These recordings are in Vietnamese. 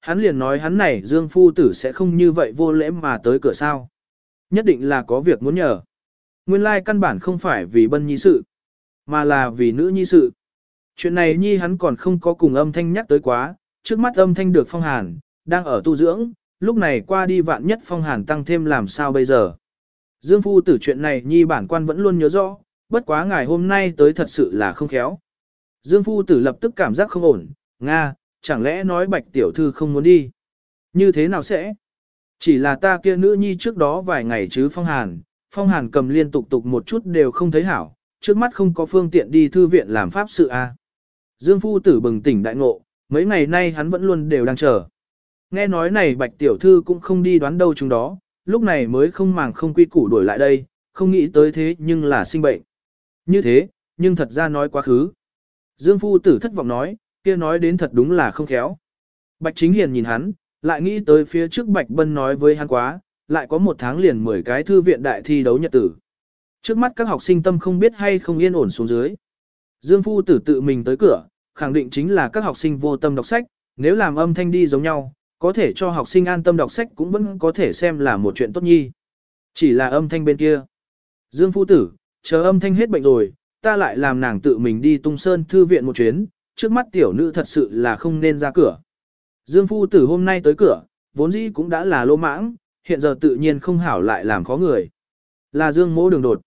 hắn liền nói hắn này Dương Phu Tử sẽ không như vậy vô lễ mà tới cửa sao. Nhất định là có việc muốn nhờ. Nguyên lai căn bản không phải vì bân nhi sự, mà là vì nữ nhi sự. Chuyện này nhi hắn còn không có cùng âm thanh nhắc tới quá, trước mắt âm thanh được phong hàn, đang ở tu dưỡng, lúc này qua đi vạn nhất phong hàn tăng thêm làm sao bây giờ. Dương Phu Tử chuyện này nhi bản quan vẫn luôn nhớ rõ, bất quá ngày hôm nay tới thật sự là không khéo. Dương Phu Tử lập tức cảm giác không ổn, Nga, chẳng lẽ nói bạch tiểu thư không muốn đi? Như thế nào sẽ? Chỉ là ta kia nữ nhi trước đó vài ngày chứ phong hàn, phong hàn cầm liên tục tục một chút đều không thấy hảo, trước mắt không có phương tiện đi thư viện làm pháp sự a. Dương Phu Tử bừng tỉnh đại ngộ, mấy ngày nay hắn vẫn luôn đều đang chờ. Nghe nói này bạch tiểu thư cũng không đi đoán đâu chúng đó, lúc này mới không màng không quy củ đuổi lại đây, không nghĩ tới thế nhưng là sinh bệnh. Như thế, nhưng thật ra nói quá khứ. Dương Phu Tử thất vọng nói, kia nói đến thật đúng là không khéo. Bạch Chính Hiền nhìn hắn, lại nghĩ tới phía trước Bạch Bân nói với hắn quá, lại có một tháng liền 10 cái thư viện đại thi đấu nhật tử. Trước mắt các học sinh tâm không biết hay không yên ổn xuống dưới. Dương Phu Tử tự mình tới cửa, khẳng định chính là các học sinh vô tâm đọc sách, nếu làm âm thanh đi giống nhau, có thể cho học sinh an tâm đọc sách cũng vẫn có thể xem là một chuyện tốt nhi. Chỉ là âm thanh bên kia. Dương Phu Tử, chờ âm thanh hết bệnh rồi, ta lại làm nàng tự mình đi tung sơn thư viện một chuyến, trước mắt tiểu nữ thật sự là không nên ra cửa. Dương Phu Tử hôm nay tới cửa, vốn dĩ cũng đã là lô mãng, hiện giờ tự nhiên không hảo lại làm khó người. Là Dương mỗ đường đột.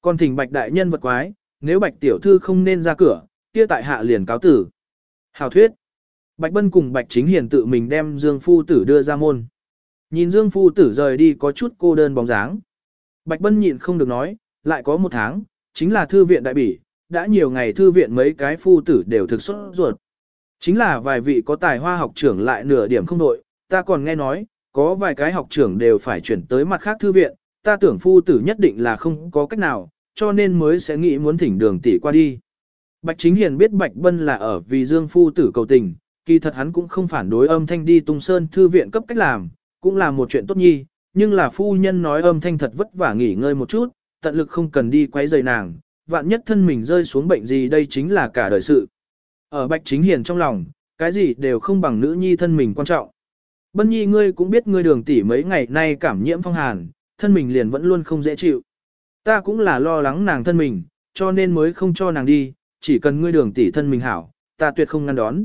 Còn thỉnh bạch đại nhân vật quái, nếu bạch tiểu thư không nên ra cửa, kia tại hạ liền cáo tử. Hảo thuyết. Bạch Bân cùng Bạch Chính Hiền tự mình đem Dương Phu Tử đưa ra môn. Nhìn Dương Phu Tử rời đi có chút cô đơn bóng dáng. Bạch Bân nhịn không được nói, lại có một tháng, chính là thư viện đại bỉ, đã nhiều ngày thư viện mấy cái phu tử đều thực xuất ruột. Chính là vài vị có tài hoa học trưởng lại nửa điểm không đội, ta còn nghe nói, có vài cái học trưởng đều phải chuyển tới mặt khác thư viện, ta tưởng phu tử nhất định là không có cách nào, cho nên mới sẽ nghĩ muốn thỉnh đường tỷ qua đi. Bạch Chính Hiền biết Bạch Bân là ở vì Dương phu tử cầu tình, kỳ thật hắn cũng không phản đối âm thanh đi tung sơn thư viện cấp cách làm, cũng là một chuyện tốt nhi, nhưng là phu nhân nói âm thanh thật vất vả nghỉ ngơi một chút, tận lực không cần đi quấy rầy nàng, vạn nhất thân mình rơi xuống bệnh gì đây chính là cả đời sự. Ở Bạch Chính Hiền trong lòng, cái gì đều không bằng nữ nhi thân mình quan trọng. Bân nhi ngươi cũng biết ngươi đường tỷ mấy ngày nay cảm nhiễm phong hàn, thân mình liền vẫn luôn không dễ chịu. Ta cũng là lo lắng nàng thân mình, cho nên mới không cho nàng đi, chỉ cần ngươi đường tỷ thân mình hảo, ta tuyệt không ngăn đón.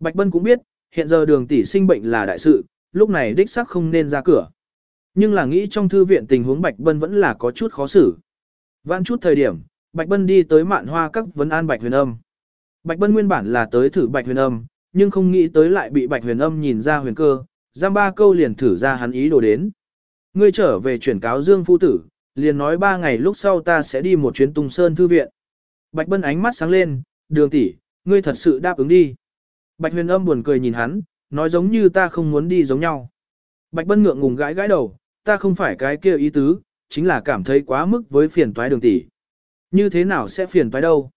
Bạch Bân cũng biết, hiện giờ đường tỷ sinh bệnh là đại sự, lúc này đích xác không nên ra cửa. Nhưng là nghĩ trong thư viện tình huống Bạch Bân vẫn là có chút khó xử. Vãn chút thời điểm, Bạch Bân đi tới mạn hoa các vấn an Bạch Huyền Âm. Bạch Bân nguyên bản là tới thử Bạch Huyền Âm, nhưng không nghĩ tới lại bị Bạch Huyền Âm nhìn ra huyền cơ, giam ba câu liền thử ra hắn ý đồ đến. Ngươi trở về chuyển cáo Dương Phu Tử, liền nói ba ngày lúc sau ta sẽ đi một chuyến tung sơn thư viện. Bạch Bân ánh mắt sáng lên, đường tỷ, ngươi thật sự đáp ứng đi. Bạch Huyền Âm buồn cười nhìn hắn, nói giống như ta không muốn đi giống nhau. Bạch Bân ngượng ngùng gãi gãi đầu, ta không phải cái kia ý tứ, chính là cảm thấy quá mức với phiền toái đường tỷ. Như thế nào sẽ phiền phải đâu?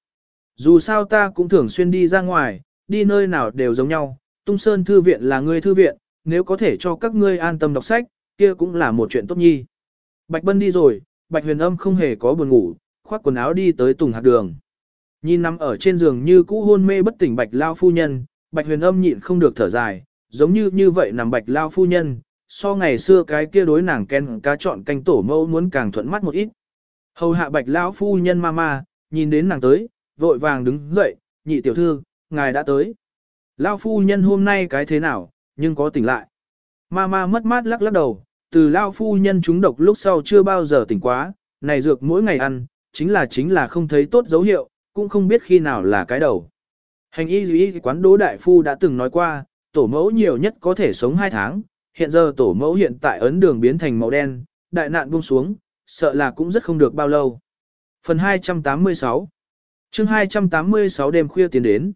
Dù sao ta cũng thường xuyên đi ra ngoài, đi nơi nào đều giống nhau, Tung Sơn Thư Viện là ngươi thư viện, nếu có thể cho các ngươi an tâm đọc sách, kia cũng là một chuyện tốt nhi. Bạch Bân đi rồi, Bạch Huyền Âm không hề có buồn ngủ, khoác quần áo đi tới Tùng Hạc Đường. Nhìn nằm ở trên giường như cũ hôn mê bất tỉnh Bạch Lao Phu Nhân, Bạch Huyền Âm nhịn không được thở dài, giống như như vậy nằm Bạch Lao Phu Nhân, so ngày xưa cái kia đối nàng ken cá chọn canh tổ mẫu muốn càng thuận mắt một ít. Hầu hạ bạch lão phu nhân ma ma, nhìn đến nàng tới, vội vàng đứng dậy, nhị tiểu thư, ngài đã tới. Lão phu nhân hôm nay cái thế nào, nhưng có tỉnh lại. Ma ma mất mát lắc lắc đầu, từ lão phu nhân trúng độc lúc sau chưa bao giờ tỉnh quá, này dược mỗi ngày ăn, chính là chính là không thấy tốt dấu hiệu, cũng không biết khi nào là cái đầu. Hành y y quán đỗ đại phu đã từng nói qua, tổ mẫu nhiều nhất có thể sống 2 tháng, hiện giờ tổ mẫu hiện tại ấn đường biến thành màu đen, đại nạn buông xuống, sợ là cũng rất không được bao lâu. Phần 286 chương 286 đêm khuya tiến đến.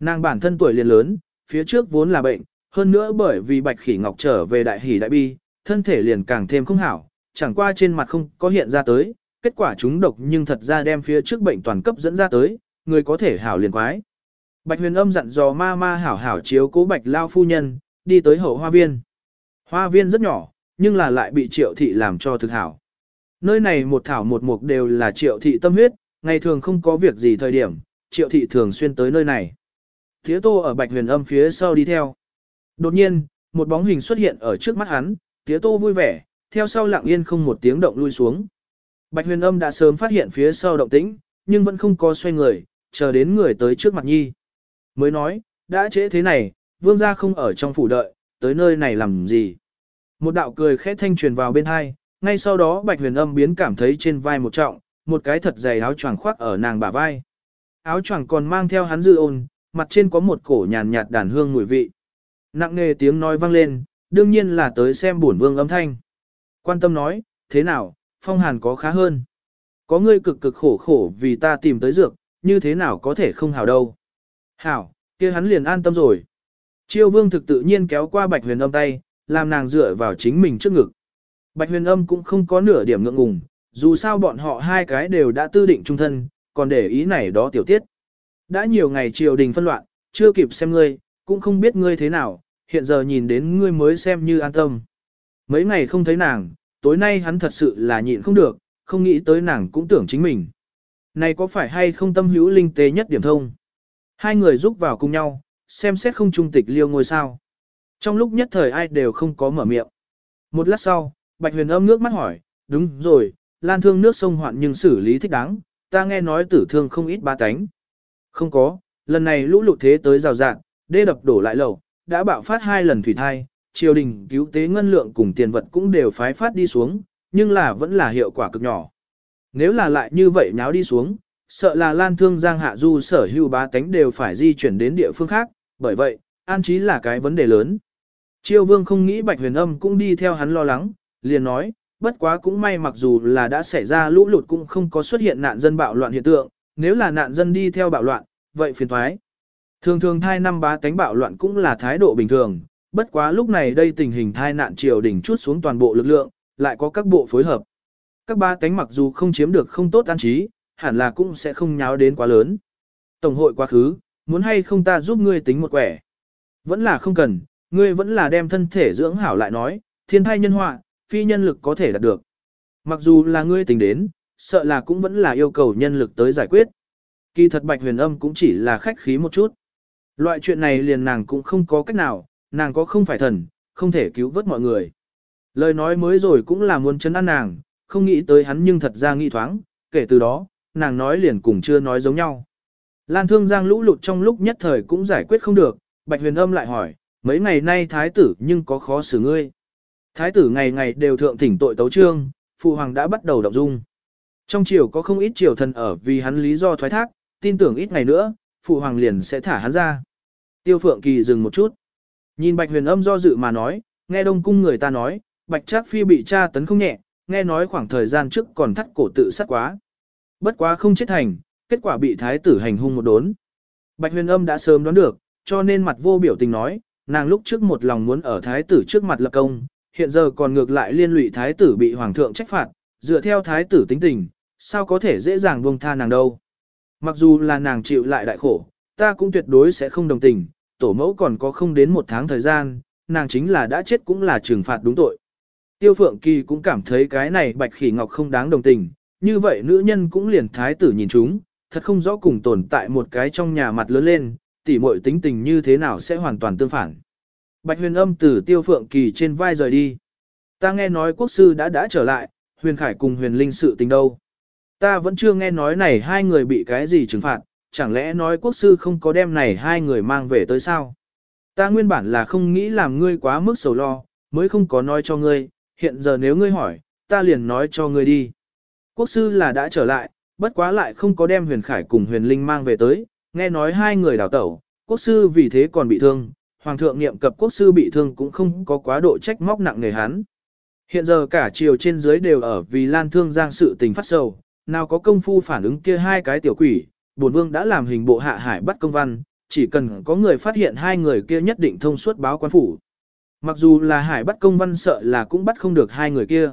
Nàng bản thân tuổi liền lớn, phía trước vốn là bệnh, hơn nữa bởi vì bạch khỉ ngọc trở về đại hỉ đại bi, thân thể liền càng thêm không hảo, chẳng qua trên mặt không có hiện ra tới, kết quả chúng độc nhưng thật ra đem phía trước bệnh toàn cấp dẫn ra tới, người có thể hảo liền quái. Bạch huyền âm dặn dò ma ma hảo hảo chiếu cố bạch lao phu nhân, đi tới hậu hoa viên. Hoa viên rất nhỏ, nhưng là lại bị triệu thị làm cho thực hảo. Nơi này một thảo một mục đều là triệu thị tâm huyết, ngày thường không có việc gì thời điểm, triệu thị thường xuyên tới nơi này. Thía tô ở bạch huyền âm phía sau đi theo. Đột nhiên, một bóng hình xuất hiện ở trước mắt hắn, tía tô vui vẻ, theo sau lặng yên không một tiếng động lui xuống. Bạch huyền âm đã sớm phát hiện phía sau động tĩnh, nhưng vẫn không có xoay người, chờ đến người tới trước mặt nhi. Mới nói, đã trễ thế này, vương gia không ở trong phủ đợi, tới nơi này làm gì. Một đạo cười khẽ thanh truyền vào bên hai, ngay sau đó bạch huyền âm biến cảm thấy trên vai một trọng, một cái thật dày áo choàng khoác ở nàng bả vai. Áo choàng còn mang theo hắn dư ôn, mặt trên có một cổ nhàn nhạt đàn hương mùi vị. Nặng nề tiếng nói vang lên, đương nhiên là tới xem bổn vương âm thanh. Quan tâm nói, thế nào, phong hàn có khá hơn. Có ngươi cực cực khổ khổ vì ta tìm tới dược, như thế nào có thể không hảo đâu. Hảo, kia hắn liền an tâm rồi. Chiêu vương thực tự nhiên kéo qua bạch huyền âm tay, làm nàng dựa vào chính mình trước ngực. Bạch huyền âm cũng không có nửa điểm ngượng ngùng, dù sao bọn họ hai cái đều đã tư định trung thân, còn để ý này đó tiểu tiết. Đã nhiều ngày triều đình phân loạn, chưa kịp xem ngươi, cũng không biết ngươi thế nào, hiện giờ nhìn đến ngươi mới xem như an tâm. Mấy ngày không thấy nàng, tối nay hắn thật sự là nhịn không được, không nghĩ tới nàng cũng tưởng chính mình. Này có phải hay không tâm hữu linh tế nhất điểm thông? Hai người giúp vào cùng nhau, xem xét không trung tịch liêu ngôi sao. Trong lúc nhất thời ai đều không có mở miệng. Một lát sau, Bạch Huyền âm nước mắt hỏi, đúng rồi, lan thương nước sông hoạn nhưng xử lý thích đáng, ta nghe nói tử thương không ít ba cánh. Không có, lần này lũ lụt thế tới rào rạng, đê đập đổ lại lầu, đã bạo phát hai lần thủy thai, triều đình cứu tế ngân lượng cùng tiền vật cũng đều phái phát đi xuống, nhưng là vẫn là hiệu quả cực nhỏ. Nếu là lại như vậy nháo đi xuống, sợ là lan thương giang hạ du sở hữu bá tánh đều phải di chuyển đến địa phương khác, bởi vậy, an trí là cái vấn đề lớn. Triều vương không nghĩ bạch huyền âm cũng đi theo hắn lo lắng, liền nói, bất quá cũng may mặc dù là đã xảy ra lũ lụt cũng không có xuất hiện nạn dân bạo loạn hiện tượng, nếu là nạn dân đi theo bạo loạn, vậy phiền thoái. Thường thường thai năm ba tánh bạo loạn cũng là thái độ bình thường, bất quá lúc này đây tình hình thai nạn triều đỉnh chút xuống toàn bộ lực lượng, lại có các bộ phối hợp. Các ba tánh mặc dù không chiếm được không tốt an trí, hẳn là cũng sẽ không nháo đến quá lớn. Tổng hội quá khứ, muốn hay không ta giúp ngươi tính một quẻ. Vẫn là không cần, ngươi vẫn là đem thân thể dưỡng hảo lại nói, thiên thai nhân họa, phi nhân lực có thể đạt được. Mặc dù là ngươi tính đến, sợ là cũng vẫn là yêu cầu nhân lực tới giải quyết. Kỳ thật bạch huyền âm cũng chỉ là khách khí một chút. Loại chuyện này liền nàng cũng không có cách nào, nàng có không phải thần, không thể cứu vớt mọi người. Lời nói mới rồi cũng là muốn chấn an nàng, không nghĩ tới hắn nhưng thật ra nghĩ thoáng, kể từ đó, nàng nói liền cùng chưa nói giống nhau. Lan thương giang lũ lụt trong lúc nhất thời cũng giải quyết không được, Bạch huyền âm lại hỏi, mấy ngày nay thái tử nhưng có khó xử ngươi. Thái tử ngày ngày đều thượng thỉnh tội tấu trương, phụ hoàng đã bắt đầu động dung. Trong triều có không ít triều thần ở vì hắn lý do thoái thác, tin tưởng ít ngày nữa, phụ hoàng liền sẽ thả hắn ra. Tiêu phượng kỳ dừng một chút. Nhìn bạch huyền âm do dự mà nói, nghe đông cung người ta nói, bạch trác phi bị tra tấn không nhẹ, nghe nói khoảng thời gian trước còn thắt cổ tự sát quá. Bất quá không chết thành, kết quả bị thái tử hành hung một đốn. Bạch huyền âm đã sớm đoán được, cho nên mặt vô biểu tình nói, nàng lúc trước một lòng muốn ở thái tử trước mặt lập công, hiện giờ còn ngược lại liên lụy thái tử bị hoàng thượng trách phạt, dựa theo thái tử tính tình, sao có thể dễ dàng buông tha nàng đâu. Mặc dù là nàng chịu lại đại khổ, ta cũng tuyệt đối sẽ không đồng tình, tổ mẫu còn có không đến một tháng thời gian, nàng chính là đã chết cũng là trừng phạt đúng tội. Tiêu Phượng Kỳ cũng cảm thấy cái này Bạch Khỉ Ngọc không đáng đồng tình, như vậy nữ nhân cũng liền thái tử nhìn chúng, thật không rõ cùng tồn tại một cái trong nhà mặt lớn lên, tỉ muội tính tình như thế nào sẽ hoàn toàn tương phản. Bạch huyền âm từ Tiêu Phượng Kỳ trên vai rời đi. Ta nghe nói quốc sư đã đã trở lại, huyền khải cùng huyền linh sự tình đâu. Ta vẫn chưa nghe nói này hai người bị cái gì trừng phạt, chẳng lẽ nói quốc sư không có đem này hai người mang về tới sao? Ta nguyên bản là không nghĩ làm ngươi quá mức sầu lo, mới không có nói cho ngươi, hiện giờ nếu ngươi hỏi, ta liền nói cho ngươi đi. Quốc sư là đã trở lại, bất quá lại không có đem huyền khải cùng huyền linh mang về tới, nghe nói hai người đào tẩu, quốc sư vì thế còn bị thương, hoàng thượng niệm cập quốc sư bị thương cũng không có quá độ trách móc nặng nề hắn. Hiện giờ cả triều trên dưới đều ở vì lan thương giang sự tình phát sầu, nào có công phu phản ứng kia hai cái tiểu quỷ, bổn vương đã làm hình bộ hạ hải bắt công văn, chỉ cần có người phát hiện hai người kia nhất định thông suốt báo quan phủ. Mặc dù là hải bắt công văn sợ là cũng bắt không được hai người kia.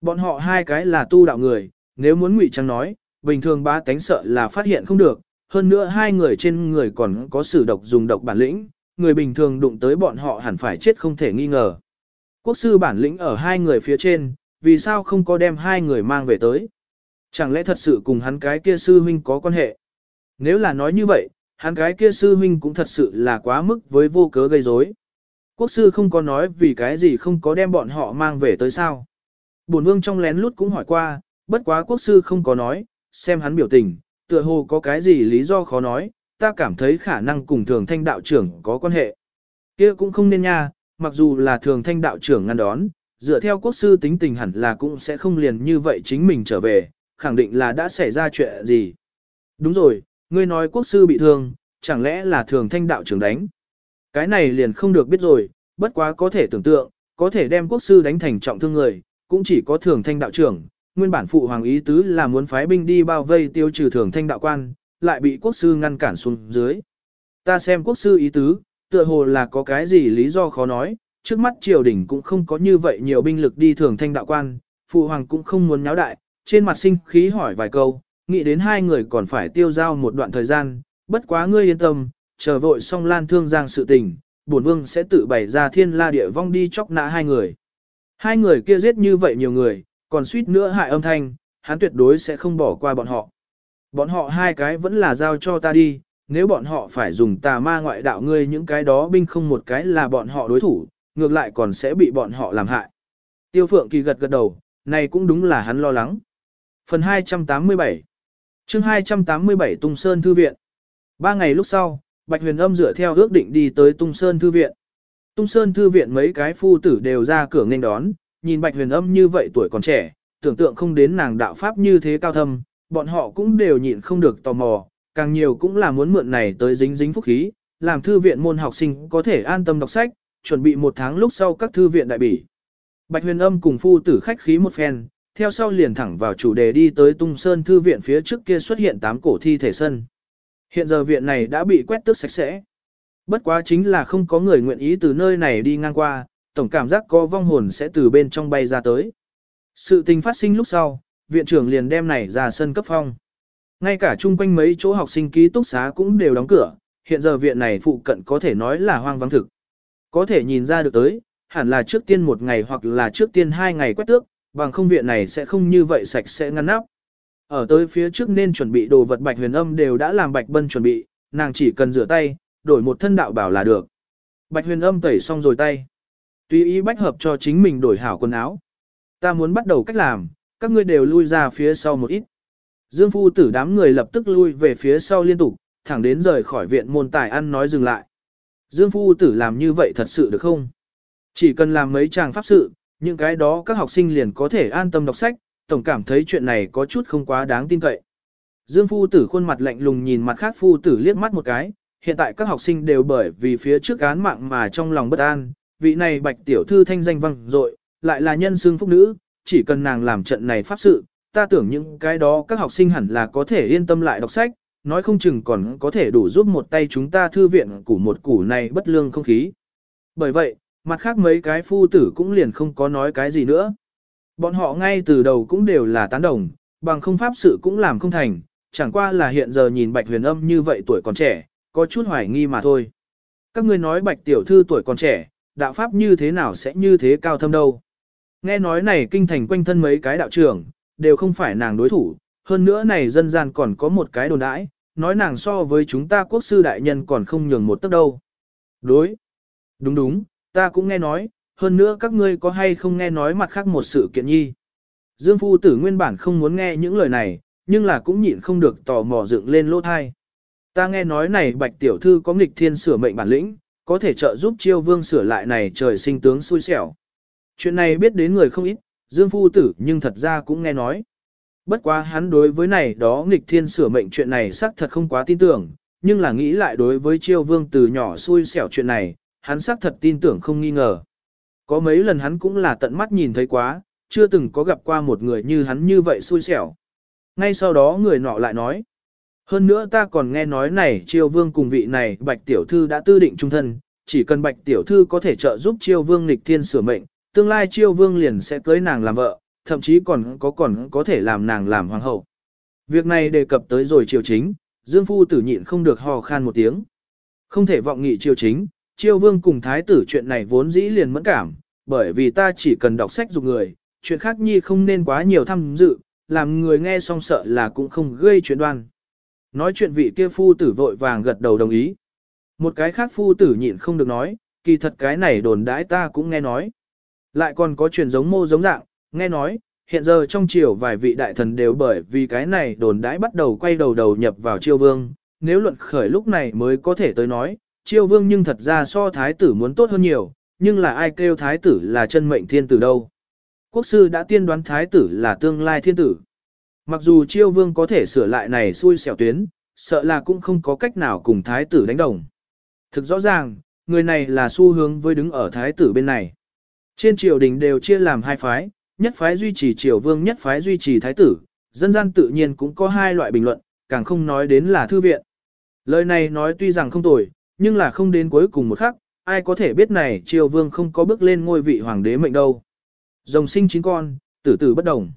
Bọn họ hai cái là tu đạo người, nếu muốn ngụy trang nói, bình thường ba tánh sợ là phát hiện không được, hơn nữa hai người trên người còn có sử độc dùng độc bản lĩnh, người bình thường đụng tới bọn họ hẳn phải chết không thể nghi ngờ. Quốc sư bản lĩnh ở hai người phía trên, vì sao không có đem hai người mang về tới? Chẳng lẽ thật sự cùng hắn cái kia sư huynh có quan hệ? Nếu là nói như vậy, hắn cái kia sư huynh cũng thật sự là quá mức với vô cớ gây rối. Quốc sư không có nói vì cái gì không có đem bọn họ mang về tới sao. Bổn vương trong lén lút cũng hỏi qua, bất quá quốc sư không có nói, xem hắn biểu tình, tựa hồ có cái gì lý do khó nói, ta cảm thấy khả năng cùng thường thanh đạo trưởng có quan hệ. kia cũng không nên nha, mặc dù là thường thanh đạo trưởng ngăn đón, dựa theo quốc sư tính tình hẳn là cũng sẽ không liền như vậy chính mình trở về, khẳng định là đã xảy ra chuyện gì. Đúng rồi, ngươi nói quốc sư bị thương, chẳng lẽ là thường thanh đạo trưởng đánh. Cái này liền không được biết rồi, bất quá có thể tưởng tượng, có thể đem quốc sư đánh thành trọng thương người, cũng chỉ có thường thanh đạo trưởng. Nguyên bản phụ hoàng ý tứ là muốn phái binh đi bao vây tiêu trừ thường thanh đạo quan, lại bị quốc sư ngăn cản xuống dưới. Ta xem quốc sư ý tứ, tựa hồ là có cái gì lý do khó nói, trước mắt triều đình cũng không có như vậy nhiều binh lực đi thường thanh đạo quan, phụ hoàng cũng không muốn nháo đại, trên mặt sinh khí hỏi vài câu, nghĩ đến hai người còn phải tiêu giao một đoạn thời gian, bất quá ngươi yên tâm, chờ vội xong lan thương giang sự tình, bổn vương sẽ tự bày ra thiên la địa vong đi chóc nã hai người. Hai người kia giết như vậy nhiều người, còn suýt nữa hại âm thanh, hắn tuyệt đối sẽ không bỏ qua bọn họ. Bọn họ hai cái vẫn là giao cho ta đi, nếu bọn họ phải dùng tà ma ngoại đạo ngươi những cái đó binh không một cái là bọn họ đối thủ, ngược lại còn sẽ bị bọn họ làm hại. Tiêu Phượng Kỳ gật gật đầu, này cũng đúng là hắn lo lắng. Phần 287 chương 287 Tung Sơn Thư Viện Ba ngày lúc sau, Bạch Huyền Âm dựa theo ước định đi tới Tung Sơn Thư Viện. Tung Sơn Thư Viện mấy cái phu tử đều ra cửa nghênh đón, nhìn Bạch Huyền Âm như vậy tuổi còn trẻ, tưởng tượng không đến nàng đạo pháp như thế cao thâm, bọn họ cũng đều nhịn không được tò mò, càng nhiều cũng là muốn mượn này tới dính dính phúc khí, làm thư viện môn học sinh có thể an tâm đọc sách, chuẩn bị một tháng lúc sau các thư viện đại bỉ. Bạch huyền âm cùng phu tử khách khí một phen, theo sau liền thẳng vào chủ đề đi tới tung sơn thư viện phía trước kia xuất hiện tám cổ thi thể sân. Hiện giờ viện này đã bị quét tước sạch sẽ. Bất quá chính là không có người nguyện ý từ nơi này đi ngang qua, tổng cảm giác có vong hồn sẽ từ bên trong bay ra tới. Sự tình phát sinh lúc sau, viện trưởng liền đem này ra sân cấp phong. Ngay cả chung quanh mấy chỗ học sinh ký túc xá cũng đều đóng cửa, hiện giờ viện này phụ cận có thể nói là hoang vắng thực. Có thể nhìn ra được tới, hẳn là trước tiên một ngày hoặc là trước tiên hai ngày quét tước, bằng không viện này sẽ không như vậy sạch sẽ ngăn nắp. Ở tới phía trước nên chuẩn bị đồ vật bạch huyền âm đều đã làm bạch bân chuẩn bị, nàng chỉ cần rửa tay, đổi một thân đạo bảo là được. Bạch huyền âm tẩy xong rồi tay. Tùy ý bách hợp cho chính mình đổi hảo quần áo. Ta muốn bắt đầu cách làm, các ngươi đều lui ra phía sau một ít. Dương phu tử đám người lập tức lui về phía sau liên tục, thẳng đến rời khỏi viện môn tài ăn nói dừng lại. Dương phu tử làm như vậy thật sự được không? Chỉ cần làm mấy chàng pháp sự, những cái đó các học sinh liền có thể an tâm đọc sách, tổng cảm thấy chuyện này có chút không quá đáng tin cậy. Dương phu tử khuôn mặt lạnh lùng nhìn mặt khác phu tử liếc mắt một cái, hiện tại các học sinh đều bởi vì phía trước án mạng mà trong lòng bất an, vị này bạch tiểu thư thanh danh vang dội, lại là nhân xương phúc nữ, chỉ cần nàng làm trận này pháp sự, ta tưởng những cái đó các học sinh hẳn là có thể yên tâm lại đọc sách, nói không chừng còn có thể đủ giúp một tay chúng ta thư viện củ một củ này bất lương không khí. Bởi vậy, mặt khác mấy cái phu tử cũng liền không có nói cái gì nữa. Bọn họ ngay từ đầu cũng đều là tán đồng, bằng không pháp sự cũng làm không thành, chẳng qua là hiện giờ nhìn bạch huyền âm như vậy tuổi còn trẻ, có chút hoài nghi mà thôi. Các ngươi nói bạch tiểu thư tuổi còn trẻ, đạo pháp như thế nào sẽ như thế cao thâm đâu. Nghe nói này kinh thành quanh thân mấy cái đạo trưởng, đều không phải nàng đối thủ, hơn nữa này dân gian còn có một cái đồn đãi, nói nàng so với chúng ta quốc sư đại nhân còn không nhường một tấc đâu. Đối. Đúng đúng, ta cũng nghe nói, hơn nữa các ngươi có hay không nghe nói mặt khác một sự kiện nhi. Dương phu tử nguyên bản không muốn nghe những lời này, nhưng là cũng nhịn không được tò mò dựng lên lỗ thai. Ta nghe nói này bạch tiểu thư có nghịch thiên sửa mệnh bản lĩnh, có thể trợ giúp chiêu vương sửa lại này trời sinh tướng xui xẻo. Chuyện này biết đến người không ít, Dương phu tử nhưng thật ra cũng nghe nói. Bất quá hắn đối với này đó nghịch thiên sửa mệnh chuyện này xác thật không quá tin tưởng, nhưng là nghĩ lại đối với chiêu vương từ nhỏ xui xẻo chuyện này, hắn xác thật tin tưởng không nghi ngờ. Có mấy lần hắn cũng là tận mắt nhìn thấy quá, chưa từng có gặp qua một người như hắn như vậy xui xẻo. Ngay sau đó người nọ lại nói. Hơn nữa ta còn nghe nói này chiêu vương cùng vị này bạch tiểu thư đã tư định trung thân, chỉ cần bạch tiểu thư có thể trợ giúp chiêu vương nghịch thiên sửa mệnh, tương lai chiêu vương liền sẽ cưới nàng làm vợ, thậm chí còn có còn có thể làm nàng làm hoàng hậu. Việc này đề cập tới rồi triều chính, Dương Phu tử nhịn không được hò khan một tiếng. Không thể vọng nghị triều chính, triều vương cùng thái tử chuyện này vốn dĩ liền mẫn cảm, bởi vì ta chỉ cần đọc sách dục người, chuyện khác nhi không nên quá nhiều tham dự, làm người nghe xong sợ là cũng không gây chuyện đoan. Nói chuyện vị kia phu tử vội vàng gật đầu đồng ý. Một cái khác phu tử nhịn không được nói, kỳ thật cái này đồn đãi ta cũng nghe nói. Lại còn có truyền giống mô giống dạng, nghe nói, hiện giờ trong triều vài vị đại thần đều bởi vì cái này đồn đãi bắt đầu quay đầu đầu nhập vào triều vương, nếu luận khởi lúc này mới có thể tới nói, triều vương nhưng thật ra so thái tử muốn tốt hơn nhiều, nhưng là ai kêu thái tử là chân mệnh thiên tử đâu. Quốc sư đã tiên đoán thái tử là tương lai thiên tử. Mặc dù triều vương có thể sửa lại này xui xẻo tuyến, sợ là cũng không có cách nào cùng thái tử đánh đồng. Thực rõ ràng, người này là xu hướng với đứng ở thái tử bên này. Trên triều đình đều chia làm hai phái, nhất phái duy trì triều vương nhất phái duy trì thái tử, dân gian tự nhiên cũng có hai loại bình luận, càng không nói đến là thư viện. Lời này nói tuy rằng không tồi, nhưng là không đến cuối cùng một khắc, ai có thể biết này triều vương không có bước lên ngôi vị hoàng đế mệnh đâu. Rồng sinh chín con, tử tử bất đồng.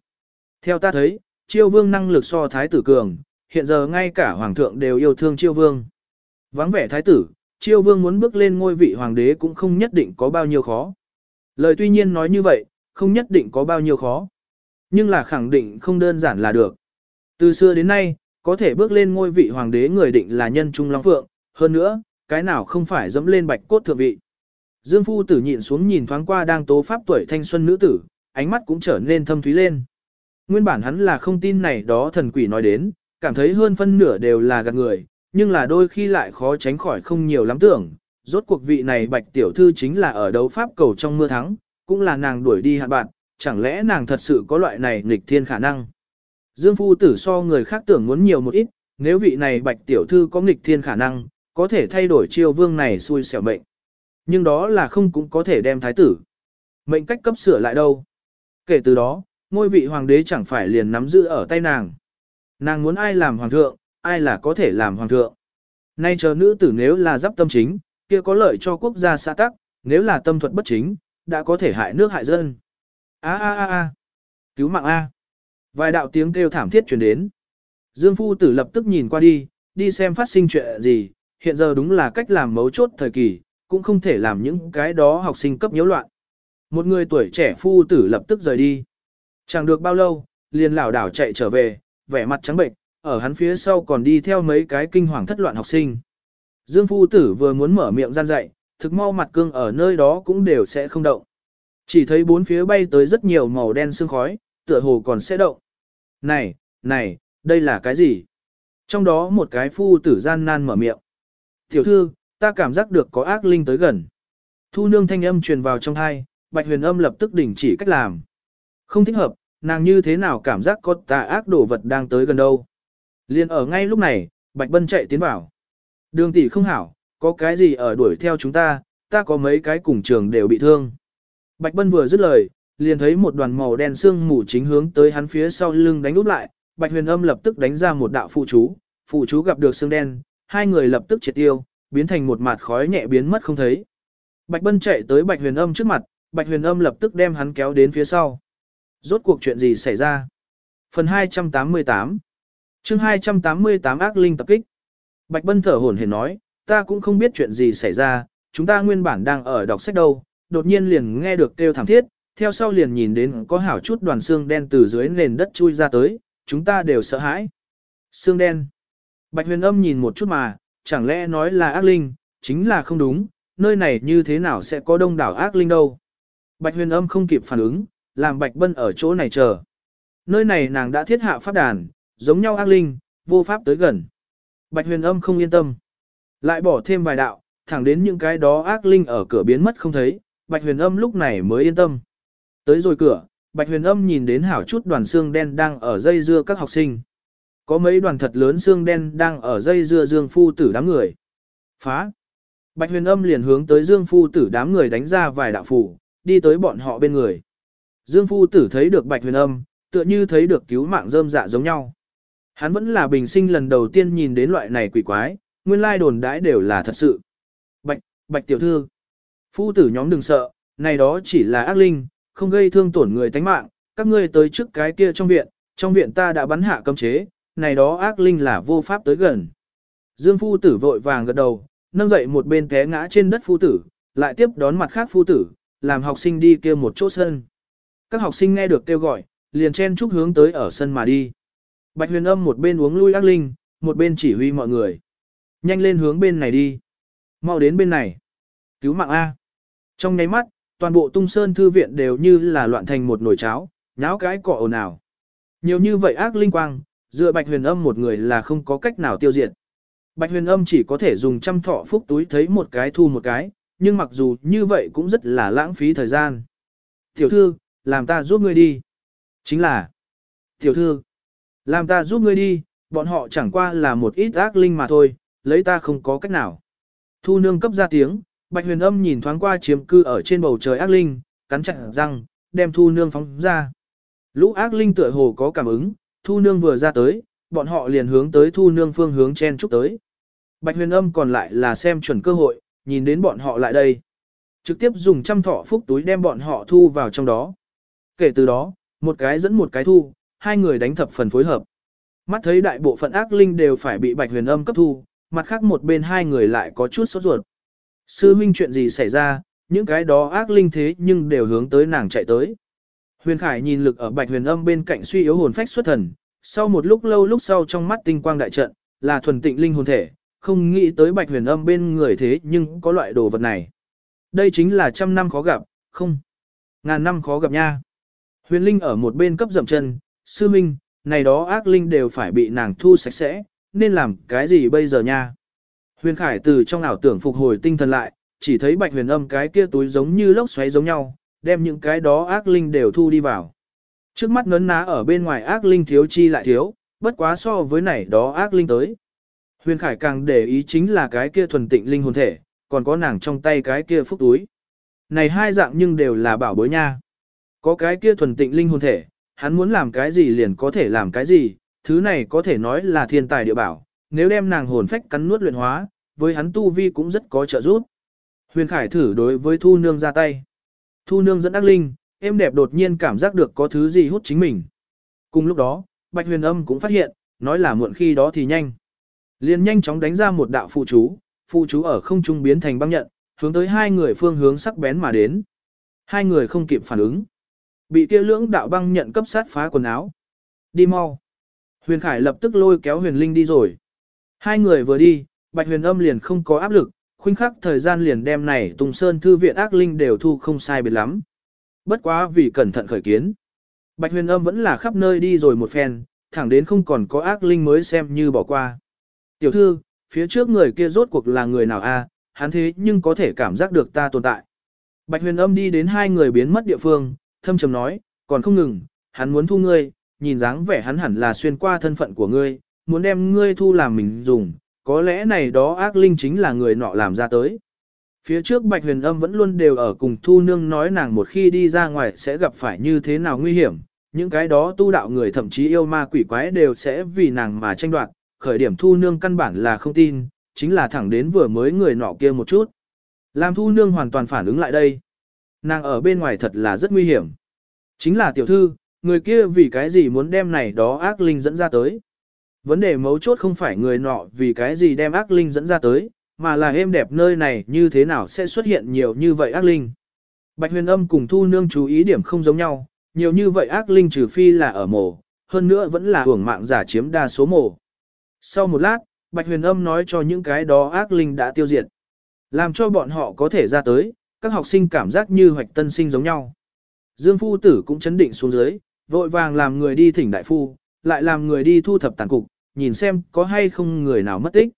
Theo ta thấy, triều vương năng lực so thái tử cường, hiện giờ ngay cả hoàng thượng đều yêu thương triều vương. Vắng vẻ thái tử, triều vương muốn bước lên ngôi vị hoàng đế cũng không nhất định có bao nhiêu khó. Lời tuy nhiên nói như vậy, không nhất định có bao nhiêu khó. Nhưng là khẳng định không đơn giản là được. Từ xưa đến nay, có thể bước lên ngôi vị hoàng đế người định là nhân trung long phượng, hơn nữa, cái nào không phải dẫm lên bạch cốt thượng vị. Dương phu tử nhịn xuống nhìn thoáng qua đang tố pháp tuổi thanh xuân nữ tử, ánh mắt cũng trở nên thâm thúy lên. Nguyên bản hắn là không tin này đó thần quỷ nói đến, cảm thấy hơn phân nửa đều là gạt người, nhưng là đôi khi lại khó tránh khỏi không nhiều lắm tưởng. Rốt cuộc vị này bạch tiểu thư chính là ở đấu pháp cầu trong mưa thắng, cũng là nàng đuổi đi hạn bạn, chẳng lẽ nàng thật sự có loại này nghịch thiên khả năng. Dương phu tử so người khác tưởng muốn nhiều một ít, nếu vị này bạch tiểu thư có nghịch thiên khả năng, có thể thay đổi chiêu vương này xui xẻo mệnh. Nhưng đó là không cũng có thể đem thái tử. Mệnh cách cấp sửa lại đâu. Kể từ đó, ngôi vị hoàng đế chẳng phải liền nắm giữ ở tay nàng. Nàng muốn ai làm hoàng thượng, ai là có thể làm hoàng thượng. Nay chờ nữ tử nếu là giáp tâm chính, kia có lợi cho quốc gia xã tắc, nếu là tâm thuật bất chính, đã có thể hại nước hại dân. A a a a, cứu mạng A. Vài đạo tiếng kêu thảm thiết truyền đến. Dương Phu Tử lập tức nhìn qua đi, đi xem phát sinh chuyện gì, hiện giờ đúng là cách làm mấu chốt thời kỳ, cũng không thể làm những cái đó học sinh cấp nhiễu loạn. Một người tuổi trẻ Phu Tử lập tức rời đi. Chẳng được bao lâu, liền lảo đảo chạy trở về, vẻ mặt trắng bệnh, ở hắn phía sau còn đi theo mấy cái kinh hoàng thất loạn học sinh. Dương Phu Tử vừa muốn mở miệng gian dạy, thực mau mặt cương ở nơi đó cũng đều sẽ không động. Chỉ thấy bốn phía bay tới rất nhiều màu đen sương khói, tựa hồ còn sẽ động. Này, này, đây là cái gì? Trong đó một cái phu tử gian nan mở miệng. Tiểu thư, ta cảm giác được có ác linh tới gần. Thu nương thanh âm truyền vào trong thai, bạch huyền âm lập tức đình chỉ cách làm. Không thích hợp, nàng như thế nào cảm giác có tà ác đồ vật đang tới gần đâu. Liên ở ngay lúc này, bạch bân chạy tiến vào. Đường tỷ không hảo, có cái gì ở đuổi theo chúng ta, ta có mấy cái cùng trường đều bị thương. Bạch Bân vừa dứt lời, liền thấy một đoàn màu đen xương mù chính hướng tới hắn phía sau lưng đánh úp lại, Bạch Huyền Âm lập tức đánh ra một đạo phụ chú, phụ chú gặp được xương đen, hai người lập tức triệt tiêu, biến thành một mạt khói nhẹ biến mất không thấy. Bạch Bân chạy tới Bạch Huyền Âm trước mặt, Bạch Huyền Âm lập tức đem hắn kéo đến phía sau. Rốt cuộc chuyện gì xảy ra? Phần 288 chương 288 ác linh tập kích. Bạch Bân thở hổn hển nói, ta cũng không biết chuyện gì xảy ra, chúng ta nguyên bản đang ở đọc sách đâu, đột nhiên liền nghe được kêu thảm thiết, theo sau liền nhìn đến có hảo chút đoàn xương đen từ dưới nền đất chui ra tới, chúng ta đều sợ hãi. Xương đen. Bạch huyền âm nhìn một chút mà, chẳng lẽ nói là ác linh, chính là không đúng, nơi này như thế nào sẽ có đông đảo ác linh đâu. Bạch huyền âm không kịp phản ứng, làm bạch bân ở chỗ này chờ. Nơi này nàng đã thiết hạ pháp đàn, giống nhau ác linh, vô pháp tới gần. Bạch huyền âm không yên tâm. Lại bỏ thêm vài đạo, thẳng đến những cái đó ác linh ở cửa biến mất không thấy, Bạch Huyền Âm lúc này mới yên tâm. Tới rồi cửa, Bạch Huyền Âm nhìn đến hảo chút đoàn xương đen đang ở dây dưa các học sinh. Có mấy đoàn thật lớn xương đen đang ở dây dưa Dương Phu tử đám người. Phá! Bạch Huyền Âm liền hướng tới Dương Phu tử đám người đánh ra vài đạo phủ, đi tới bọn họ bên người. Dương Phu tử thấy được Bạch Huyền Âm, tựa như thấy được cứu mạng rơm dạ giống nhau. Hắn vẫn là bình sinh lần đầu tiên nhìn đến loại này quỷ quái, nguyên lai đồn đãi đều là thật sự. Bạch, Bạch tiểu thư. Phu tử nhóm đừng sợ, này đó chỉ là ác linh, không gây thương tổn người tánh mạng, các ngươi tới trước cái kia trong viện, trong viện ta đã bắn hạ cấm chế, này đó ác linh là vô pháp tới gần. Dương phu tử vội vàng gật đầu, nâng dậy một bên té ngã trên đất phu tử, lại tiếp đón mặt khác phu tử, làm học sinh đi kia một chỗ sân. Các học sinh nghe được kêu gọi, liền chen chúc hướng tới ở sân mà đi. Bạch huyền âm một bên uống lui ác linh, một bên chỉ huy mọi người. Nhanh lên hướng bên này đi. Mau đến bên này. Cứu mạng A. Trong nháy mắt, toàn bộ tung sơn thư viện đều như là loạn thành một nồi cháo, nháo cái cọ ồn ào. Nhiều như vậy ác linh quang, dựa bạch huyền âm một người là không có cách nào tiêu diệt. Bạch huyền âm chỉ có thể dùng trăm thọ phúc túi thấy một cái thu một cái, nhưng mặc dù như vậy cũng rất là lãng phí thời gian. Tiểu thư, làm ta giúp ngươi đi. Chính là, tiểu thư, làm ta giúp ngươi đi, bọn họ chẳng qua là một ít ác linh mà thôi, lấy ta không có cách nào. Thu nương cấp ra tiếng, bạch huyền âm nhìn thoáng qua chiếm cư ở trên bầu trời ác linh, cắn chặt răng, đem thu nương phóng ra. Lũ ác linh tựa hồ có cảm ứng, thu nương vừa ra tới, bọn họ liền hướng tới thu nương phương hướng chen chúc tới. Bạch huyền âm còn lại là xem chuẩn cơ hội, nhìn đến bọn họ lại đây. Trực tiếp dùng trăm thọ phúc túi đem bọn họ thu vào trong đó. Kể từ đó, một cái dẫn một cái thu, hai người đánh thập phần phối hợp. Mắt thấy đại bộ phận ác linh đều phải bị bạch huyền âm cấp thu, mặt khác một bên hai người lại có chút sốt ruột. Sư huynh chuyện gì xảy ra, những cái đó ác linh thế nhưng đều hướng tới nàng chạy tới. Huyền Khải nhìn lực ở bạch huyền âm bên cạnh suy yếu hồn phách xuất thần, sau một lúc lâu lúc sau trong mắt tinh quang đại trận, là thuần tịnh linh hồn thể, không nghĩ tới bạch huyền âm bên người thế nhưng có loại đồ vật này. Đây chính là trăm năm khó gặp, không, ngàn năm khó gặp nha. Huyền Linh ở một bên cấp dậm chân, sư minh, này đó ác linh đều phải bị nàng thu sạch sẽ, nên làm cái gì bây giờ nha. Huyền Khải từ trong ảo tưởng phục hồi tinh thần lại, chỉ thấy bạch huyền âm cái kia túi giống như lốc xoáy giống nhau, đem những cái đó ác linh đều thu đi vào. Trước mắt ngấn ná ở bên ngoài ác linh thiếu chi lại thiếu, bất quá so với này đó ác linh tới. Huyền Khải càng để ý chính là cái kia thuần tịnh linh hồn thể, còn có nàng trong tay cái kia phúc túi. Này hai dạng nhưng đều là bảo bối nha. Có cái kia thuần tịnh linh hồn thể, hắn muốn làm cái gì liền có thể làm cái gì, thứ này có thể nói là thiên tài địa bảo, nếu đem nàng hồn phách cắn nuốt luyện hóa, với hắn tu vi cũng rất có trợ giúp. Huyền Khải thử đối với Thu Nương ra tay. Thu Nương dẫn ác linh, em đẹp đột nhiên cảm giác được có thứ gì hút chính mình. Cùng lúc đó, Bạch Huyền Âm cũng phát hiện, nói là muộn khi đó thì nhanh. Liền nhanh chóng đánh ra một đạo phụ chú, phụ chú ở không trung biến thành băng nhận, hướng tới hai người phương hướng sắc bén mà đến. Hai người không kịp phản ứng. Bị kia lưỡng đạo băng nhận cấp sát phá quần áo. Đi mau. Huyền Khải lập tức lôi kéo huyền linh đi rồi. Hai người vừa đi, Bạch huyền âm liền không có áp lực, khuynh khắc thời gian liền đem này Tùng Sơn Thư viện ác linh đều thu không sai biệt lắm. Bất quá vì cẩn thận khởi kiến. Bạch huyền âm vẫn là khắp nơi đi rồi một phen, thẳng đến không còn có ác linh mới xem như bỏ qua. Tiểu thư, phía trước người kia rốt cuộc là người nào a? hắn thế nhưng có thể cảm giác được ta tồn tại. Bạch huyền âm đi đến hai người biến mất địa phương, thâm trầm nói, còn không ngừng, hắn muốn thu ngươi, nhìn dáng vẻ hắn hẳn là xuyên qua thân phận của ngươi, muốn đem ngươi thu làm mình dùng, có lẽ này đó ác linh chính là người nọ làm ra tới. Phía trước Bạch Huyền Âm vẫn luôn đều ở cùng Thu Nương nói nàng một khi đi ra ngoài sẽ gặp phải như thế nào nguy hiểm, những cái đó tu đạo người thậm chí yêu ma quỷ quái đều sẽ vì nàng mà tranh đoạt, khởi điểm Thu Nương căn bản là không tin, chính là thẳng đến vừa mới người nọ kia một chút. Làm Thu Nương hoàn toàn phản ứng lại đây. Nàng ở bên ngoài thật là rất nguy hiểm. Chính là tiểu thư, người kia vì cái gì muốn đem này đó ác linh dẫn ra tới. Vấn đề mấu chốt không phải người nọ vì cái gì đem ác linh dẫn ra tới, mà là êm đẹp nơi này như thế nào sẽ xuất hiện nhiều như vậy ác linh. Bạch huyền âm cùng thu nương chú ý điểm không giống nhau, nhiều như vậy ác linh trừ phi là ở mổ, hơn nữa vẫn là hưởng mạng giả chiếm đa số mổ. Sau một lát, Bạch huyền âm nói cho những cái đó ác linh đã tiêu diệt. Làm cho bọn họ có thể ra tới, các học sinh cảm giác như hoạch tân sinh giống nhau. Dương phu tử cũng chấn định xuống dưới, vội vàng làm người đi thỉnh đại phu, lại làm người đi thu thập tàn cục, nhìn xem có hay không người nào mất tích.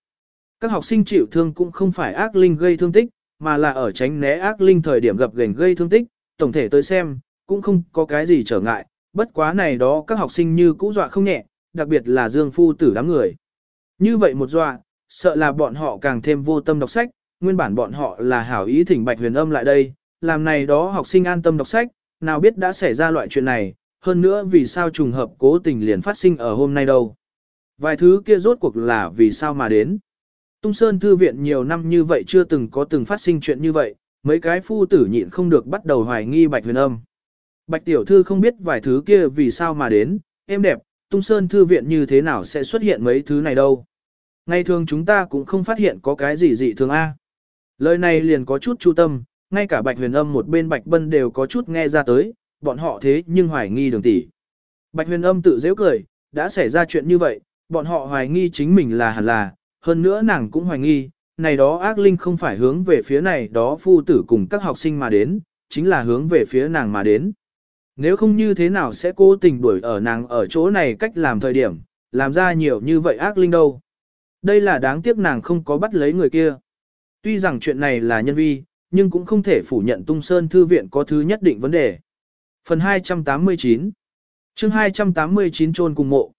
Các học sinh chịu thương cũng không phải ác linh gây thương tích, mà là ở tránh né ác linh thời điểm gặp gành gây thương tích, tổng thể tới xem, cũng không có cái gì trở ngại, bất quá này đó các học sinh như cũ dọa không nhẹ, đặc biệt là Dương Phu tử đám người. Như vậy một dọa, sợ là bọn họ càng thêm vô tâm đọc sách, nguyên bản bọn họ là hảo ý thỉnh Bạch Huyền Âm lại đây, làm này đó học sinh an tâm đọc sách, nào biết đã xảy ra loại chuyện này, hơn nữa vì sao trùng hợp cố tình liền phát sinh ở hôm nay đâu. Vài thứ kia rốt cuộc là vì sao mà đến. Tung Sơn Thư Viện nhiều năm như vậy chưa từng có từng phát sinh chuyện như vậy, mấy cái phu tử nhịn không được bắt đầu hoài nghi Bạch Huyền Âm. Bạch Tiểu Thư không biết vài thứ kia vì sao mà đến, em đẹp, Tung Sơn Thư Viện như thế nào sẽ xuất hiện mấy thứ này đâu. Ngày thường chúng ta cũng không phát hiện có cái gì dị thường A. Lời này liền có chút chu tâm, ngay cả Bạch Huyền Âm một bên Bạch Bân đều có chút nghe ra tới, bọn họ thế nhưng hoài nghi đường tỷ. Bạch huyền âm tự dễ cười, đã xảy ra chuyện như vậy, bọn họ hoài nghi chính mình là hẳn là, hơn nữa nàng cũng hoài nghi, này đó ác linh không phải hướng về phía này đó phu tử cùng các học sinh mà đến, chính là hướng về phía nàng mà đến. Nếu không như thế nào sẽ cố tình đuổi ở nàng ở chỗ này cách làm thời điểm, làm ra nhiều như vậy ác linh đâu. Đây là đáng tiếc nàng không có bắt lấy người kia. Tuy rằng chuyện này là nhân vi, nhưng cũng không thể phủ nhận tung sơn thư viện có thứ nhất định vấn đề. Phần 289 chương 289 trôn cùng mộ.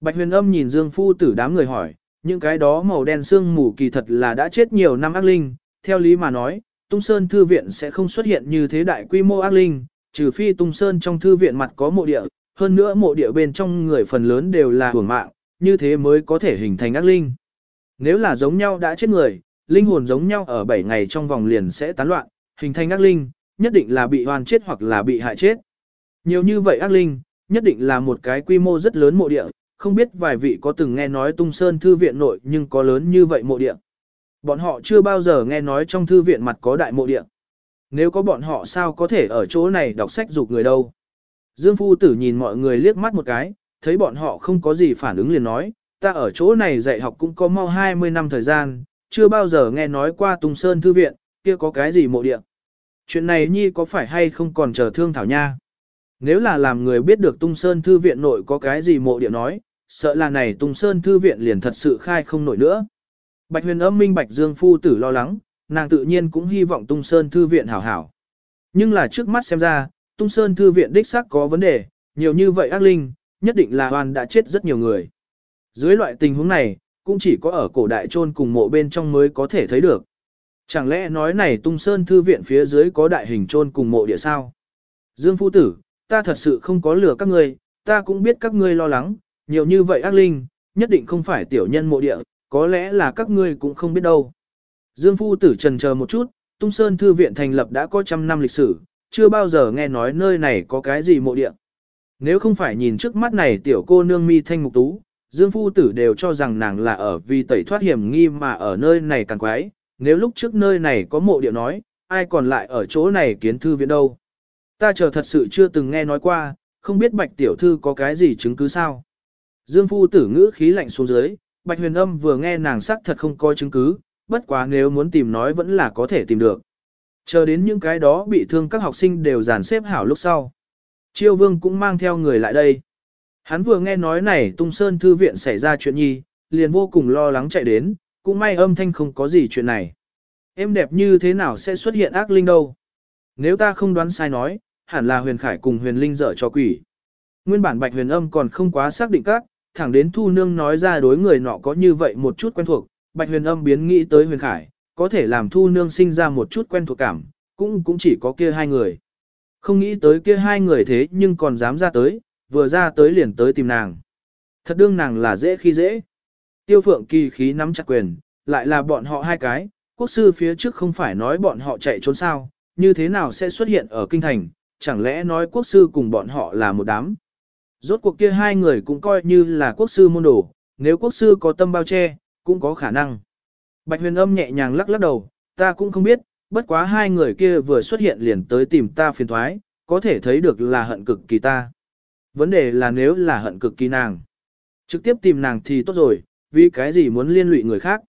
Bạch huyền âm nhìn Dương Phu tử đám người hỏi, những cái đó màu đen xương mù kỳ thật là đã chết nhiều năm ác linh, theo lý mà nói, tung sơn thư viện sẽ không xuất hiện như thế đại quy mô ác linh, trừ phi tung sơn trong thư viện mặt có mộ địa, hơn nữa mộ địa bên trong người phần lớn đều là hưởng mạng, như thế mới có thể hình thành ác linh. Nếu là giống nhau đã chết người, linh hồn giống nhau ở 7 ngày trong vòng liền sẽ tán loạn, hình thành ác linh, nhất định là bị hoàn chết hoặc là bị hại chết. Nhiều như vậy ác linh, nhất định là một cái quy mô rất lớn mộ địa, không biết vài vị có từng nghe nói tung sơn thư viện nội nhưng có lớn như vậy mộ địa. Bọn họ chưa bao giờ nghe nói trong thư viện mặt có đại mộ địa. Nếu có bọn họ sao có thể ở chỗ này đọc sách dục người đâu. Dương Phu Tử nhìn mọi người liếc mắt một cái, thấy bọn họ không có gì phản ứng liền nói, ta ở chỗ này dạy học cũng có mau 20 năm thời gian, chưa bao giờ nghe nói qua Tùng Sơn Thư Viện, kia có cái gì mộ địa. Chuyện này nhi có phải hay không còn chờ thương thảo nha. Nếu là làm người biết được Tung Sơn Thư Viện nội có cái gì mộ địa nói, sợ là này Tung Sơn Thư Viện liền thật sự khai không nổi nữa. Bạch huyền âm minh Bạch Dương Phu Tử lo lắng, nàng tự nhiên cũng hy vọng Tung Sơn Thư Viện hảo hảo. Nhưng là trước mắt xem ra, Tung Sơn Thư Viện đích xác có vấn đề, nhiều như vậy ác linh, nhất định là hoàn đã chết rất nhiều người. Dưới loại tình huống này, cũng chỉ có ở cổ đại trôn cùng mộ bên trong mới có thể thấy được. Chẳng lẽ nói này tung sơn thư viện phía dưới có đại hình trôn cùng mộ địa sao? Dương Phu Tử, ta thật sự không có lừa các ngươi, ta cũng biết các ngươi lo lắng, nhiều như vậy ác linh, nhất định không phải tiểu nhân mộ địa, có lẽ là các ngươi cũng không biết đâu. Dương Phu Tử trần chờ một chút, tung sơn thư viện thành lập đã có trăm năm lịch sử, chưa bao giờ nghe nói nơi này có cái gì mộ địa. Nếu không phải nhìn trước mắt này tiểu cô nương mi thanh mục tú, Dương Phu Tử đều cho rằng nàng là ở vì tẩy thoát hiểm nghi mà ở nơi này càng quái, nếu lúc trước nơi này có mộ địa nói, ai còn lại ở chỗ này kiến thư viện đâu. Ta chờ thật sự chưa từng nghe nói qua, không biết Bạch Tiểu Thư có cái gì chứng cứ sao. Dương Phu Tử ngữ khí lạnh xuống dưới, Bạch Huyền Âm vừa nghe nàng sắc thật không có chứng cứ, bất quá nếu muốn tìm nói vẫn là có thể tìm được. Chờ đến những cái đó bị thương các học sinh đều dàn xếp hảo lúc sau. Chiêu Vương cũng mang theo người lại đây. Hắn vừa nghe nói này tung sơn thư viện xảy ra chuyện nhi, liền vô cùng lo lắng chạy đến, cũng may âm thanh không có gì chuyện này. Em đẹp như thế nào sẽ xuất hiện ác linh đâu? Nếu ta không đoán sai nói, hẳn là huyền khải cùng huyền linh dở cho quỷ. Nguyên bản bạch huyền âm còn không quá xác định các, thẳng đến thu nương nói ra đối người nọ có như vậy một chút quen thuộc, bạch huyền âm biến nghĩ tới huyền khải, có thể làm thu nương sinh ra một chút quen thuộc cảm, cũng cũng chỉ có kia hai người. Không nghĩ tới kia hai người thế nhưng còn dám ra tới, vừa ra tới liền tới tìm nàng. Thật đương nàng là dễ khi dễ. Tiêu phượng kỳ khí nắm chặt quyền, lại là bọn họ hai cái, quốc sư phía trước không phải nói bọn họ chạy trốn sao, như thế nào sẽ xuất hiện ở kinh thành, chẳng lẽ nói quốc sư cùng bọn họ là một đám. Rốt cuộc kia hai người cũng coi như là quốc sư môn đồ, nếu quốc sư có tâm bao che, cũng có khả năng. Bạch huyền âm nhẹ nhàng lắc lắc đầu, ta cũng không biết, bất quá hai người kia vừa xuất hiện liền tới tìm ta phiền thoái, có thể thấy được là hận cực kỳ ta. Vấn đề là nếu là hận cực kỳ nàng. Trực tiếp tìm nàng thì tốt rồi, vì cái gì muốn liên lụy người khác.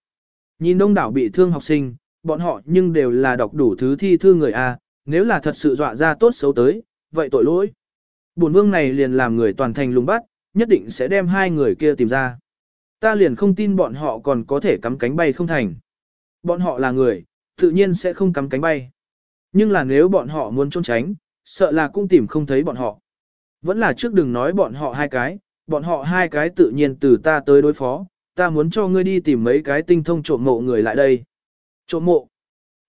Nhìn đông đảo bị thương học sinh, bọn họ nhưng đều là đọc đủ thứ thi thư người A, nếu là thật sự dọa ra tốt xấu tới, vậy tội lỗi. Bổn vương này liền làm người toàn thành lùng bắt, nhất định sẽ đem hai người kia tìm ra. Ta liền không tin bọn họ còn có thể cắm cánh bay không thành. Bọn họ là người, tự nhiên sẽ không cắm cánh bay. Nhưng là nếu bọn họ muốn trốn tránh, sợ là cũng tìm không thấy bọn họ. Vẫn là trước đừng nói bọn họ hai cái, bọn họ hai cái tự nhiên từ ta tới đối phó, ta muốn cho ngươi đi tìm mấy cái tinh thông trộm mộ người lại đây. Trộm mộ.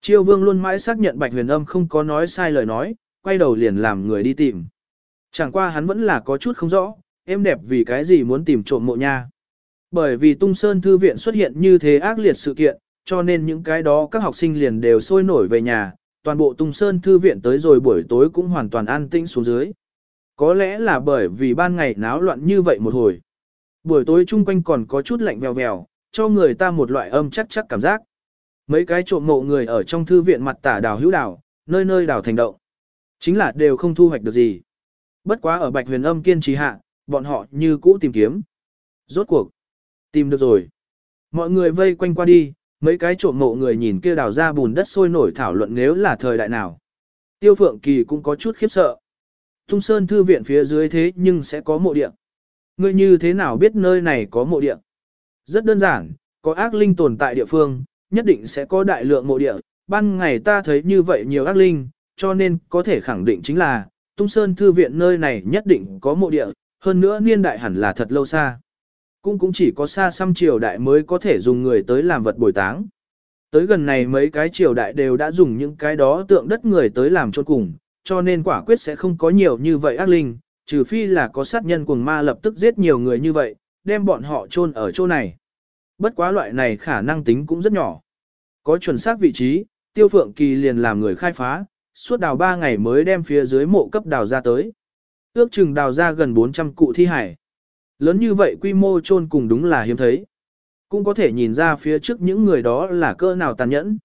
Chiêu vương luôn mãi xác nhận bạch huyền âm không có nói sai lời nói, quay đầu liền làm người đi tìm. Chẳng qua hắn vẫn là có chút không rõ, em đẹp vì cái gì muốn tìm trộm mộ nha. Bởi vì tung sơn thư viện xuất hiện như thế ác liệt sự kiện, cho nên những cái đó các học sinh liền đều sôi nổi về nhà, toàn bộ tung sơn thư viện tới rồi buổi tối cũng hoàn toàn an tĩnh xuống dưới. Có lẽ là bởi vì ban ngày náo loạn như vậy một hồi. Buổi tối chung quanh còn có chút lạnh vèo vèo, cho người ta một loại âm chắc chắc cảm giác. Mấy cái trộm mộ người ở trong thư viện mặt tả đào hữu đào, nơi nơi đào thành động. Chính là đều không thu hoạch được gì. Bất quá ở bạch huyền âm kiên trì hạ, bọn họ như cũ tìm kiếm. Rốt cuộc. Tìm được rồi. Mọi người vây quanh qua đi, Mấy cái trộm mộ người nhìn kia đào ra bùn đất sôi nổi thảo luận nếu là thời đại nào. Tiêu Phượng Kỳ cũng có chút khiếp sợ. Tung Sơn Thư viện phía dưới thế nhưng sẽ có mộ địa. Ngươi như thế nào biết nơi này có mộ địa? Rất đơn giản, có ác linh tồn tại địa phương, nhất định sẽ có đại lượng mộ địa. Ban ngày ta thấy như vậy nhiều ác linh, cho nên có thể khẳng định chính là, Tung Sơn Thư viện nơi này nhất định có mộ địa, hơn nữa niên đại hẳn là thật lâu xa. Cũng cũng chỉ có xa xăm triều đại mới có thể dùng người tới làm vật bồi táng. Tới gần này mấy cái triều đại đều đã dùng những cái đó tượng đất người tới làm cho cùng, cho nên quả quyết sẽ không có nhiều như vậy ác linh, trừ phi là có sát nhân cuồng ma lập tức giết nhiều người như vậy, đem bọn họ chôn ở chỗ này. Bất quá loại này khả năng tính cũng rất nhỏ. Có chuẩn xác vị trí, Tiêu Phượng Kỳ liền làm người khai phá, suốt đào 3 ngày mới đem phía dưới mộ cấp đào ra tới. Ước chừng đào ra gần 400 cụ thi hải. Lớn như vậy quy mô chôn cùng đúng là hiếm thấy. Cũng có thể nhìn ra phía trước những người đó là cơ nào tàn nhẫn.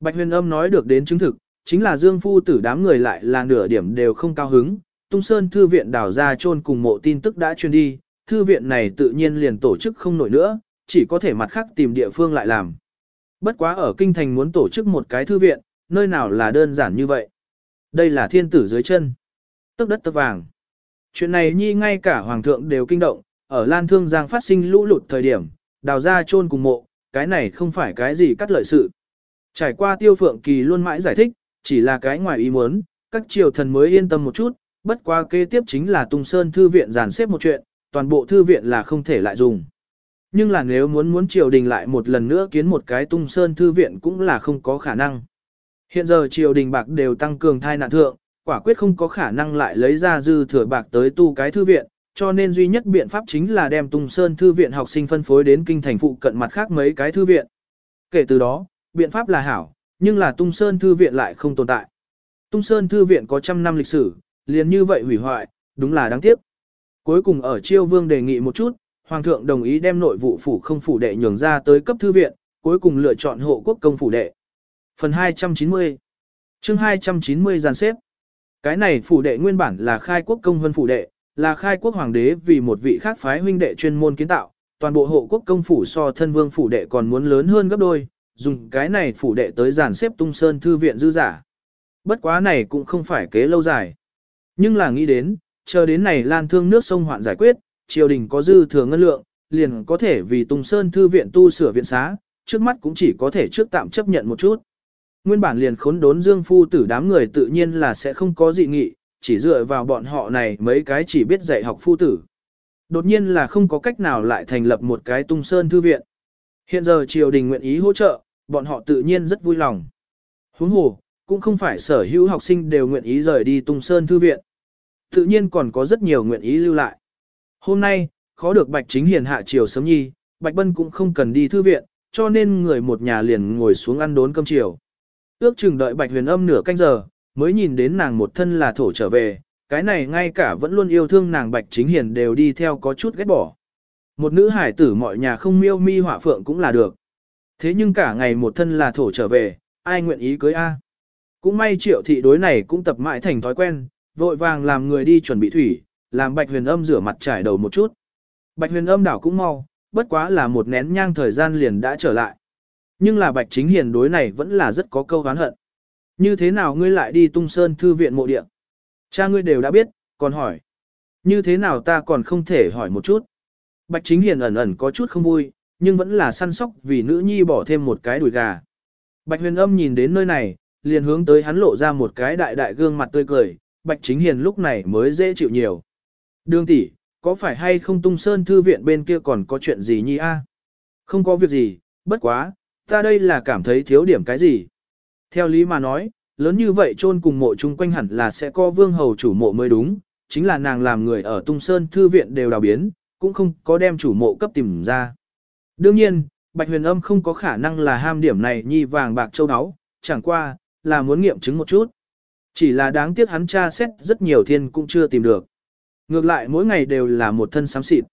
Bạch huyền âm nói được đến chứng thực, chính là Dương Phu tử đám người lại là nửa điểm đều không cao hứng. Tung Sơn Thư viện đào ra chôn cùng mộ tin tức đã truyền đi, thư viện này tự nhiên liền tổ chức không nổi nữa, chỉ có thể mặt khác tìm địa phương lại làm. Bất quá ở kinh thành muốn tổ chức một cái thư viện, nơi nào là đơn giản như vậy. Đây là thiên tử dưới chân. Tức đất tức vàng. Chuyện này nhi ngay cả hoàng thượng đều kinh động, ở Lan Thương Giang phát sinh lũ lụt thời điểm, đào ra chôn cùng mộ, cái này không phải cái gì cắt lợi sự. Trải qua tiêu phượng kỳ luôn mãi giải thích, chỉ là cái ngoài ý muốn, các triều thần mới yên tâm một chút, bất qua kế tiếp chính là Tung Sơn Thư viện dàn xếp một chuyện, toàn bộ thư viện là không thể lại dùng. Nhưng là nếu muốn muốn triều đình lại một lần nữa kiến một cái Tung Sơn Thư viện cũng là không có khả năng. Hiện giờ triều đình bạc đều tăng cường thai nạn thượng, quả quyết không có khả năng lại lấy ra dư thừa bạc tới tu cái thư viện, cho nên duy nhất biện pháp chính là đem Tung Sơn Thư viện học sinh phân phối đến kinh thành phụ cận mặt khác mấy cái thư viện. Kể từ đó, biện pháp là hảo, nhưng là Tung Sơn Thư viện lại không tồn tại. Tung Sơn Thư viện có trăm năm lịch sử, liền như vậy hủy hoại, đúng là đáng tiếc. Cuối cùng ở Chiêu Vương đề nghị một chút, Hoàng thượng đồng ý đem nội vụ phủ không phủ đệ nhường ra tới cấp thư viện, cuối cùng lựa chọn hộ quốc công phủ đệ. Phần 290 chương 290 giàn xếp Cái này phủ đệ nguyên bản là khai quốc công vân phủ đệ, là khai quốc hoàng đế vì một vị khác phái huynh đệ chuyên môn kiến tạo, toàn bộ hộ quốc công phủ so thân vương phủ đệ còn muốn lớn hơn gấp đôi, dùng cái này phủ đệ tới giàn xếp tung sơn thư viện dư giả. Bất quá này cũng không phải kế lâu dài. Nhưng là nghĩ đến, chờ đến này lan thương nước sông hoạn giải quyết, triều đình có dư thừa ngân lượng, liền có thể vì tung sơn thư viện tu sửa viện xá, trước mắt cũng chỉ có thể trước tạm chấp nhận một chút. Nguyên bản liền khốn đốn dương phu tử đám người tự nhiên là sẽ không có dị nghị, chỉ dựa vào bọn họ này mấy cái chỉ biết dạy học phu tử. Đột nhiên là không có cách nào lại thành lập một cái tung sơn thư viện. Hiện giờ triều đình nguyện ý hỗ trợ, bọn họ tự nhiên rất vui lòng. Huống hồ, cũng không phải sở hữu học sinh đều nguyện ý rời đi tung sơn thư viện. Tự nhiên còn có rất nhiều nguyện ý lưu lại. Hôm nay, khó được Bạch Chính Hiền hạ chiều sớm nhi, Bạch Bân cũng không cần đi thư viện, cho nên người một nhà liền ngồi xuống ăn đốn cơm chiều. Ước chừng đợi Bạch Huyền Âm nửa canh giờ, mới nhìn đến nàng một thân là thổ trở về, cái này ngay cả vẫn luôn yêu thương nàng Bạch Chính Hiền đều đi theo có chút ghét bỏ. Một nữ hải tử mọi nhà không miêu mi họa phượng cũng là được. Thế nhưng cả ngày một thân là thổ trở về, ai nguyện ý cưới A. Cũng may triệu thị đối này cũng tập mãi thành thói quen, vội vàng làm người đi chuẩn bị thủy, làm Bạch Huyền Âm rửa mặt trải đầu một chút. Bạch Huyền Âm đảo cũng mau, bất quá là một nén nhang thời gian liền đã trở lại. Nhưng là Bạch Chính Hiền đối này vẫn là rất có câu hán hận. Như thế nào ngươi lại đi tung sơn thư viện mộ địa? Cha ngươi đều đã biết, còn hỏi. Như thế nào ta còn không thể hỏi một chút? Bạch Chính Hiền ẩn ẩn có chút không vui, nhưng vẫn là săn sóc vì nữ nhi bỏ thêm một cái đùi gà. Bạch huyền âm nhìn đến nơi này, liền hướng tới hắn lộ ra một cái đại đại gương mặt tươi cười, Bạch Chính Hiền lúc này mới dễ chịu nhiều. Đường tỷ, có phải hay không tung sơn thư viện bên kia còn có chuyện gì nhi a? Không có việc gì, bất quá, ta đây là cảm thấy thiếu điểm cái gì. Theo lý mà nói, lớn như vậy chôn cùng mộ chung quanh hẳn là sẽ có vương hầu chủ mộ mới đúng, chính là nàng làm người ở tung sơn thư viện đều đào biến, cũng không có đem chủ mộ cấp tìm ra. Đương nhiên, Bạch Huyền Âm không có khả năng là ham điểm này nhi vàng bạc châu áo, chẳng qua, là muốn nghiệm chứng một chút. Chỉ là đáng tiếc hắn tra xét rất nhiều thiên cũng chưa tìm được. Ngược lại mỗi ngày đều là một thân sám xịt.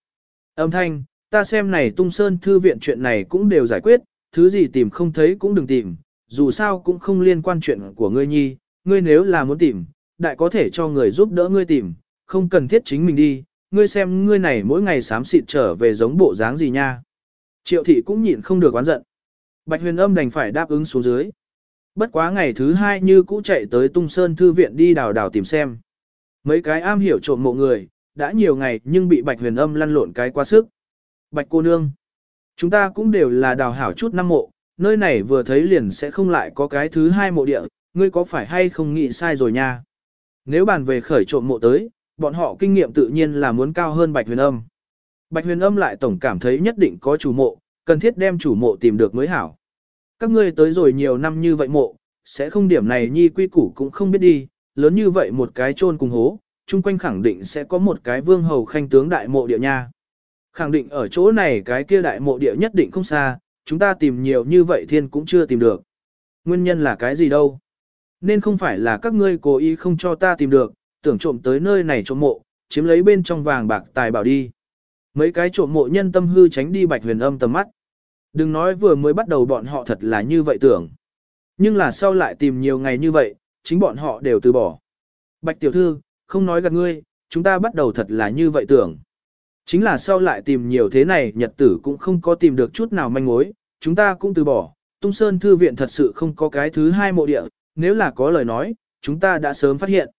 Âm thanh, ta xem này tung sơn thư viện chuyện này cũng đều giải quyết, thứ gì tìm không thấy cũng đừng tìm, dù sao cũng không liên quan chuyện của ngươi nhi, ngươi nếu là muốn tìm, đại có thể cho người giúp đỡ ngươi tìm, không cần thiết chính mình đi, ngươi xem ngươi này mỗi ngày sám xịt trở về giống bộ dáng gì nha. Triệu thị cũng nhịn không được oán giận. Bạch huyền âm đành phải đáp ứng xuống dưới. Bất quá ngày thứ hai như cũ chạy tới tung sơn thư viện đi đào đào tìm xem. Mấy cái am hiểu trộm mộ người, đã nhiều ngày nhưng bị bạch huyền âm lăn lộn cái quá sức. Bạch cô nương. Chúng ta cũng đều là đào hảo chút năm mộ, nơi này vừa thấy liền sẽ không lại có cái thứ hai mộ địa, ngươi có phải hay không nghĩ sai rồi nha. Nếu bàn về khởi trộm mộ tới, bọn họ kinh nghiệm tự nhiên là muốn cao hơn bạch huyền âm. Bạch huyền âm lại tổng cảm thấy nhất định có chủ mộ, cần thiết đem chủ mộ tìm được mới hảo. Các ngươi tới rồi nhiều năm như vậy mộ, sẽ không điểm này nhi quy củ cũng không biết đi, lớn như vậy một cái chôn cùng hố, chung quanh khẳng định sẽ có một cái vương hầu khanh tướng đại mộ địa nha. Khẳng định ở chỗ này cái kia đại mộ địa nhất định không xa, chúng ta tìm nhiều như vậy thiên cũng chưa tìm được. Nguyên nhân là cái gì đâu? Nên không phải là các ngươi cố ý không cho ta tìm được, tưởng trộm tới nơi này trộm mộ, chiếm lấy bên trong vàng bạc tài bảo đi. Mấy cái trộm mộ nhân tâm hư tránh đi bạch huyền âm tầm mắt. Đừng nói vừa mới bắt đầu bọn họ thật là như vậy tưởng. Nhưng là sau lại tìm nhiều ngày như vậy, chính bọn họ đều từ bỏ. Bạch tiểu thư, không nói gạt ngươi, chúng ta bắt đầu thật là như vậy tưởng. Chính là sau lại tìm nhiều thế này nhật tử cũng không có tìm được chút nào manh mối, chúng ta cũng từ bỏ. Tung Sơn Thư Viện thật sự không có cái thứ hai mộ địa, nếu là có lời nói, chúng ta đã sớm phát hiện.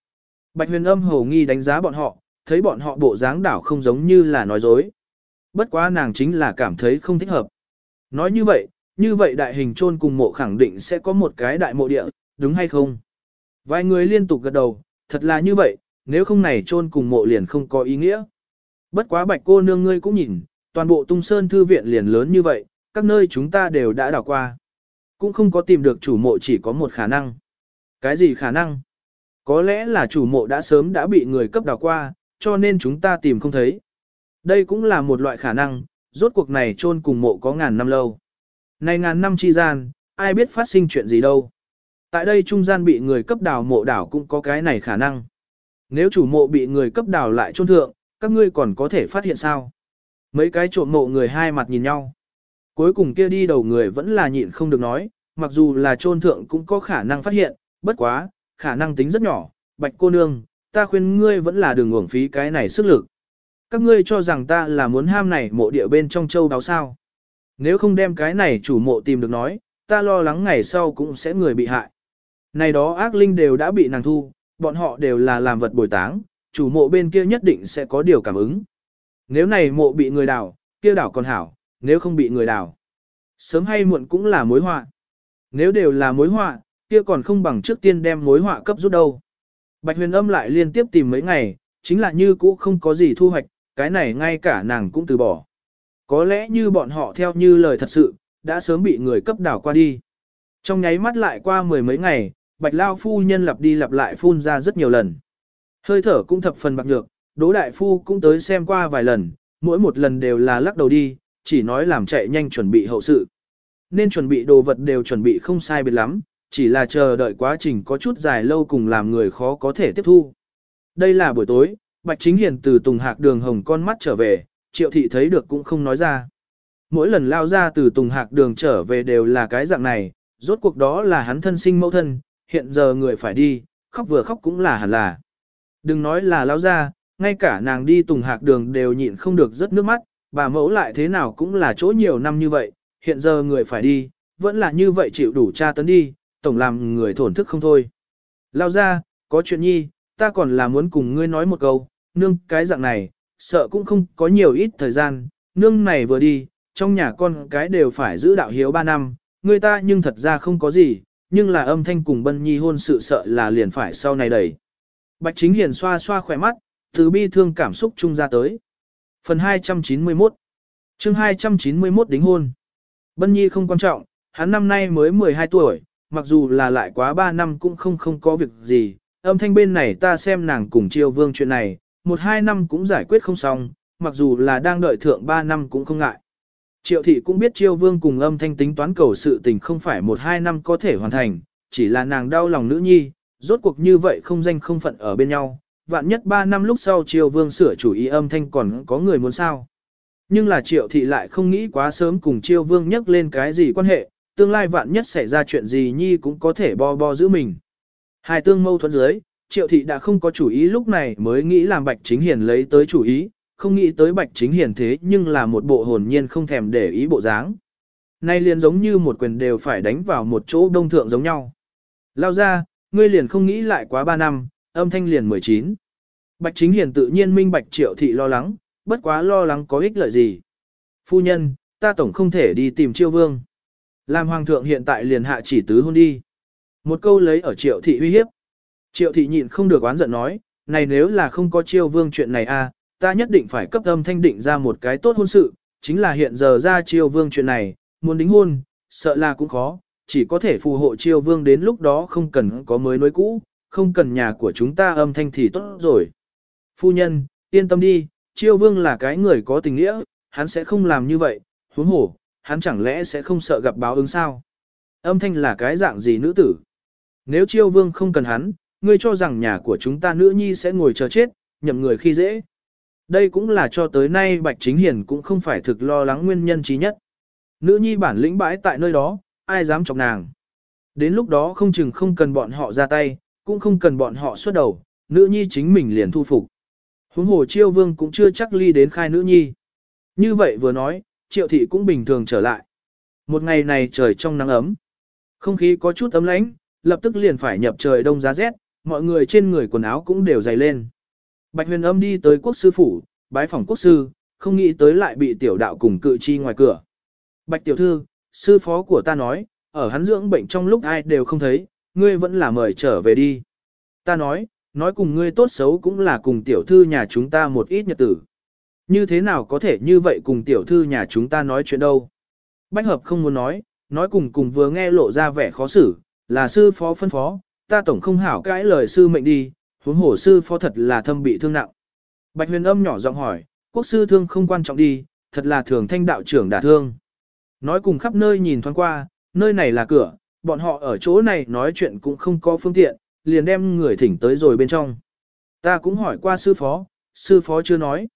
Bạch huyền âm hầu nghi đánh giá bọn họ, thấy bọn họ bộ dáng đảo không giống như là nói dối. Bất quá nàng chính là cảm thấy không thích hợp. Nói như vậy, như vậy đại hình chôn cùng mộ khẳng định sẽ có một cái đại mộ địa, đúng hay không? Vài người liên tục gật đầu, thật là như vậy, nếu không này chôn cùng mộ liền không có ý nghĩa. Bất quá bạch cô nương ngươi cũng nhìn, toàn bộ tung sơn thư viện liền lớn như vậy, các nơi chúng ta đều đã đảo qua. Cũng không có tìm được chủ mộ chỉ có một khả năng. Cái gì khả năng? Có lẽ là chủ mộ đã sớm đã bị người cấp đào qua, cho nên chúng ta tìm không thấy. Đây cũng là một loại khả năng, rốt cuộc này chôn cùng mộ có ngàn năm lâu. Này ngàn năm chi gian, ai biết phát sinh chuyện gì đâu. Tại đây trung gian bị người cấp đào mộ đảo cũng có cái này khả năng. Nếu chủ mộ bị người cấp đào lại chôn thượng, các ngươi còn có thể phát hiện sao? Mấy cái trộm mộ người hai mặt nhìn nhau. Cuối cùng kia đi đầu người vẫn là nhịn không được nói, mặc dù là chôn thượng cũng có khả năng phát hiện, bất quá, khả năng tính rất nhỏ, bạch cô nương, ta khuyên ngươi vẫn là đừng uổng phí cái này sức lực. Các ngươi cho rằng ta là muốn ham này mộ địa bên trong châu báo sao. Nếu không đem cái này chủ mộ tìm được nói, ta lo lắng ngày sau cũng sẽ người bị hại. Này đó ác linh đều đã bị nàng thu, bọn họ đều là làm vật bồi táng, chủ mộ bên kia nhất định sẽ có điều cảm ứng. Nếu này mộ bị người đào, kia đảo còn hảo, nếu không bị người đào. Sớm hay muộn cũng là mối họa. Nếu đều là mối họa, kia còn không bằng trước tiên đem mối họa cấp rút đâu. Bạch huyền âm lại liên tiếp tìm mấy ngày, chính là như cũ không có gì thu hoạch, cái này ngay cả nàng cũng từ bỏ. Có lẽ như bọn họ theo như lời thật sự, đã sớm bị người cấp đảo qua đi. Trong nháy mắt lại qua mười mấy ngày, bạch lao phu nhân lặp đi lặp lại phun ra rất nhiều lần. Hơi thở cũng thập phần bạc nhược, đỗ đại phu cũng tới xem qua vài lần, mỗi một lần đều là lắc đầu đi, chỉ nói làm chạy nhanh chuẩn bị hậu sự. Nên chuẩn bị đồ vật đều chuẩn bị không sai biệt lắm, chỉ là chờ đợi quá trình có chút dài lâu cùng làm người khó có thể tiếp thu. Đây là buổi tối, Bạch Chính Hiền từ Tùng Hạc đường hồng con mắt trở về, triệu thị thấy được cũng không nói ra. Mỗi lần lao ra từ Tùng Hạc đường trở về đều là cái dạng này, rốt cuộc đó là hắn thân sinh mẫu thân, hiện giờ người phải đi, khóc vừa khóc cũng là hẳn là. Đừng nói là lao ra, ngay cả nàng đi Tùng Hạc đường đều nhịn không được rất nước mắt, bà mẫu lại thế nào cũng là chỗ nhiều năm như vậy, hiện giờ người phải đi, vẫn là như vậy chịu đủ tra tấn đi, tổng làm người thổn thức không thôi. Lao ra, có chuyện nhi, ta còn là muốn cùng ngươi nói một câu, nương cái dạng này, sợ cũng không có nhiều ít thời gian, nương này vừa đi, trong nhà con cái đều phải giữ đạo hiếu 3 năm, người ta nhưng thật ra không có gì, nhưng là âm thanh cùng bân nhi hôn sự sợ là liền phải sau này đẩy. Bạch chính hiền xoa xoa khỏe mắt, từ bi thương cảm xúc chung ra tới. Phần 291 chương 291 đính hôn Bân nhi không quan trọng, hắn năm nay mới 12 tuổi, mặc dù là lại quá 3 năm cũng không không có việc gì, âm thanh bên này ta xem nàng cùng chiêu vương chuyện này, một hai năm cũng giải quyết không xong, mặc dù là đang đợi thượng 3 năm cũng không ngại. Triệu thị cũng biết chiêu vương cùng âm thanh tính toán cầu sự tình không phải một hai năm có thể hoàn thành, chỉ là nàng đau lòng nữ nhi, rốt cuộc như vậy không danh không phận ở bên nhau, vạn nhất 3 năm lúc sau triều vương sửa chủ ý âm thanh còn có người muốn sao. Nhưng là triệu thị lại không nghĩ quá sớm cùng triều vương nhắc lên cái gì quan hệ, tương lai vạn nhất xảy ra chuyện gì nhi cũng có thể bo bo giữ mình. Hai tương mâu thuẫn dưới, triệu thị đã không có chủ ý lúc này mới nghĩ làm bạch chính hiền lấy tới chủ ý, không nghĩ tới bạch chính hiền thế nhưng là một bộ hồn nhiên không thèm để ý bộ dáng. Nay liền giống như một quyền đều phải đánh vào một chỗ đông thượng giống nhau. Lao ra, ngươi liền không nghĩ lại quá 3 năm, âm thanh liền 19. Bạch Chính Hiền tự nhiên minh bạch triệu thị lo lắng, bất quá lo lắng có ích lợi gì. Phu nhân, ta tổng không thể đi tìm chiêu vương. Làm hoàng thượng hiện tại liền hạ chỉ tứ hôn đi. Một câu lấy ở triệu thị uy hiếp. Triệu thị nhịn không được oán giận nói, này nếu là không có chiêu vương chuyện này a, ta nhất định phải cấp âm thanh định ra một cái tốt hôn sự, chính là hiện giờ ra chiêu vương chuyện này, muốn đính hôn, sợ là cũng khó, chỉ có thể phù hộ chiêu vương đến lúc đó không cần có mới nối cũ, không cần nhà của chúng ta âm thanh thì tốt rồi. Phu nhân, yên tâm đi, chiêu vương là cái người có tình nghĩa, hắn sẽ không làm như vậy, huống hổ, hắn chẳng lẽ sẽ không sợ gặp báo ứng sao? Âm thanh là cái dạng gì nữ tử? Nếu chiêu vương không cần hắn, ngươi cho rằng nhà của chúng ta nữ nhi sẽ ngồi chờ chết, nhậm người khi dễ. Đây cũng là cho tới nay Bạch Chính Hiền cũng không phải thực lo lắng nguyên nhân trí nhất. Nữ nhi bản lĩnh bãi tại nơi đó, ai dám chọc nàng. Đến lúc đó không chừng không cần bọn họ ra tay, cũng không cần bọn họ xuất đầu, nữ nhi chính mình liền thu phục. Huống hồ chiêu vương cũng chưa chắc ly đến khai nữ nhi. Như vậy vừa nói, triệu thị cũng bình thường trở lại. Một ngày này trời trong nắng ấm, không khí có chút ấm lãnh, lập tức liền phải nhập trời đông giá rét, mọi người trên người quần áo cũng đều dày lên. Bạch huyền âm đi tới quốc sư phủ, bái phòng quốc sư, không nghĩ tới lại bị tiểu đạo cùng cự chi ngoài cửa. Bạch tiểu thư, sư phó của ta nói, ở hắn dưỡng bệnh trong lúc ai đều không thấy, ngươi vẫn là mời trở về đi. Ta nói, nói cùng ngươi tốt xấu cũng là cùng tiểu thư nhà chúng ta một ít nhật tử. Như thế nào có thể như vậy cùng tiểu thư nhà chúng ta nói chuyện đâu. Bách hợp không muốn nói, nói cùng cùng vừa nghe lộ ra vẻ khó xử, là sư phó phân phó, ta tổng không hảo cãi lời sư mệnh đi, huống hổ sư phó thật là thâm bị thương nặng. Bạch huyền âm nhỏ giọng hỏi, quốc sư thương không quan trọng đi, thật là thường thanh đạo trưởng đả thương. Nói cùng khắp nơi nhìn thoáng qua, nơi này là cửa, bọn họ ở chỗ này nói chuyện cũng không có phương tiện, liền đem người thỉnh tới rồi bên trong. Ta cũng hỏi qua sư phó, sư phó chưa nói.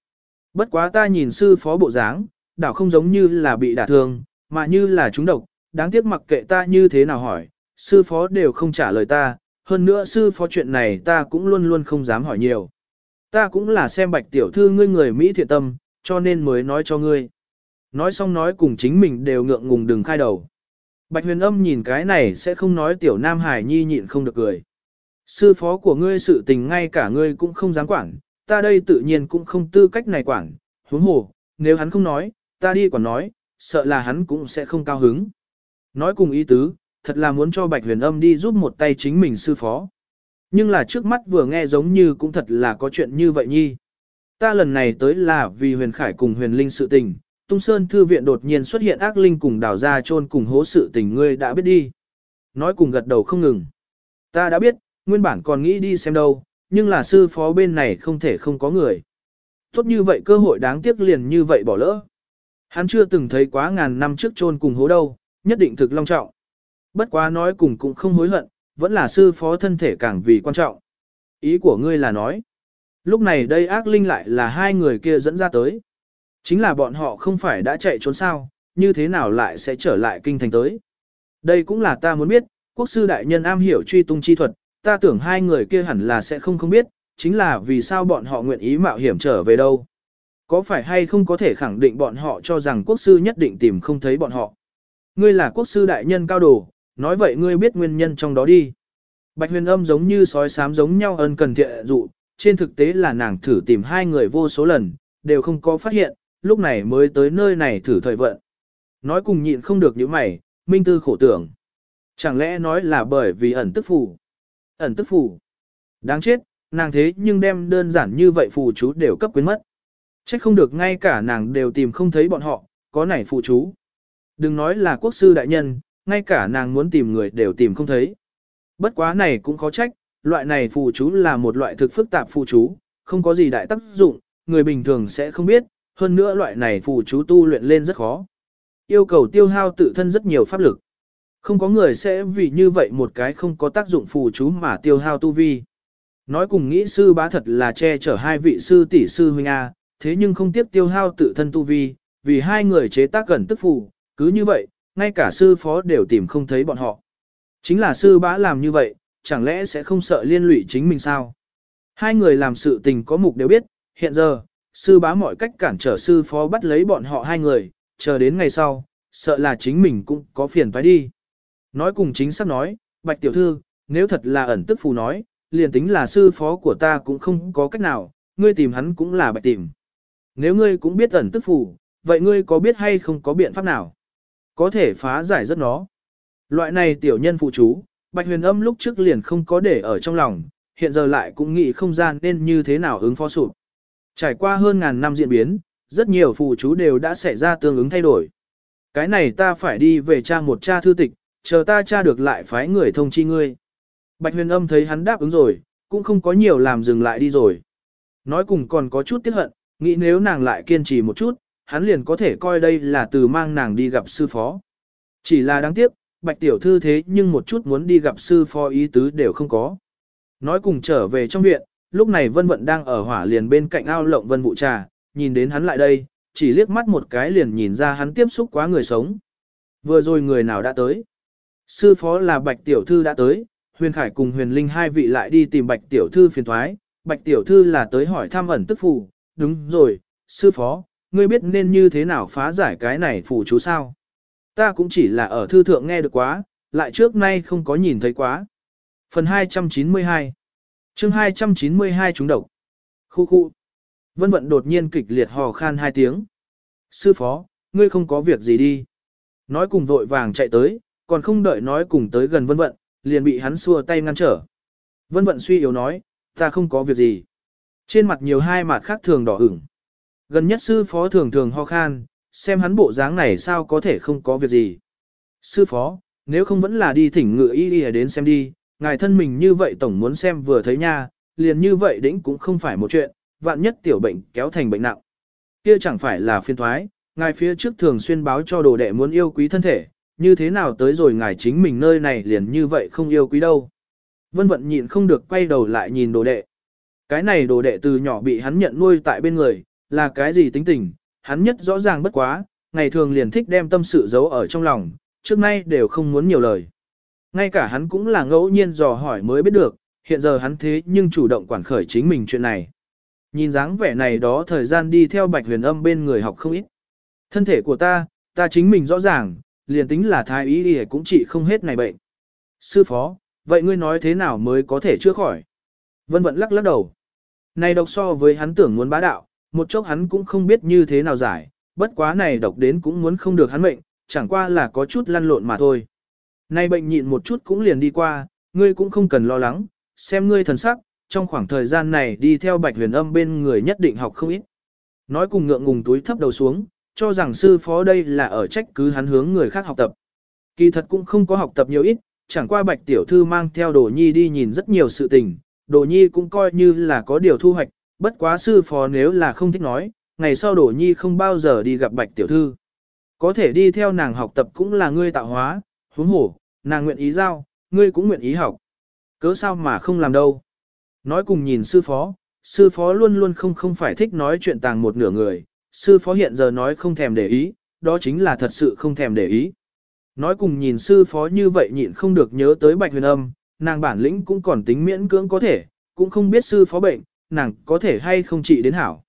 Bất quá ta nhìn sư phó bộ dáng, đảo không giống như là bị đả thương, mà như là trúng độc, đáng tiếc mặc kệ ta như thế nào hỏi, sư phó đều không trả lời ta, hơn nữa sư phó chuyện này ta cũng luôn luôn không dám hỏi nhiều. Ta cũng là xem bạch tiểu thư ngươi người Mỹ thiện tâm, cho nên mới nói cho ngươi. Nói xong nói cùng chính mình đều ngượng ngùng đừng khai đầu. Bạch huyền âm nhìn cái này sẽ không nói tiểu nam hải nhi nhịn không được cười. Sư phó của ngươi sự tình ngay cả ngươi cũng không dám quản, ta đây tự nhiên cũng không tư cách này quản, huống hồ, nếu hắn không nói, ta đi còn nói, sợ là hắn cũng sẽ không cao hứng. Nói cùng ý tứ, thật là muốn cho Bạch huyền âm đi giúp một tay chính mình sư phó. Nhưng là trước mắt vừa nghe giống như cũng thật là có chuyện như vậy nhi. Ta lần này tới là vì huyền khải cùng huyền linh sự tình, tung sơn thư viện đột nhiên xuất hiện ác linh cùng đào ra chôn cùng hố sự tình ngươi đã biết đi. Nói cùng gật đầu không ngừng. Ta đã biết, nguyên bản còn nghĩ đi xem đâu, nhưng là sư phó bên này không thể không có người. Tốt như vậy cơ hội đáng tiếc liền như vậy bỏ lỡ. Hắn chưa từng thấy quá ngàn năm trước chôn cùng hố đâu, nhất định thực long trọng. Bất quá nói cùng cũng không hối hận, vẫn là sư phó thân thể càng vì quan trọng. Ý của ngươi là nói, lúc này đây ác linh lại là hai người kia dẫn ra tới. Chính là bọn họ không phải đã chạy trốn sao, như thế nào lại sẽ trở lại kinh thành tới. Đây cũng là ta muốn biết, quốc sư đại nhân am hiểu truy tung chi thuật, ta tưởng hai người kia hẳn là sẽ không không biết, chính là vì sao bọn họ nguyện ý mạo hiểm trở về đâu. Có phải hay không có thể khẳng định bọn họ cho rằng quốc sư nhất định tìm không thấy bọn họ. Ngươi là quốc sư đại nhân cao đồ, nói vậy ngươi biết nguyên nhân trong đó đi. Bạch huyền âm giống như sói sám giống nhau ân cần thiện dụ, trên thực tế là nàng thử tìm hai người vô số lần, đều không có phát hiện, lúc này mới tới nơi này thử thời vận. Nói cùng nhịn không được những mày, minh tư khổ tưởng. Chẳng lẽ nói là bởi vì ẩn tức phủ. Ẩn tức phù. Đáng chết, nàng thế nhưng đem đơn giản như vậy phù chú đều cấp quyến mất. Chắc không được ngay cả nàng đều tìm không thấy bọn họ, có này phù chú. Đừng nói là quốc sư đại nhân, ngay cả nàng muốn tìm người đều tìm không thấy. Bất quá này cũng khó trách, loại này phù chú là một loại thực phức tạp phù chú, không có gì đại tác dụng, người bình thường sẽ không biết, hơn nữa loại này phù chú tu luyện lên rất khó. Yêu cầu tiêu hao tự thân rất nhiều pháp lực. Không có người sẽ vì như vậy một cái không có tác dụng phù chú mà tiêu hao tu vi. Nói cùng nghĩ sư bá thật là che chở hai vị sư tỷ sư huynh A, thế nhưng không tiếp tiêu hao tự thân tu vi, vì hai người chế tác gần tức phù, cứ như vậy, ngay cả sư phó đều tìm không thấy bọn họ. Chính là sư bá làm như vậy, chẳng lẽ sẽ không sợ liên lụy chính mình sao? Hai người làm sự tình có mục đều biết, hiện giờ, sư bá mọi cách cản trở sư phó bắt lấy bọn họ hai người, chờ đến ngày sau, sợ là chính mình cũng có phiền phải đi. Nói cùng chính xác nói, bạch tiểu thư, nếu thật là ẩn tức phù nói, liền tính là sư phó của ta cũng không có cách nào, ngươi tìm hắn cũng là bạch tìm. Nếu ngươi cũng biết ẩn tức phù, vậy ngươi có biết hay không có biện pháp nào? Có thể phá giải rất nó. Loại này tiểu nhân phụ chú, bạch huyền âm lúc trước liền không có để ở trong lòng, hiện giờ lại cũng nghĩ không gian nên như thế nào ứng phó sụp. Trải qua hơn ngàn năm diễn biến, rất nhiều phụ chú đều đã xảy ra tương ứng thay đổi. Cái này ta phải đi về tra một tra thư tịch, chờ ta tra được lại phái người thông chi ngươi. Bạch huyền âm thấy hắn đáp ứng rồi, cũng không có nhiều làm dừng lại đi rồi. Nói cùng còn có chút tiếc hận, nghĩ nếu nàng lại kiên trì một chút, hắn liền có thể coi đây là từ mang nàng đi gặp sư phó. Chỉ là đáng tiếc, bạch tiểu thư thế nhưng một chút muốn đi gặp sư phó ý tứ đều không có. Nói cùng trở về trong viện, lúc này vân vận đang ở hỏa liền bên cạnh ao lộng vân vụ trà, nhìn đến hắn lại đây, chỉ liếc mắt một cái liền nhìn ra hắn tiếp xúc quá người sống. Vừa rồi người nào đã tới? Sư phó là bạch tiểu thư đã tới, huyền khải cùng huyền linh hai vị lại đi tìm bạch tiểu thư phiền thoái, bạch tiểu thư là tới hỏi thăm ẩn tức phù, đúng rồi, sư phó, ngươi biết nên như thế nào phá giải cái này phù chú sao? Ta cũng chỉ là ở thư thượng nghe được quá, lại trước nay không có nhìn thấy quá. Phần 292 chương 292 chúng độc. Khu khu. Vân vận đột nhiên kịch liệt hò khan hai tiếng. Sư phó, ngươi không có việc gì đi. Nói cùng vội vàng chạy tới, còn không đợi nói cùng tới gần vân vận, liền bị hắn xua tay ngăn trở. Vân vận suy yếu nói, ta không có việc gì. Trên mặt nhiều hai mặt khác thường đỏ ửng. Gần nhất sư phó thường thường ho khan, xem hắn bộ dáng này sao có thể không có việc gì. Sư phó, nếu không vẫn là đi thỉnh ngựa y y đến xem đi, ngài thân mình như vậy tổng muốn xem vừa thấy nha, liền như vậy đĩnh cũng không phải một chuyện, vạn nhất tiểu bệnh kéo thành bệnh nặng. Kia chẳng phải là phiên thoái, ngài phía trước thường xuyên báo cho đồ đệ muốn yêu quý thân thể, như thế nào tới rồi ngài chính mình nơi này liền như vậy không yêu quý đâu. Vân vận nhịn không được quay đầu lại nhìn đồ đệ. Cái này đồ đệ từ nhỏ bị hắn nhận nuôi tại bên người, là cái gì tính tình, hắn nhất rõ ràng bất quá, ngày thường liền thích đem tâm sự giấu ở trong lòng, trước nay đều không muốn nhiều lời. Ngay cả hắn cũng là ngẫu nhiên dò hỏi mới biết được, hiện giờ hắn thế nhưng chủ động quản khởi chính mình chuyện này. Nhìn dáng vẻ này đó thời gian đi theo bạch huyền âm bên người học không ít. Thân thể của ta, ta chính mình rõ ràng, liền tính là thái y y cũng trị không hết này bệnh. Sư phó, vậy ngươi nói thế nào mới có thể chữa khỏi? Vân vận lắc lắc đầu. Này độc so với hắn tưởng muốn bá đạo, một chốc hắn cũng không biết như thế nào giải, bất quá này độc đến cũng muốn không được hắn mệnh, chẳng qua là có chút lăn lộn mà thôi. Này bệnh nhịn một chút cũng liền đi qua, ngươi cũng không cần lo lắng, xem ngươi thần sắc, trong khoảng thời gian này đi theo bạch huyền âm bên người nhất định học không ít. Nói cùng ngượng ngùng túi thấp đầu xuống, cho rằng sư phó đây là ở trách cứ hắn hướng người khác học tập. Kỳ thật cũng không có học tập nhiều ít, chẳng qua bạch tiểu thư mang theo đồ nhi đi nhìn rất nhiều sự tình, đồ nhi cũng coi như là có điều thu hoạch, bất quá sư phó nếu là không thích nói, ngày sau đồ nhi không bao giờ đi gặp bạch tiểu thư. Có thể đi theo nàng học tập cũng là ngươi tạo hóa, huống hổ, nàng nguyện ý giao, ngươi cũng nguyện ý học. Cớ sao mà không làm đâu. Nói cùng nhìn sư phó, sư phó luôn luôn không không phải thích nói chuyện tàng một nửa người, sư phó hiện giờ nói không thèm để ý, đó chính là thật sự không thèm để ý. Nói cùng nhìn sư phó như vậy nhịn không được nhớ tới bạch huyền âm, nàng bản lĩnh cũng còn tính miễn cưỡng có thể, cũng không biết sư phó bệnh, nàng có thể hay không trị đến hảo.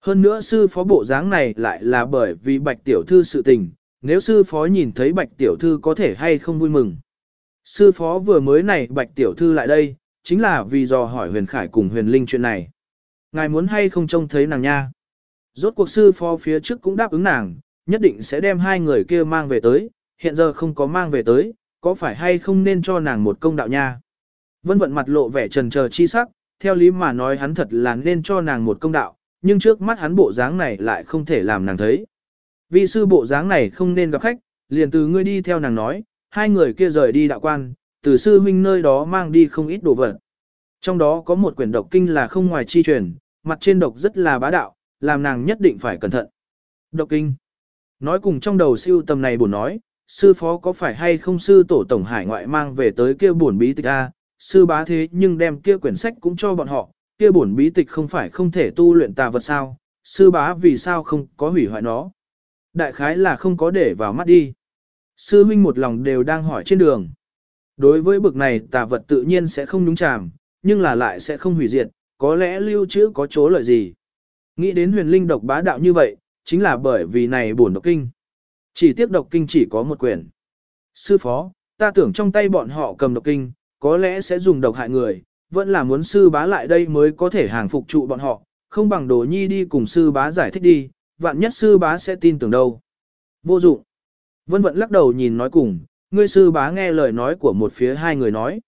Hơn nữa sư phó bộ dáng này lại là bởi vì bạch tiểu thư sự tình, nếu sư phó nhìn thấy bạch tiểu thư có thể hay không vui mừng. Sư phó vừa mới này bạch tiểu thư lại đây, chính là vì dò hỏi huyền khải cùng huyền linh chuyện này. Ngài muốn hay không trông thấy nàng nha. Rốt cuộc sư phó phía trước cũng đáp ứng nàng, nhất định sẽ đem hai người kia mang về tới, hiện giờ không có mang về tới, có phải hay không nên cho nàng một công đạo nha. Vân vận mặt lộ vẻ trần chờ chi sắc, theo lý mà nói hắn thật là nên cho nàng một công đạo, nhưng trước mắt hắn bộ dáng này lại không thể làm nàng thấy. Vì sư bộ dáng này không nên gặp khách, liền từ ngươi đi theo nàng nói, hai người kia rời đi đạo quan, từ sư huynh nơi đó mang đi không ít đồ vật. Trong đó có một quyển độc kinh là không ngoài chi truyền, mặt trên độc rất là bá đạo, làm nàng nhất định phải cẩn thận. Độc kinh. Nói cùng trong đầu siêu tầm này buồn nói, sư phó có phải hay không sư tổ tổng hải ngoại mang về tới kia buồn bí tịch A, sư bá thế nhưng đem kia quyển sách cũng cho bọn họ, kia buồn bí tịch không phải không thể tu luyện tà vật sao, sư bá vì sao không có hủy hoại nó. Đại khái là không có để vào mắt đi. Sư huynh một lòng đều đang hỏi trên đường. Đối với bực này tà vật tự nhiên sẽ không nhúng chàm, nhưng là lại sẽ không hủy diệt, có lẽ lưu trữ có chỗ lợi gì. Nghĩ đến huyền linh độc bá đạo như vậy, chính là bởi vì này buồn độc kinh. Chỉ tiếp độc kinh chỉ có một quyển. Sư phó, ta tưởng trong tay bọn họ cầm độc kinh, có lẽ sẽ dùng độc hại người, vẫn là muốn sư bá lại đây mới có thể hàng phục trụ bọn họ, không bằng đồ nhi đi cùng sư bá giải thích đi, vạn nhất sư bá sẽ tin tưởng đâu. Vô dụng. Vân vận lắc đầu nhìn nói cùng, ngươi sư bá nghe lời nói của một phía hai người nói.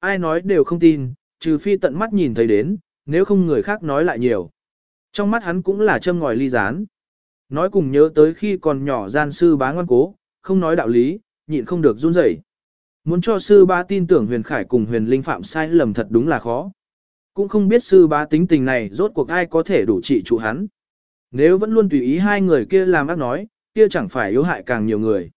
Ai nói đều không tin, trừ phi tận mắt nhìn thấy đến, nếu không người khác nói lại nhiều. Trong mắt hắn cũng là châm ngòi ly rán. Nói cùng nhớ tới khi còn nhỏ gian sư bá ngoan cố, không nói đạo lý, nhịn không được run rẩy. Muốn cho sư bá tin tưởng huyền khải cùng huyền linh phạm sai lầm thật đúng là khó. Cũng không biết sư bá tính tình này rốt cuộc ai có thể đủ trị trụ hắn. Nếu vẫn luôn tùy ý hai người kia làm ác nói, kia chẳng phải yếu hại càng nhiều người.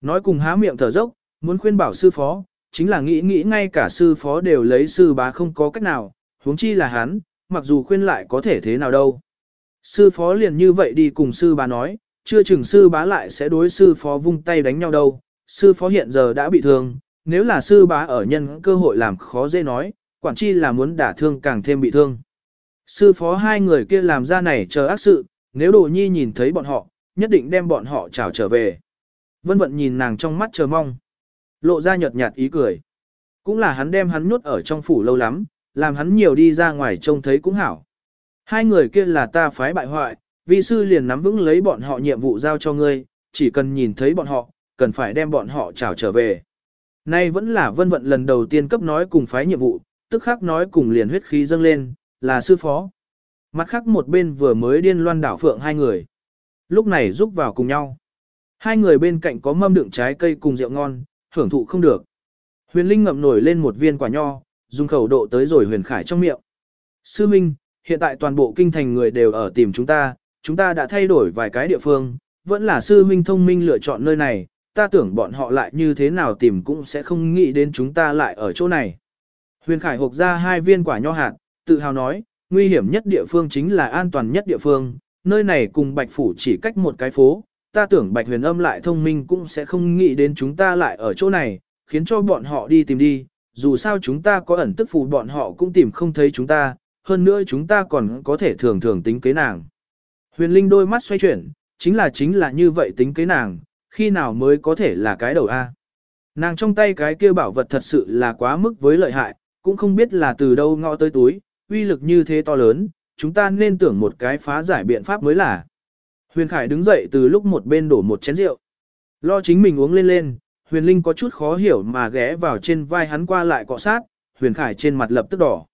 Nói cùng há miệng thở dốc, muốn khuyên bảo sư phó, chính là nghĩ nghĩ ngay cả sư phó đều lấy sư bá không có cách nào, huống chi là hắn, mặc dù khuyên lại có thể thế nào đâu. Sư phó liền như vậy đi cùng sư bá nói, chưa chừng sư bá lại sẽ đối sư phó vung tay đánh nhau đâu, sư phó hiện giờ đã bị thương, nếu là sư bá ở nhân cơ hội làm khó dễ nói, quản chi là muốn đả thương càng thêm bị thương. Sư phó hai người kia làm ra này chờ ác sự, nếu đồ nhi nhìn thấy bọn họ, nhất định đem bọn họ trảo trở về. Vân vận nhìn nàng trong mắt chờ mong. Lộ ra nhợt nhạt ý cười. Cũng là hắn đem hắn nhốt ở trong phủ lâu lắm, làm hắn nhiều đi ra ngoài trông thấy cũng hảo. Hai người kia là ta phái bại hoại, vi sư liền nắm vững lấy bọn họ nhiệm vụ giao cho ngươi, chỉ cần nhìn thấy bọn họ, cần phải đem bọn họ trảo trở về. Nay vẫn là vân vận lần đầu tiên cấp nói cùng phái nhiệm vụ, tức khắc nói cùng liền huyết khí dâng lên, là sư phó. Mặt khác một bên vừa mới điên loan đảo phượng hai người. Lúc này giúp vào cùng nhau. Hai người bên cạnh có mâm đựng trái cây cùng rượu ngon, hưởng thụ không được. Huyền Linh ngậm nổi lên một viên quả nho, dùng khẩu độ tới rồi huyền khải trong miệng. Sư Minh, hiện tại toàn bộ kinh thành người đều ở tìm chúng ta, chúng ta đã thay đổi vài cái địa phương, vẫn là sư Minh thông minh lựa chọn nơi này, ta tưởng bọn họ lại như thế nào tìm cũng sẽ không nghĩ đến chúng ta lại ở chỗ này. Huyền Khải hộp ra hai viên quả nho hạt, tự hào nói, nguy hiểm nhất địa phương chính là an toàn nhất địa phương, nơi này cùng Bạch Phủ chỉ cách một cái phố, ta tưởng Bạch Huyền Âm lại thông minh cũng sẽ không nghĩ đến chúng ta lại ở chỗ này, khiến cho bọn họ đi tìm đi, dù sao chúng ta có ẩn tức phù bọn họ cũng tìm không thấy chúng ta, hơn nữa chúng ta còn có thể thường thường tính kế nàng. Huyền Linh đôi mắt xoay chuyển, chính là chính là như vậy tính kế nàng, khi nào mới có thể là cái đầu A. Nàng trong tay cái kia bảo vật thật sự là quá mức với lợi hại, cũng không biết là từ đâu ngõ tới túi, uy lực như thế to lớn, chúng ta nên tưởng một cái phá giải biện pháp mới là. Huyền Khải đứng dậy từ lúc một bên đổ một chén rượu. Lo chính mình uống lên lên, Huyền Linh có chút khó hiểu mà ghé vào trên vai hắn qua lại cọ sát, Huyền Khải trên mặt lập tức đỏ.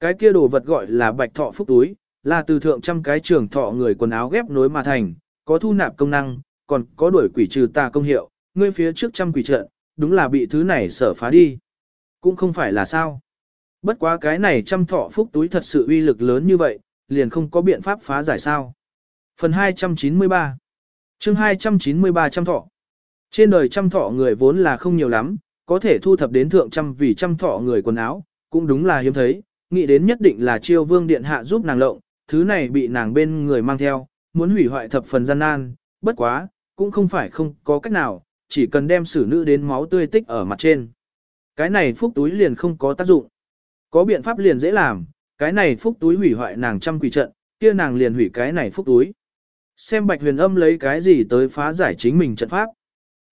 Cái kia đồ vật gọi là bạch thọ phúc túi, là từ thượng trăm cái trường thọ người quần áo ghép nối mà thành, có thu nạp công năng, còn có đuổi quỷ trừ tà công hiệu, ngươi phía trước trăm quỷ trận, đúng là bị thứ này sở phá đi. Cũng không phải là sao. Bất quá cái này trăm thọ phúc túi thật sự uy lực lớn như vậy, liền không có biện pháp phá giải sao. Phần 293 chương 293 trăm thọ trên đời trăm thọ người vốn là không nhiều lắm, có thể thu thập đến thượng trăm vì trăm thọ người quần áo, cũng đúng là hiếm thấy, nghĩ đến nhất định là chiêu vương điện hạ giúp nàng lộng, thứ này bị nàng bên người mang theo, muốn hủy hoại thập phần gian nan, bất quá, cũng không phải không có cách nào, chỉ cần đem xử nữ đến máu tươi tích ở mặt trên. Cái này phúc túi liền không có tác dụng. Có biện pháp liền dễ làm, cái này phúc túi hủy hoại nàng trăm quỷ trận, kia nàng liền hủy cái này phúc túi. Xem bạch huyền âm lấy cái gì tới phá giải chính mình trận pháp.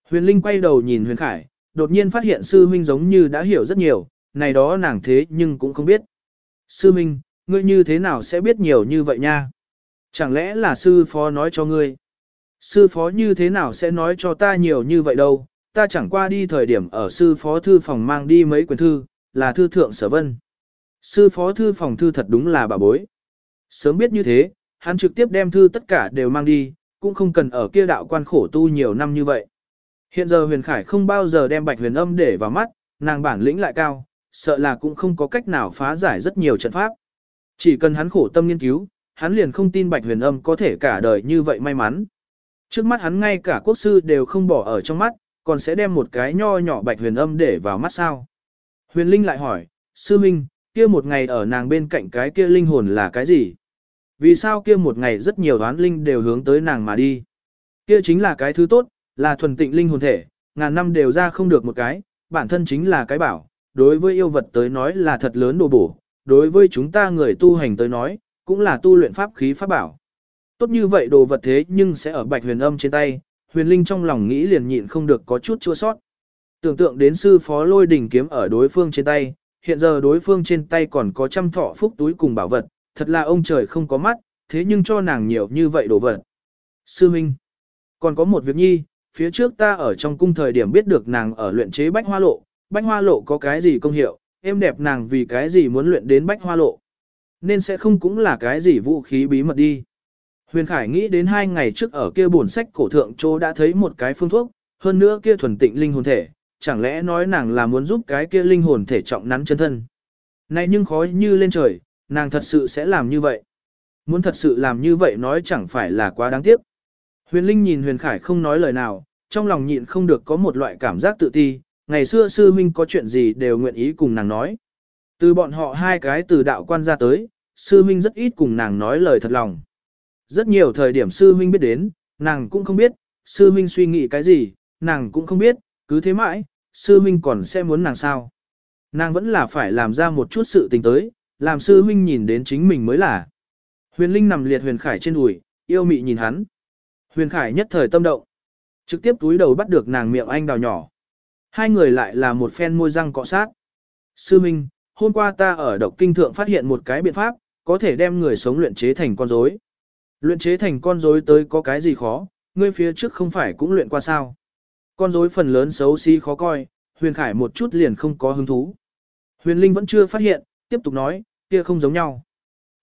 Huyền Linh quay đầu nhìn huyền khải, đột nhiên phát hiện sư huynh giống như đã hiểu rất nhiều, này đó nàng thế nhưng cũng không biết. Sư huynh, ngươi như thế nào sẽ biết nhiều như vậy nha? Chẳng lẽ là sư phó nói cho ngươi? Sư phó như thế nào sẽ nói cho ta nhiều như vậy đâu, ta chẳng qua đi thời điểm ở sư phó thư phòng mang đi mấy quyển thư, là thư thượng sở vân. Sư phó thư phòng thư thật đúng là bà bối. Sớm biết như thế, hắn trực tiếp đem thư tất cả đều mang đi, cũng không cần ở kia đạo quan khổ tu nhiều năm như vậy. Hiện giờ huyền khải không bao giờ đem bạch huyền âm để vào mắt, nàng bản lĩnh lại cao, sợ là cũng không có cách nào phá giải rất nhiều trận pháp. Chỉ cần hắn khổ tâm nghiên cứu, hắn liền không tin bạch huyền âm có thể cả đời như vậy may mắn. Trước mắt hắn ngay cả quốc sư đều không bỏ ở trong mắt, còn sẽ đem một cái nho nhỏ bạch huyền âm để vào mắt sao. Huyền Linh lại hỏi, sư minh, kia một ngày ở nàng bên cạnh cái kia linh hồn là cái gì? Vì sao kia một ngày rất nhiều đoán linh đều hướng tới nàng mà đi? Kia chính là cái thứ tốt, là thuần tịnh linh hồn thể, ngàn năm đều ra không được một cái, bản thân chính là cái bảo, đối với yêu vật tới nói là thật lớn đồ bổ, đối với chúng ta người tu hành tới nói, cũng là tu luyện pháp khí pháp bảo. Tốt như vậy đồ vật thế nhưng sẽ ở bạch huyền âm trên tay, huyền linh trong lòng nghĩ liền nhịn không được có chút chua sót. Tưởng tượng đến sư phó lôi đỉnh kiếm ở đối phương trên tay, hiện giờ đối phương trên tay còn có trăm thọ phúc túi cùng bảo vật, thật là ông trời không có mắt, thế nhưng cho nàng nhiều như vậy đồ vật. Sư Minh, còn có một việc nhi, phía trước ta ở trong cung thời điểm biết được nàng ở luyện chế bách hoa lộ, bách hoa lộ có cái gì công hiệu, em đẹp nàng vì cái gì muốn luyện đến bách hoa lộ. Nên sẽ không cũng là cái gì vũ khí bí mật đi. Huyền Khải nghĩ đến hai ngày trước ở kia bổn sách cổ thượng chỗ đã thấy một cái phương thuốc, hơn nữa kia thuần tịnh linh hồn thể, chẳng lẽ nói nàng là muốn giúp cái kia linh hồn thể trọng nắn chân thân. Này nhưng khó như lên trời, nàng thật sự sẽ làm như vậy. Muốn thật sự làm như vậy nói chẳng phải là quá đáng tiếc. Huyền Linh nhìn Huyền Khải không nói lời nào, trong lòng nhịn không được có một loại cảm giác tự ti, ngày xưa sư huynh có chuyện gì đều nguyện ý cùng nàng nói. Từ bọn họ hai cái từ đạo quan ra tới, sư huynh rất ít cùng nàng nói lời thật lòng. Rất nhiều thời điểm sư huynh biết đến, nàng cũng không biết, sư huynh suy nghĩ cái gì, nàng cũng không biết, cứ thế mãi, sư huynh còn sẽ muốn nàng sao. Nàng vẫn là phải làm ra một chút sự tình tới, làm sư huynh nhìn đến chính mình mới là. Huyền Linh nằm liệt Huyền Khải trên đùi, yêu mị nhìn hắn. Huyền Khải nhất thời tâm động. Trực tiếp túi đầu bắt được nàng miệng anh đào nhỏ. Hai người lại là một phen môi răng cọ sát. Sư Minh, hôm qua ta ở độc kinh thượng phát hiện một cái biện pháp, có thể đem người sống luyện chế thành con rối. Luyện chế thành con rối tới có cái gì khó, ngươi phía trước không phải cũng luyện qua sao. Con rối phần lớn xấu xí khó coi, Huyền Khải một chút liền không có hứng thú. Huyền Linh vẫn chưa phát hiện, tiếp tục nói, kia không giống nhau.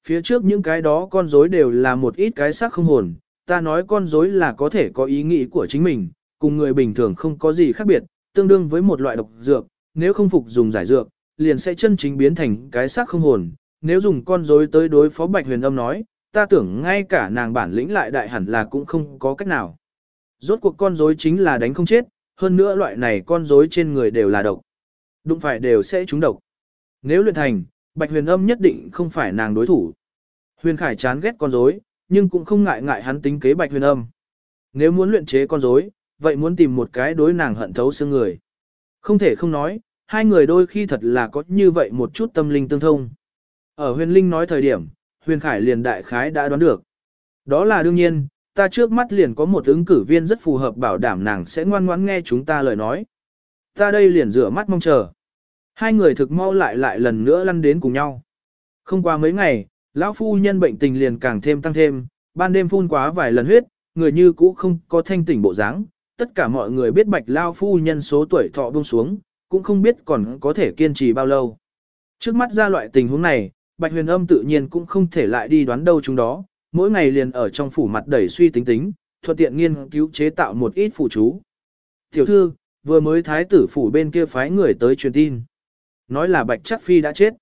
Phía trước những cái đó con rối đều là một ít cái xác không hồn, ta nói con rối là có thể có ý nghĩ của chính mình, cùng người bình thường không có gì khác biệt, tương đương với một loại độc dược, nếu không phục dùng giải dược, liền sẽ chân chính biến thành cái xác không hồn. Nếu dùng con rối tới đối phó Bạch Huyền Âm nói, ta tưởng ngay cả nàng bản lĩnh lại đại hẳn là cũng không có cách nào. Rốt cuộc con rối chính là đánh không chết, hơn nữa loại này con rối trên người đều là độc. Đụng phải đều sẽ trúng độc. Nếu luyện thành, Bạch Huyền Âm nhất định không phải nàng đối thủ. Huyền Khải chán ghét con rối, nhưng cũng không ngại ngại hắn tính kế Bạch Huyền Âm. Nếu muốn luyện chế con rối, vậy muốn tìm một cái đối nàng hận thấu xương người. Không thể không nói, hai người đôi khi thật là có như vậy một chút tâm linh tương thông. Ở huyền linh nói thời điểm, huyền khải liền đại khái đã đoán được. Đó là đương nhiên, ta trước mắt liền có một ứng cử viên rất phù hợp bảo đảm nàng sẽ ngoan ngoãn nghe chúng ta lời nói. Ta đây liền rửa mắt mong chờ. Hai người thực mau lại lại lần nữa lăn đến cùng nhau. Không qua mấy ngày, lão phu nhân bệnh tình liền càng thêm tăng thêm, ban đêm phun quá vài lần huyết, người như cũ không có thanh tỉnh bộ dáng, tất cả mọi người biết bạch lao phu nhân số tuổi thọ buông xuống, cũng không biết còn có thể kiên trì bao lâu. Trước mắt ra loại tình huống này, bạch huyền âm tự nhiên cũng không thể lại đi đoán đâu chúng đó, mỗi ngày liền ở trong phủ mặt đẩy suy tính tính, thuận tiện nghiên cứu chế tạo một ít phụ chú. Tiểu thư, vừa mới thái tử phủ bên kia phái người tới truyền tin. Nói là bạch chắc phi đã chết.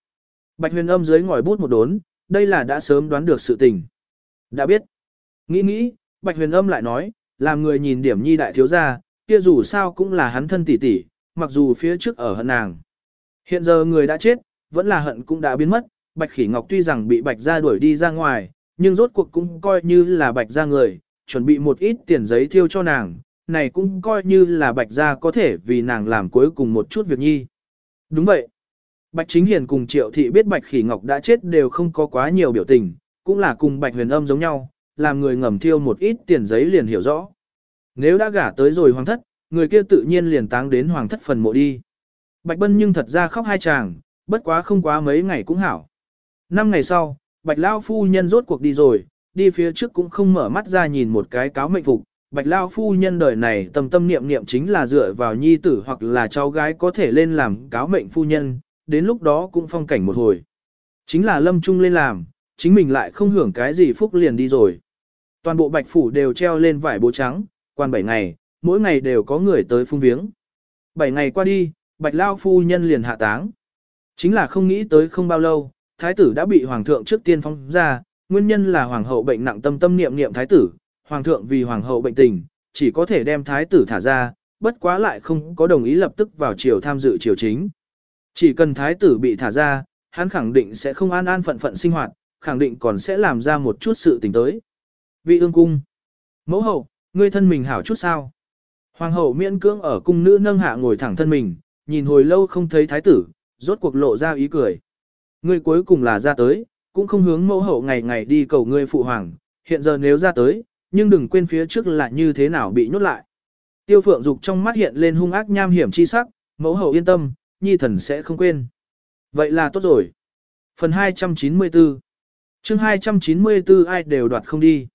Bạch huyền âm dưới ngòi bút một đốn, đây là đã sớm đoán được sự tình. Đã biết. Nghĩ nghĩ, bạch huyền âm lại nói, làm người nhìn điểm nhi đại thiếu gia, kia dù sao cũng là hắn thân tỷ tỷ, mặc dù phía trước ở hận nàng. Hiện giờ người đã chết, vẫn là hận cũng đã biến mất, Bạch Khỉ Ngọc tuy rằng bị Bạch gia đuổi đi ra ngoài, nhưng rốt cuộc cũng coi như là Bạch gia người, chuẩn bị một ít tiền giấy thiêu cho nàng, này cũng coi như là Bạch gia có thể vì nàng làm cuối cùng một chút việc nhi. Đúng vậy. Bạch Chính Hiền cùng Triệu Thị biết Bạch Khỉ Ngọc đã chết đều không có quá nhiều biểu tình, cũng là cùng Bạch Huyền Âm giống nhau, làm người ngầm thiêu một ít tiền giấy liền hiểu rõ. Nếu đã gả tới rồi hoàng thất, người kia tự nhiên liền táng đến hoàng thất phần mộ đi. Bạch Bân nhưng thật ra khóc hai chàng, bất quá không quá mấy ngày cũng hảo. Năm ngày sau, Bạch Lao phu nhân rốt cuộc đi rồi, đi phía trước cũng không mở mắt ra nhìn một cái cáo mệnh phục. Bạch Lao phu nhân đời này tâm tâm niệm niệm chính là dựa vào nhi tử hoặc là cháu gái có thể lên làm cáo mệnh phu nhân, đến lúc đó cũng phong cảnh một hồi. Chính là lâm trung lên làm, chính mình lại không hưởng cái gì phúc liền đi rồi. Toàn bộ bạch phủ đều treo lên vải bố trắng, quan bảy ngày, mỗi ngày đều có người tới phung viếng. Bảy ngày qua đi, bạch lao phu nhân liền hạ táng. Chính là không nghĩ tới không bao lâu, thái tử đã bị hoàng thượng trước tiên phong ra, nguyên nhân là hoàng hậu bệnh nặng tâm tâm niệm niệm thái tử, hoàng thượng vì hoàng hậu bệnh tình, chỉ có thể đem thái tử thả ra, bất quá lại không có đồng ý lập tức vào triều tham dự triều chính. Chỉ cần thái tử bị thả ra, hắn khẳng định sẽ không an an phận phận sinh hoạt, khẳng định còn sẽ làm ra một chút sự tình tới. Vị ương cung. Mẫu hậu, ngươi thân mình hảo chút sao? Hoàng hậu miễn cưỡng ở cung nữ nâng hạ ngồi thẳng thân mình, nhìn hồi lâu không thấy thái tử, rốt cuộc lộ ra ý cười. Ngươi cuối cùng là ra tới, cũng không hướng mẫu hậu ngày ngày đi cầu ngươi phụ hoàng, hiện giờ nếu ra tới, nhưng đừng quên phía trước là như thế nào bị nhốt lại. Tiêu phượng dục trong mắt hiện lên hung ác nham hiểm chi sắc, mẫu hậu yên tâm, nhi thần sẽ không quên. Vậy là tốt rồi. Phần 294 chương 294 ai đều đoạt không đi.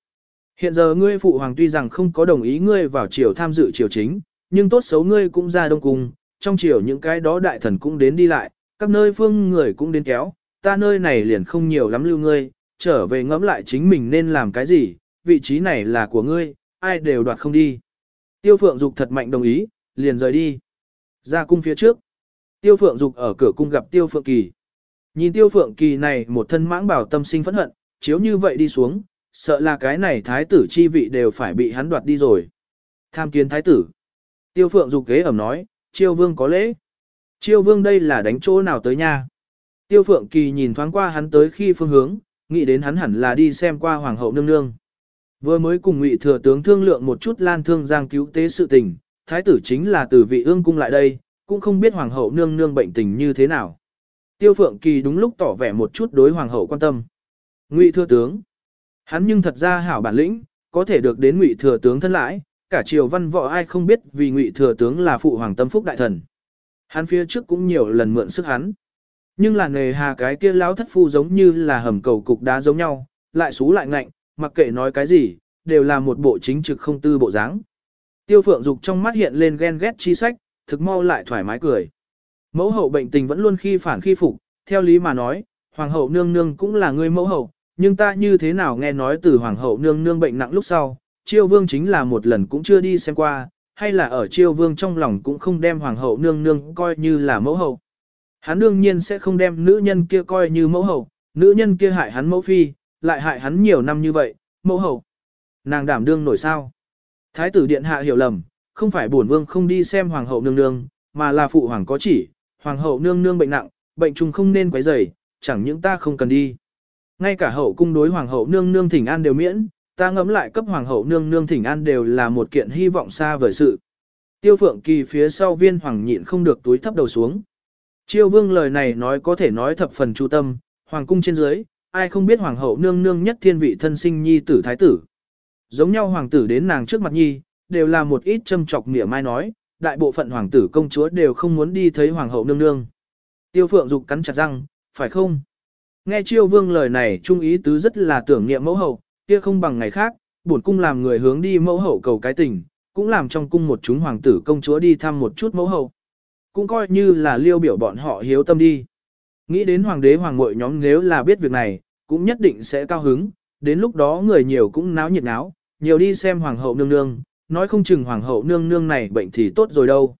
Hiện giờ ngươi phụ hoàng tuy rằng không có đồng ý ngươi vào triều tham dự triều chính, nhưng tốt xấu ngươi cũng ra đông cung, trong triều những cái đó đại thần cũng đến đi lại, các nơi phương người cũng đến kéo, ta nơi này liền không nhiều lắm lưu ngươi, trở về ngẫm lại chính mình nên làm cái gì, vị trí này là của ngươi, ai đều đoạt không đi. Tiêu Phượng Dục thật mạnh đồng ý, liền rời đi. Ra cung phía trước. Tiêu Phượng Dục ở cửa cung gặp Tiêu Phượng Kỳ. Nhìn Tiêu Phượng Kỳ này một thân mãng bảo tâm sinh phẫn hận, chiếu như vậy đi xuống, sợ là cái này thái tử chi vị đều phải bị hắn đoạt đi rồi. Tham kiến thái tử. Tiêu Phượng Dục ghế ẩm nói, chiêu vương có lễ. Chiêu vương đây là đánh chỗ nào tới nha. Tiêu Phượng Kỳ nhìn thoáng qua hắn tới khi phương hướng, nghĩ đến hắn hẳn là đi xem qua Hoàng hậu nương nương. Vừa mới cùng Ngụy thừa tướng thương lượng một chút lan thương giang cứu tế sự tình, thái tử chính là từ vị ương cung lại đây, cũng không biết Hoàng hậu nương nương bệnh tình như thế nào. Tiêu Phượng Kỳ đúng lúc tỏ vẻ một chút đối Hoàng hậu quan tâm. Ngụy thừa tướng, hắn nhưng thật ra hảo bản lĩnh, có thể được đến Ngụy thừa tướng thân lãi, cả triều văn võ ai không biết vì Ngụy thừa tướng là phụ hoàng tâm phúc đại thần. Hắn phía trước cũng nhiều lần mượn sức hắn. Nhưng là nghề hà cái kia lão thất phu giống như là hầm cầu cục đá giống nhau, lại xú lại ngạnh, mặc kệ nói cái gì, đều là một bộ chính trực không tư bộ dáng. Tiêu phượng dục trong mắt hiện lên ghen ghét chi sách, thực mau lại thoải mái cười. Mẫu hậu bệnh tình vẫn luôn khi phản khi phục, theo lý mà nói, hoàng hậu nương nương cũng là người mẫu hậu, nhưng ta như thế nào nghe nói từ hoàng hậu nương nương bệnh nặng lúc sau, chiêu vương chính là một lần cũng chưa đi xem qua, hay là ở chiêu vương trong lòng cũng không đem hoàng hậu nương nương coi như là mẫu hậu. Hắn đương nhiên sẽ không đem nữ nhân kia coi như mẫu hậu, nữ nhân kia hại hắn mẫu phi, lại hại hắn nhiều năm như vậy, mẫu hậu. Nàng đảm đương nổi sao. Thái tử điện hạ hiểu lầm, không phải bổn vương không đi xem hoàng hậu nương nương, mà là phụ hoàng có chỉ, hoàng hậu nương nương bệnh nặng, bệnh trùng không nên quấy rầy, chẳng những ta không cần đi. Ngay cả hậu cung đối hoàng hậu nương nương thỉnh an đều miễn, ta ngẫm lại cấp hoàng hậu nương nương thỉnh an đều là một kiện hy vọng xa vời sự. Tiêu phượng kỳ phía sau viên hoàng nhịn không được túi thấp đầu xuống. Chiêu vương lời này nói có thể nói thập phần chu tâm, hoàng cung trên dưới, ai không biết hoàng hậu nương nương nhất thiên vị thân sinh nhi tử thái tử. Giống nhau hoàng tử đến nàng trước mặt nhi, đều là một ít châm chọc nghĩa mai nói, đại bộ phận hoàng tử công chúa đều không muốn đi thấy hoàng hậu nương nương. Tiêu phượng dục cắn chặt răng, phải không? Nghe chiêu vương lời này trung ý tứ rất là tưởng niệm mẫu hậu, kia không bằng ngày khác, bổn cung làm người hướng đi mẫu hậu cầu cái tình, cũng làm trong cung một chúng hoàng tử công chúa đi thăm một chút mẫu hậu cũng coi như là liêu biểu bọn họ hiếu tâm đi. Nghĩ đến hoàng đế hoàng muội nhóm nếu là biết việc này, cũng nhất định sẽ cao hứng, đến lúc đó người nhiều cũng náo nhiệt náo, nhiều đi xem hoàng hậu nương nương, nói không chừng hoàng hậu nương nương này bệnh thì tốt rồi đâu.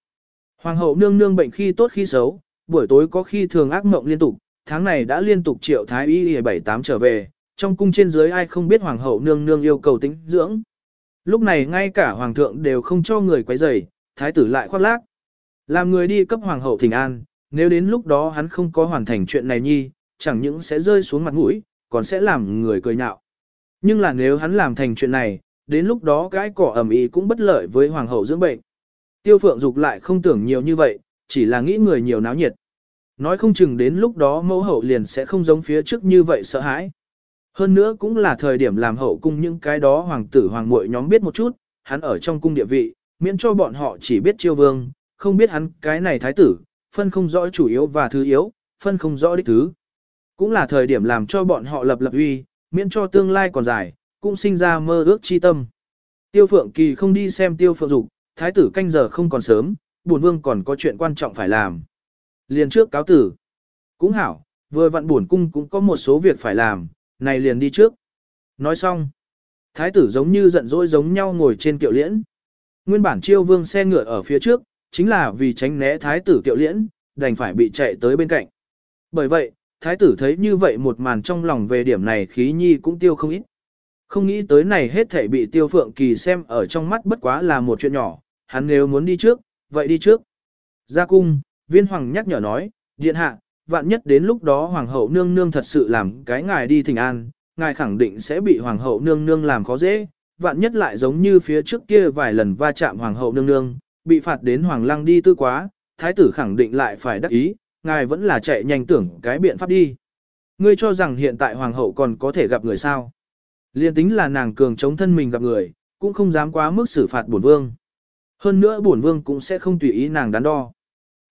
Hoàng hậu nương nương bệnh khi tốt khi xấu, buổi tối có khi thường ác mộng liên tục, tháng này đã liên tục triệu thái y bảy tám trở về, trong cung trên dưới ai không biết hoàng hậu nương nương yêu cầu tính dưỡng. Lúc này ngay cả hoàng thượng đều không cho người quấy rầy, thái tử lại khoác lác, làm người đi cấp hoàng hậu thỉnh an, nếu đến lúc đó hắn không có hoàn thành chuyện này nhi, chẳng những sẽ rơi xuống mặt mũi, còn sẽ làm người cười nhạo. Nhưng là nếu hắn làm thành chuyện này, đến lúc đó cái cỏ ẩm ý cũng bất lợi với hoàng hậu dưỡng bệnh. Tiêu phượng dục lại không tưởng nhiều như vậy, chỉ là nghĩ người nhiều náo nhiệt. Nói không chừng đến lúc đó mẫu hậu liền sẽ không giống phía trước như vậy sợ hãi. Hơn nữa cũng là thời điểm làm hậu cung những cái đó hoàng tử hoàng muội nhóm biết một chút, hắn ở trong cung địa vị, miễn cho bọn họ chỉ biết chiêu vương, không biết hắn cái này thái tử, phân không rõ chủ yếu và thứ yếu, phân không rõ đích thứ. Cũng là thời điểm làm cho bọn họ lập lập uy, miễn cho tương lai còn dài, cũng sinh ra mơ ước chi tâm. Tiêu Phượng Kỳ không đi xem Tiêu Phượng Dục, thái tử canh giờ không còn sớm, bổn vương còn có chuyện quan trọng phải làm. Liền trước cáo tử. Cũng hảo, vừa vặn bổn cung cũng có một số việc phải làm, này liền đi trước. Nói xong, thái tử giống như giận dỗi giống nhau ngồi trên kiệu liễn. Nguyên bản chiêu vương xe ngựa ở phía trước, chính là vì tránh né thái tử kiệu liễn, đành phải bị chạy tới bên cạnh. Bởi vậy, thái tử thấy như vậy một màn trong lòng về điểm này khí nhi cũng tiêu không ít. Không nghĩ tới này hết thể bị tiêu phượng kỳ xem ở trong mắt bất quá là một chuyện nhỏ, hắn nếu muốn đi trước, vậy đi trước. Ra cung, viên hoàng nhắc nhở nói, điện hạ, vạn nhất đến lúc đó hoàng hậu nương nương thật sự làm cái ngài đi thỉnh an, ngài khẳng định sẽ bị hoàng hậu nương nương làm khó dễ, vạn nhất lại giống như phía trước kia vài lần va chạm hoàng hậu nương nương, bị phạt đến hoàng lăng đi tư quá, thái tử khẳng định lại phải đắc ý, ngài vẫn là chạy nhanh tưởng cái biện pháp đi. Ngươi cho rằng hiện tại hoàng hậu còn có thể gặp người sao. Liên tính là nàng cường chống thân mình gặp người, cũng không dám quá mức xử phạt bổn vương. Hơn nữa bổn vương cũng sẽ không tùy ý nàng đắn đo.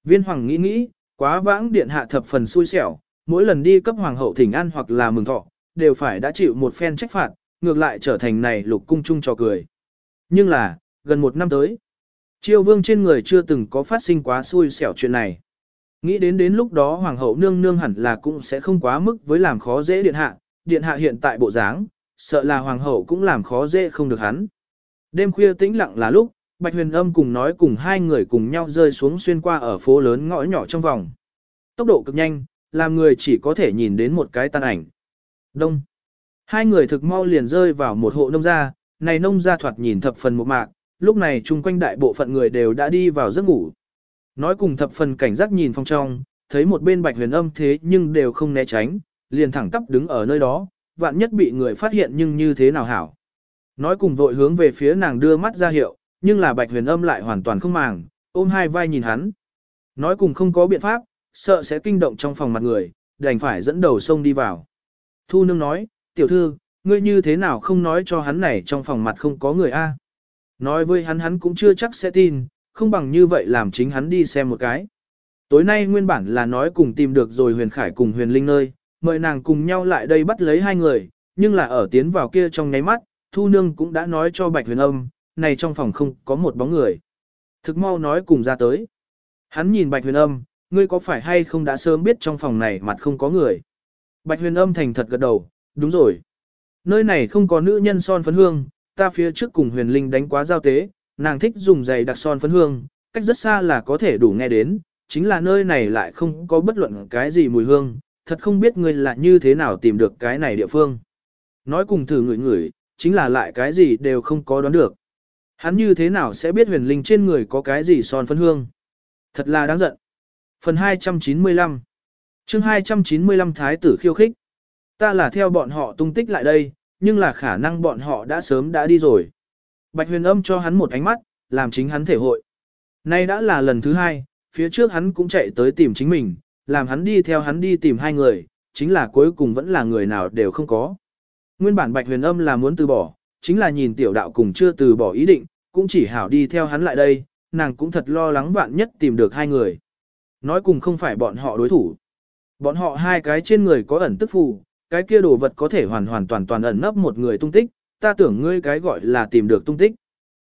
Viên hoàng nghĩ nghĩ, quá vãng điện hạ thập phần xui xẻo, mỗi lần đi cấp hoàng hậu thỉnh an hoặc là mừng thọ, đều phải đã chịu một phen trách phạt, ngược lại trở thành này lục cung chung trò cười. Nhưng là, gần một năm tới, triều vương trên người chưa từng có phát sinh quá xui xẻo chuyện này. Nghĩ đến đến lúc đó hoàng hậu nương nương hẳn là cũng sẽ không quá mức với làm khó dễ điện hạ, điện hạ hiện tại bộ dáng, sợ là hoàng hậu cũng làm khó dễ không được hắn. Đêm khuya tĩnh lặng là lúc, Bạch Huyền Âm cùng nói cùng hai người cùng nhau rơi xuống xuyên qua ở phố lớn ngõ nhỏ trong vòng. Tốc độ cực nhanh, làm người chỉ có thể nhìn đến một cái tan ảnh. Đông. Hai người thực mau liền rơi vào một hộ nông gia, này nông gia thoạt nhìn thập phần một mạc, lúc này chung quanh đại bộ phận người đều đã đi vào giấc ngủ. Nói cùng thập phần cảnh giác nhìn phong trong, thấy một bên bạch huyền âm thế nhưng đều không né tránh, liền thẳng tắp đứng ở nơi đó, vạn nhất bị người phát hiện nhưng như thế nào hảo. Nói cùng vội hướng về phía nàng đưa mắt ra hiệu, nhưng là bạch huyền âm lại hoàn toàn không màng, ôm hai vai nhìn hắn. Nói cùng không có biện pháp, sợ sẽ kinh động trong phòng mặt người, đành phải dẫn đầu sông đi vào. Thu nương nói, tiểu thư, ngươi như thế nào không nói cho hắn này trong phòng mặt không có người a? Nói với hắn hắn cũng chưa chắc sẽ tin, không bằng như vậy làm chính hắn đi xem một cái. Tối nay nguyên bản là nói cùng tìm được rồi huyền khải cùng huyền linh nơi, mời nàng cùng nhau lại đây bắt lấy hai người, nhưng là ở tiến vào kia trong nháy mắt, thu nương cũng đã nói cho bạch huyền âm, này trong phòng không có một bóng người. Thực mau nói cùng ra tới. Hắn nhìn bạch huyền âm, ngươi có phải hay không đã sớm biết trong phòng này mặt không có người. Bạch huyền âm thành thật gật đầu, đúng rồi. Nơi này không có nữ nhân son phấn hương, ta phía trước cùng huyền linh đánh quá giao tế, nàng thích dùng giày đặc son phấn hương, cách rất xa là có thể đủ nghe đến, chính là nơi này lại không có bất luận cái gì mùi hương, thật không biết ngươi là như thế nào tìm được cái này địa phương. Nói cùng thử người người, chính là lại cái gì đều không có đoán được. Hắn như thế nào sẽ biết huyền linh trên người có cái gì son phấn hương. Thật là đáng giận. Phần 295 chương 295 Thái tử khiêu khích. Ta là theo bọn họ tung tích lại đây, nhưng là khả năng bọn họ đã sớm đã đi rồi. Bạch huyền âm cho hắn một ánh mắt, làm chính hắn thể hội. Nay đã là lần thứ hai, phía trước hắn cũng chạy tới tìm chính mình, làm hắn đi theo hắn đi tìm hai người, chính là cuối cùng vẫn là người nào đều không có. Nguyên bản bạch huyền âm là muốn từ bỏ, chính là nhìn tiểu đạo cùng chưa từ bỏ ý định, cũng chỉ hảo đi theo hắn lại đây, nàng cũng thật lo lắng vạn nhất tìm được hai người. Nói cùng không phải bọn họ đối thủ. Bọn họ hai cái trên người có ẩn tức phù, cái kia đồ vật có thể hoàn hoàn toàn toàn ẩn nấp một người tung tích, ta tưởng ngươi cái gọi là tìm được tung tích.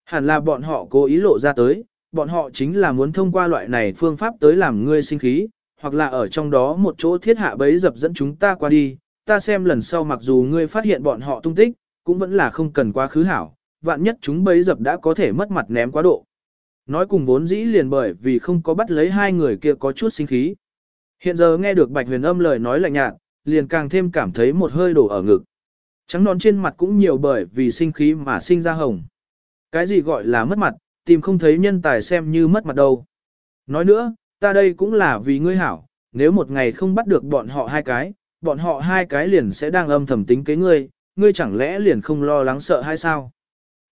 Hẳn là bọn họ cố ý lộ ra tới, bọn họ chính là muốn thông qua loại này phương pháp tới làm ngươi sinh khí, hoặc là ở trong đó một chỗ thiết hạ bấy dập dẫn chúng ta qua đi, ta xem lần sau mặc dù ngươi phát hiện bọn họ tung tích, cũng vẫn là không cần quá khứ hảo, vạn nhất chúng bấy dập đã có thể mất mặt ném quá độ. Nói cùng vốn dĩ liền bởi vì không có bắt lấy hai người kia có chút sinh khí. Hiện giờ nghe được Bạch Huyền Âm lời nói lạnh nhạt, liền càng thêm cảm thấy một hơi đổ ở ngực. Trắng nón trên mặt cũng nhiều bởi vì sinh khí mà sinh ra hồng. Cái gì gọi là mất mặt, tìm không thấy nhân tài xem như mất mặt đâu. Nói nữa, ta đây cũng là vì ngươi hảo, nếu một ngày không bắt được bọn họ hai cái, bọn họ hai cái liền sẽ đang âm thầm tính kế ngươi, ngươi chẳng lẽ liền không lo lắng sợ hay sao?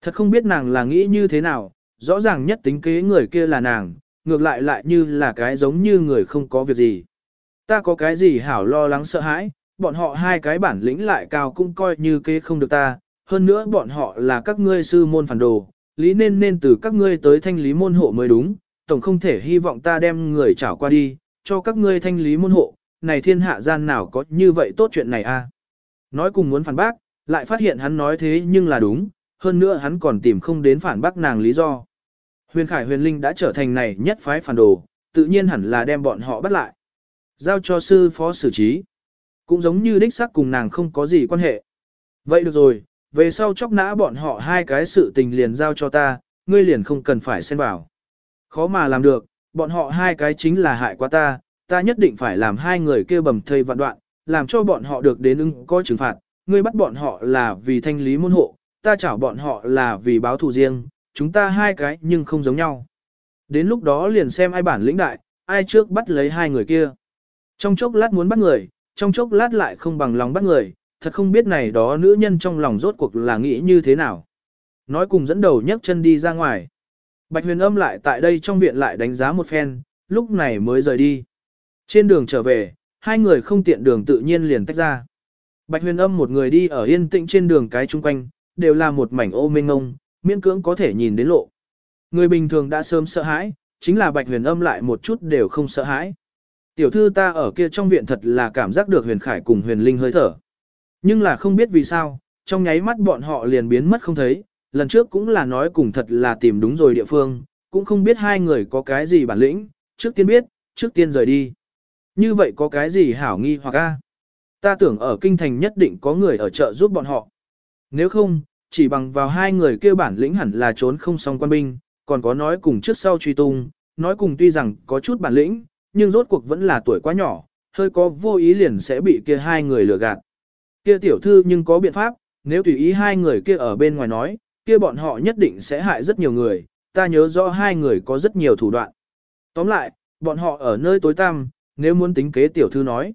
Thật không biết nàng là nghĩ như thế nào, rõ ràng nhất tính kế người kia là nàng, ngược lại lại như là cái giống như người không có việc gì. Ta có cái gì hảo lo lắng sợ hãi, bọn họ hai cái bản lĩnh lại cao cũng coi như kế không được ta, hơn nữa bọn họ là các ngươi sư môn phản đồ, lý nên nên từ các ngươi tới thanh lý môn hộ mới đúng, tổng không thể hy vọng ta đem người trảo qua đi, cho các ngươi thanh lý môn hộ, này thiên hạ gian nào có như vậy tốt chuyện này a? Nói cùng muốn phản bác, lại phát hiện hắn nói thế nhưng là đúng, hơn nữa hắn còn tìm không đến phản bác nàng lý do. Huyền Khải Huyền Linh đã trở thành này nhất phái phản đồ, tự nhiên hẳn là đem bọn họ bắt lại. Giao cho sư phó xử trí. Cũng giống như đích xác cùng nàng không có gì quan hệ. Vậy được rồi, về sau chóc nã bọn họ hai cái sự tình liền giao cho ta, ngươi liền không cần phải xen vào. Khó mà làm được, bọn họ hai cái chính là hại quá ta, ta nhất định phải làm hai người kêu bầm thây vạn đoạn, làm cho bọn họ được đến ứng có trừng phạt. Ngươi bắt bọn họ là vì thanh lý môn hộ, ta chảo bọn họ là vì báo thù riêng, chúng ta hai cái nhưng không giống nhau. Đến lúc đó liền xem ai bản lĩnh đại, ai trước bắt lấy hai người kia. Trong chốc lát muốn bắt người, trong chốc lát lại không bằng lòng bắt người, thật không biết này đó nữ nhân trong lòng rốt cuộc là nghĩ như thế nào. Nói cùng dẫn đầu nhấc chân đi ra ngoài. Bạch huyền âm lại tại đây trong viện lại đánh giá một phen, lúc này mới rời đi. Trên đường trở về, hai người không tiện đường tự nhiên liền tách ra. Bạch huyền âm một người đi ở yên tĩnh trên đường cái chung quanh, đều là một mảnh ô mênh ngông, miễn cưỡng có thể nhìn đến lộ. Người bình thường đã sớm sợ hãi, chính là bạch huyền âm lại một chút đều không sợ hãi. Tiểu thư ta ở kia trong viện thật là cảm giác được huyền khải cùng huyền linh hơi thở. Nhưng là không biết vì sao, trong nháy mắt bọn họ liền biến mất không thấy, lần trước cũng là nói cùng thật là tìm đúng rồi địa phương, cũng không biết hai người có cái gì bản lĩnh, trước tiên biết, trước tiên rời đi. Như vậy có cái gì hảo nghi hoặc a? Ta tưởng ở kinh thành nhất định có người ở chợ giúp bọn họ. Nếu không, chỉ bằng vào hai người kia bản lĩnh hẳn là trốn không xong quan binh, còn có nói cùng trước sau truy tung, nói cùng tuy rằng có chút bản lĩnh, nhưng rốt cuộc vẫn là tuổi quá nhỏ, hơi có vô ý liền sẽ bị kia hai người lừa gạt. Kia tiểu thư nhưng có biện pháp, nếu tùy ý hai người kia ở bên ngoài nói, kia bọn họ nhất định sẽ hại rất nhiều người, ta nhớ rõ hai người có rất nhiều thủ đoạn. Tóm lại, bọn họ ở nơi tối tăm, nếu muốn tính kế tiểu thư nói.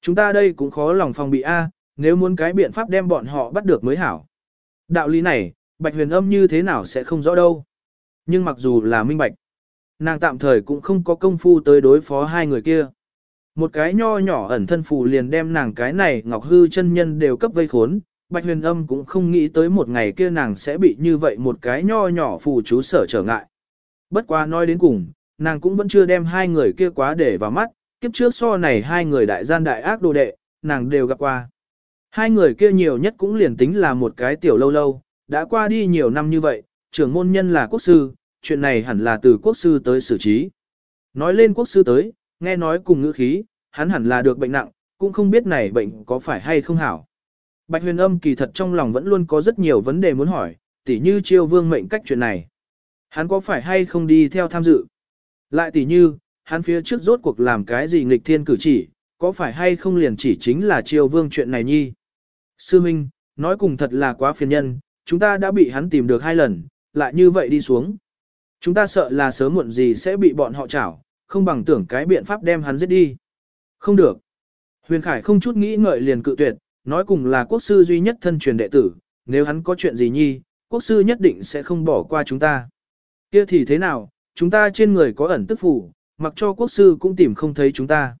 Chúng ta đây cũng khó lòng phòng bị A, nếu muốn cái biện pháp đem bọn họ bắt được mới hảo. Đạo lý này, Bạch Huyền Âm như thế nào sẽ không rõ đâu. Nhưng mặc dù là minh bạch, nàng tạm thời cũng không có công phu tới đối phó hai người kia. Một cái nho nhỏ ẩn thân phù liền đem nàng cái này ngọc hư chân nhân đều cấp vây khốn, Bạch huyền âm cũng không nghĩ tới một ngày kia nàng sẽ bị như vậy một cái nho nhỏ phù chú sở trở ngại. Bất quá nói đến cùng, nàng cũng vẫn chưa đem hai người kia quá để vào mắt, kiếp trước so này hai người đại gian đại ác đồ đệ, nàng đều gặp qua. Hai người kia nhiều nhất cũng liền tính là một cái tiểu lâu lâu, đã qua đi nhiều năm như vậy, trưởng môn nhân là quốc sư, chuyện này hẳn là từ quốc sư tới xử trí. Nói lên quốc sư tới, nghe nói cùng ngữ khí, hắn hẳn là được bệnh nặng, cũng không biết này bệnh có phải hay không hảo. Bạch huyền âm kỳ thật trong lòng vẫn luôn có rất nhiều vấn đề muốn hỏi, tỉ như chiêu vương mệnh cách chuyện này. Hắn có phải hay không đi theo tham dự? Lại tỉ như, hắn phía trước rốt cuộc làm cái gì nghịch thiên cử chỉ, có phải hay không liền chỉ chính là chiêu vương chuyện này nhi? Sư Minh, nói cùng thật là quá phiền nhân, chúng ta đã bị hắn tìm được hai lần, lại như vậy đi xuống. Chúng ta sợ là sớm muộn gì sẽ bị bọn họ chảo, không bằng tưởng cái biện pháp đem hắn giết đi. Không được. Huyền Khải không chút nghĩ ngợi liền cự tuyệt, nói cùng là quốc sư duy nhất thân truyền đệ tử, nếu hắn có chuyện gì nhi, quốc sư nhất định sẽ không bỏ qua chúng ta. Kia thì thế nào, chúng ta trên người có ẩn tức phủ, mặc cho quốc sư cũng tìm không thấy chúng ta.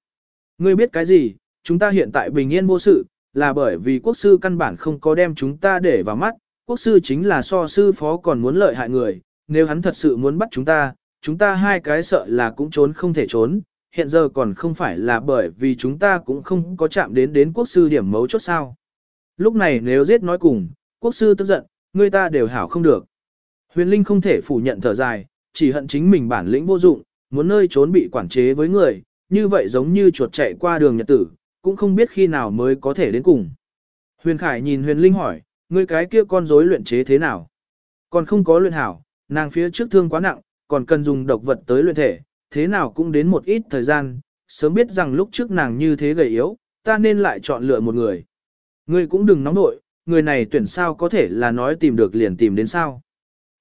Ngươi biết cái gì, chúng ta hiện tại bình yên vô sự, là bởi vì quốc sư căn bản không có đem chúng ta để vào mắt, quốc sư chính là so sư phó còn muốn lợi hại người, nếu hắn thật sự muốn bắt chúng ta, chúng ta hai cái sợ là cũng trốn không thể trốn, hiện giờ còn không phải là bởi vì chúng ta cũng không có chạm đến đến quốc sư điểm mấu chốt sao. Lúc này nếu giết nói cùng, quốc sư tức giận, người ta đều hảo không được. Huyền Linh không thể phủ nhận thở dài, chỉ hận chính mình bản lĩnh vô dụng, muốn nơi trốn bị quản chế với người, như vậy giống như chuột chạy qua đường nhật tử, cũng không biết khi nào mới có thể đến cùng. Huyền Khải nhìn Huyền Linh hỏi, ngươi cái kia con rối luyện chế thế nào? Còn không có luyện hảo, nàng phía trước thương quá nặng, còn cần dùng độc vật tới luyện thể, thế nào cũng đến một ít thời gian, sớm biết rằng lúc trước nàng như thế gầy yếu, ta nên lại chọn lựa một người. Ngươi cũng đừng nóng nội, người này tuyển sao có thể là nói tìm được liền tìm đến sao.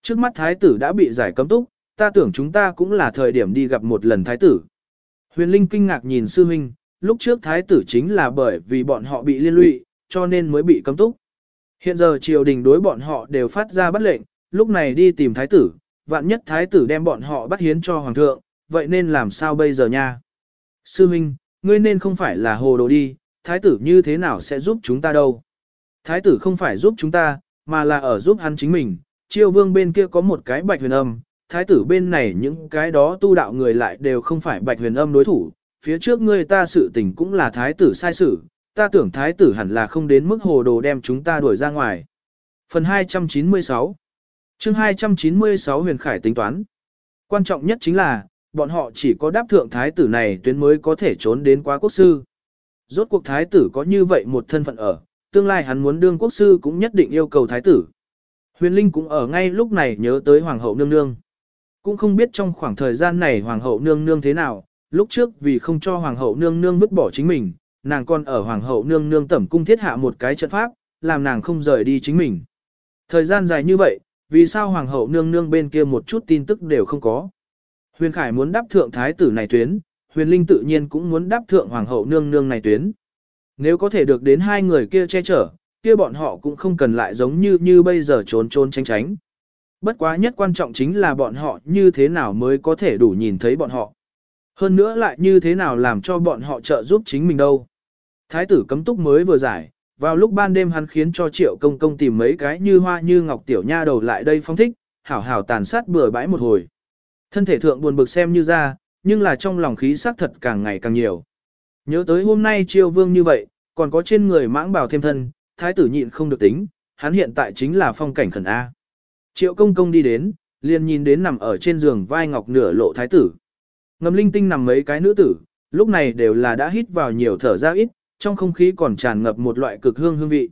Trước mắt thái tử đã bị giải cấm túc, ta tưởng chúng ta cũng là thời điểm đi gặp một lần thái tử. Huyền Linh kinh ngạc nhìn sư huynh, lúc trước thái tử chính là bởi vì bọn họ bị liên lụy, cho nên mới bị cấm túc. Hiện giờ triều đình đối bọn họ đều phát ra bắt lệnh, lúc này đi tìm thái tử, vạn nhất thái tử đem bọn họ bắt hiến cho hoàng thượng, vậy nên làm sao bây giờ nha? Sư Minh, ngươi nên không phải là hồ đồ đi, thái tử như thế nào sẽ giúp chúng ta đâu? Thái tử không phải giúp chúng ta, mà là ở giúp hắn chính mình, triều vương bên kia có một cái bạch huyền âm, thái tử bên này những cái đó tu đạo người lại đều không phải bạch huyền âm đối thủ, phía trước ngươi ta sự tình cũng là thái tử sai sự, ta tưởng thái tử hẳn là không đến mức hồ đồ đem chúng ta đuổi ra ngoài. Phần 296 chương 296 huyền khải tính toán. Quan trọng nhất chính là, bọn họ chỉ có đáp thượng thái tử này tuyến mới có thể trốn đến quá quốc sư. Rốt cuộc thái tử có như vậy một thân phận ở, tương lai hắn muốn đương quốc sư cũng nhất định yêu cầu thái tử. Huyền Linh cũng ở ngay lúc này nhớ tới Hoàng hậu nương nương. Cũng không biết trong khoảng thời gian này Hoàng hậu nương nương thế nào, lúc trước vì không cho Hoàng hậu nương nương vứt bỏ chính mình, nàng còn ở Hoàng hậu nương nương tẩm cung thiết hạ một cái trận pháp, làm nàng không rời đi chính mình. Thời gian dài như vậy, vì sao Hoàng hậu nương nương bên kia một chút tin tức đều không có. Huyền Khải muốn đáp thượng thái tử này tuyến, Huyền Linh tự nhiên cũng muốn đáp thượng hoàng hậu nương nương này tuyến. Nếu có thể được đến hai người kia che chở, kia bọn họ cũng không cần lại giống như như bây giờ trốn trốn tránh tránh. Bất quá nhất quan trọng chính là bọn họ như thế nào mới có thể đủ nhìn thấy bọn họ. Hơn nữa lại như thế nào làm cho bọn họ trợ giúp chính mình đâu. Thái tử cấm túc mới vừa giải, Vào lúc ban đêm hắn khiến cho triệu công công tìm mấy cái như hoa như ngọc tiểu nha đầu lại đây phong thích, hảo hảo tàn sát bừa bãi một hồi. Thân thể thượng buồn bực xem như ra, nhưng là trong lòng khí sắc thật càng ngày càng nhiều. Nhớ tới hôm nay triều vương như vậy, còn có trên người mãng bào thêm thân, thái tử nhịn không được tính, hắn hiện tại chính là phong cảnh khẩn A. Triệu công công đi đến, liền nhìn đến nằm ở trên giường vai ngọc nửa lộ thái tử. Ngầm linh tinh nằm mấy cái nữ tử, lúc này đều là đã hít vào nhiều thở ra ít, trong không khí còn tràn ngập một loại cực hương hương vị.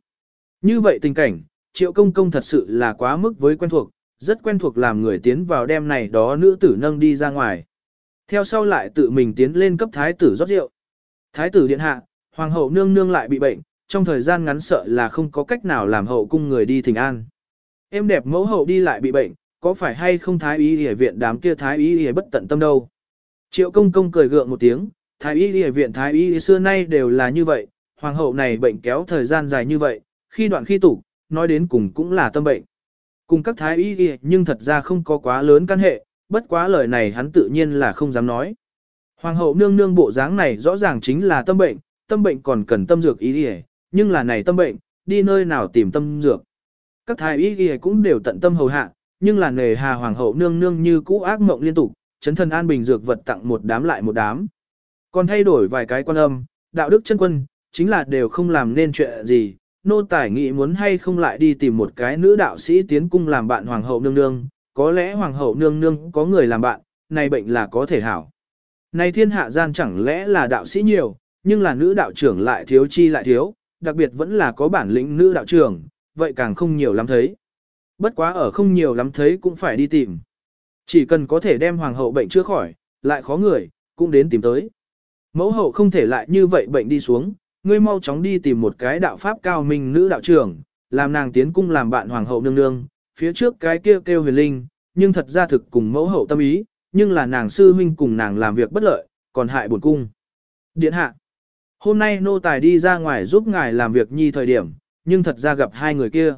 Như vậy tình cảnh, triệu công công thật sự là quá mức với quen thuộc, rất quen thuộc làm người tiến vào đêm này đó nữ tử nâng đi ra ngoài. Theo sau lại tự mình tiến lên cấp thái tử rót rượu. Thái tử điện hạ, hoàng hậu nương nương lại bị bệnh, trong thời gian ngắn sợ là không có cách nào làm hậu cung người đi thỉnh an. Em đẹp mẫu hậu đi lại bị bệnh, có phải hay không thái y y viện đám kia thái y y bất tận tâm đâu. Triệu công công cười gượng một tiếng, thái y y viện thái y xưa nay đều là như vậy, hoàng hậu này bệnh kéo thời gian dài như vậy, khi đoạn khi tủ, nói đến cùng cũng là tâm bệnh. Cùng các thái y nhưng thật ra không có quá lớn căn hệ, bất quá lời này hắn tự nhiên là không dám nói. Hoàng hậu nương nương bộ dáng này rõ ràng chính là tâm bệnh, tâm bệnh còn cần tâm dược y y, nhưng là này tâm bệnh, đi nơi nào tìm tâm dược. Các thái y y cũng đều tận tâm hầu hạ, nhưng là nề hà hoàng hậu nương nương như cũ ác mộng liên tục, chấn thần an bình dược vật tặng một đám lại một đám. Còn thay đổi vài cái quan âm, đạo đức chân quân, chính là đều không làm nên chuyện gì, nô tài nghĩ muốn hay không lại đi tìm một cái nữ đạo sĩ tiến cung làm bạn hoàng hậu nương nương, có lẽ hoàng hậu nương nương có người làm bạn, này bệnh là có thể hảo. Này thiên hạ gian chẳng lẽ là đạo sĩ nhiều, nhưng là nữ đạo trưởng lại thiếu chi lại thiếu, đặc biệt vẫn là có bản lĩnh nữ đạo trưởng, vậy càng không nhiều lắm thấy. Bất quá ở không nhiều lắm thấy cũng phải đi tìm. Chỉ cần có thể đem hoàng hậu bệnh chữa khỏi, lại khó người, cũng đến tìm tới. Mẫu hậu không thể lại như vậy bệnh đi xuống, ngươi mau chóng đi tìm một cái đạo pháp cao minh nữ đạo trưởng, làm nàng tiến cung làm bạn hoàng hậu nương nương, phía trước cái kia kêu, kêu huyền linh, nhưng thật ra thực cùng mẫu hậu tâm ý, nhưng là nàng sư huynh cùng nàng làm việc bất lợi, còn hại buồn cung. Điện hạ, hôm nay nô tài đi ra ngoài giúp ngài làm việc nhi thời điểm, nhưng thật ra gặp hai người kia.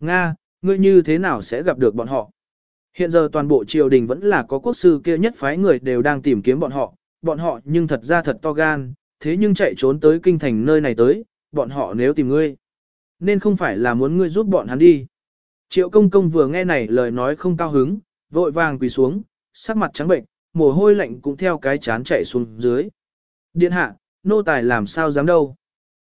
Nga, ngươi như thế nào sẽ gặp được bọn họ? Hiện giờ toàn bộ triều đình vẫn là có quốc sư kia nhất phái người đều đang tìm kiếm bọn họ, bọn họ nhưng thật ra thật to gan, thế nhưng chạy trốn tới kinh thành nơi này tới, bọn họ nếu tìm ngươi. Nên không phải là muốn ngươi giúp bọn hắn đi. Triệu công công vừa nghe này lời nói không cao hứng, vội vàng quỳ xuống, sắc mặt trắng bệnh, mồ hôi lạnh cũng theo cái chán chạy xuống dưới. Điện hạ, nô tài làm sao dám đâu.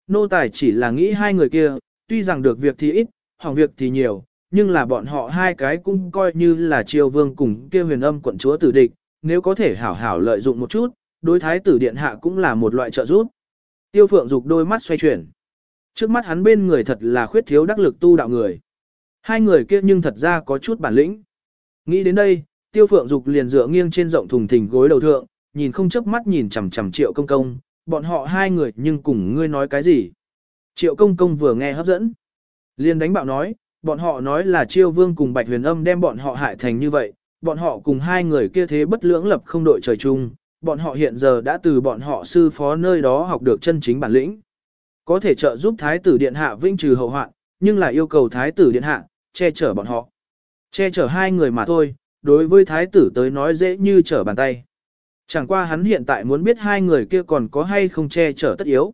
Nô tài chỉ là nghĩ hai người kia, tuy rằng được việc thì ít, hỏng việc thì nhiều, nhưng là bọn họ hai cái cũng coi như là triều vương cùng kia huyền âm quận chúa tử địch, nếu có thể hảo hảo lợi dụng một chút, đối thái tử điện hạ cũng là một loại trợ giúp. Tiêu phượng dục đôi mắt xoay chuyển. Trước mắt hắn bên người thật là khuyết thiếu đắc lực tu đạo người. Hai người kia nhưng thật ra có chút bản lĩnh. Nghĩ đến đây, tiêu phượng dục liền dựa nghiêng trên rộng thùng thình gối đầu thượng, nhìn không chớp mắt nhìn chằm chằm triệu công công, bọn họ hai người nhưng cùng ngươi nói cái gì. Triệu công công vừa nghe hấp dẫn. Liền đánh bạo nói, bọn họ nói là chiêu vương cùng bạch huyền âm đem bọn họ hại thành như vậy, bọn họ cùng hai người kia thế bất lưỡng lập không đội trời chung, bọn họ hiện giờ đã từ bọn họ sư phó nơi đó học được chân chính bản lĩnh. Có thể trợ giúp thái tử điện hạ vinh trừ hậu hoạn, nhưng là yêu cầu thái tử điện hạ, che chở bọn họ. Che chở hai người mà thôi, đối với thái tử tới nói dễ như trở bàn tay. Chẳng qua hắn hiện tại muốn biết hai người kia còn có hay không che chở tất yếu.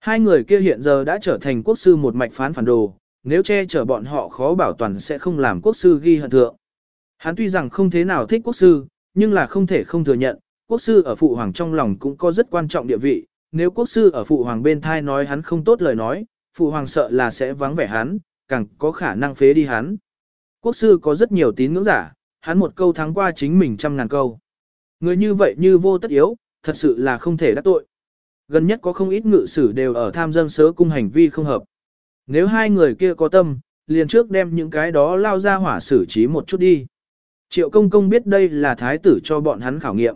Hai người kia hiện giờ đã trở thành quốc sư một mạch phán phản đồ, nếu che chở bọn họ khó bảo toàn sẽ không làm quốc sư ghi hận thượng. Hắn tuy rằng không thế nào thích quốc sư, nhưng là không thể không thừa nhận, quốc sư ở phụ hoàng trong lòng cũng có rất quan trọng địa vị, nếu quốc sư ở phụ hoàng bên thai nói hắn không tốt lời nói, phụ hoàng sợ là sẽ vắng vẻ hắn, càng có khả năng phế đi hắn. Quốc sư có rất nhiều tín ngưỡng giả, hắn một câu thắng qua chính mình trăm ngàn câu. Người như vậy như vô tất yếu, thật sự là không thể đắc tội. Gần nhất có không ít ngự sử đều ở tham dân sớ cung hành vi không hợp. Nếu hai người kia có tâm, liền trước đem những cái đó lao ra hỏa xử trí một chút đi. Triệu công công biết đây là thái tử cho bọn hắn khảo nghiệm.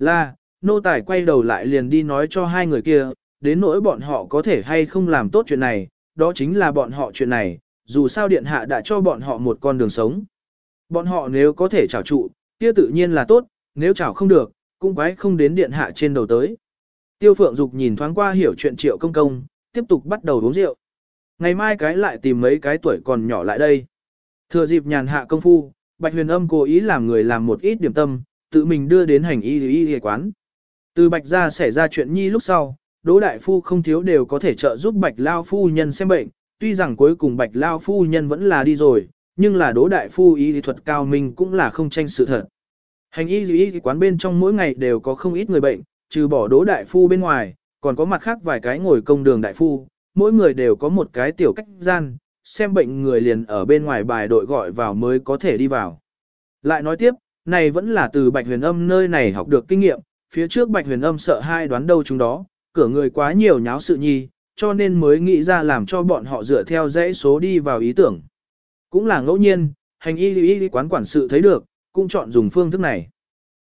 Là, nô tài quay đầu lại liền đi nói cho hai người kia, đến nỗi bọn họ có thể hay không làm tốt chuyện này, đó chính là bọn họ chuyện này, dù sao điện hạ đã cho bọn họ một con đường sống. Bọn họ nếu có thể trảo trụ, kia tự nhiên là tốt, nếu trảo không được, cũng quái không đến điện hạ trên đầu tới. Tiêu phượng dục nhìn thoáng qua hiểu chuyện triệu công công, tiếp tục bắt đầu uống rượu. Ngày mai cái lại tìm mấy cái tuổi còn nhỏ lại đây. Thừa dịp nhàn hạ công phu, Bạch Huyền Âm cố ý làm người làm một ít điểm tâm, tự mình đưa đến hành y y y quán. Từ Bạch gia xảy ra chuyện nhi lúc sau, Đỗ Đại Phu không thiếu đều có thể trợ giúp Bạch Lao Phu Nhân xem bệnh, tuy rằng cuối cùng Bạch Lao Phu Nhân vẫn là đi rồi, nhưng là Đỗ Đại Phu y thuật cao minh cũng là không tranh sự thật. Hành y y quán bên trong mỗi ngày đều có không ít người bệnh, trừ bỏ Đỗ Đại Phu bên ngoài, còn có mặt khác vài cái ngồi công đường Đại Phu, mỗi người đều có một cái tiểu cách gian, xem bệnh người liền ở bên ngoài bài đội gọi vào mới có thể đi vào. Lại nói tiếp, này vẫn là từ Bạch Huyền Âm nơi này học được kinh nghiệm, phía trước Bạch Huyền Âm sợ hai đoán đâu chúng đó, cửa người quá nhiều nháo sự nhi, cho nên mới nghĩ ra làm cho bọn họ dựa theo dãy số đi vào ý tưởng. Cũng là ngẫu nhiên, hành y y quán quản sự thấy được, cũng chọn dùng phương thức này.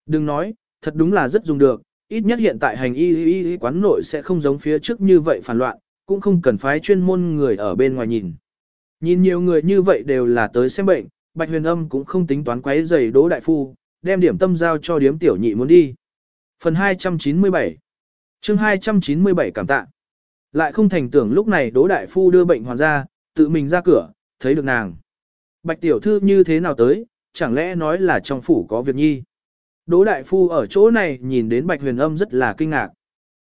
Đừng nói, thật đúng là rất dùng được, ít nhất hiện tại hành y y quán nội sẽ không giống phía trước như vậy phản loạn, cũng không cần phái chuyên môn người ở bên ngoài nhìn. Nhìn nhiều người như vậy đều là tới xem bệnh, Bạch Huyền Âm cũng không tính toán quấy rầy Đỗ đại phu, đem điểm tâm giao cho điếm tiểu nhị muốn đi. Phần 297 chương 297 cảm tạ. Lại không thành tưởng lúc này Đỗ đại phu đưa bệnh hoàn ra, tự mình ra cửa, thấy được nàng. Bạch tiểu thư như thế nào tới, chẳng lẽ nói là trong phủ có việc nhi. Đỗ đại phu ở chỗ này nhìn đến Bạch Huyền Âm rất là kinh ngạc.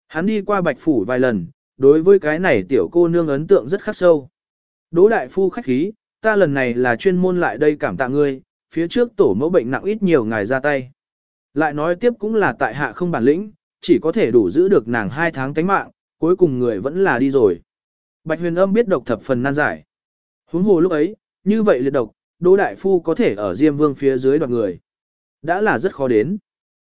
Hắn đi qua Bạch phủ vài lần, đối với cái này tiểu cô nương ấn tượng rất khắc sâu. Đỗ đại phu khách khí, ta lần này là chuyên môn lại đây cảm tạ ngươi, phía trước tổ mẫu bệnh nặng ít nhiều ngài ra tay. Lại nói tiếp cũng là tại hạ không bản lĩnh, chỉ có thể đủ giữ được nàng hai tháng tánh mạng, cuối cùng người vẫn là đi rồi. Bạch huyền âm biết độc thập phần nan giải. Huống hồ lúc ấy, như vậy liệt độc, Đỗ Đại Phu có thể ở Diêm Vương phía dưới đoạt người. Đã là rất khó đến.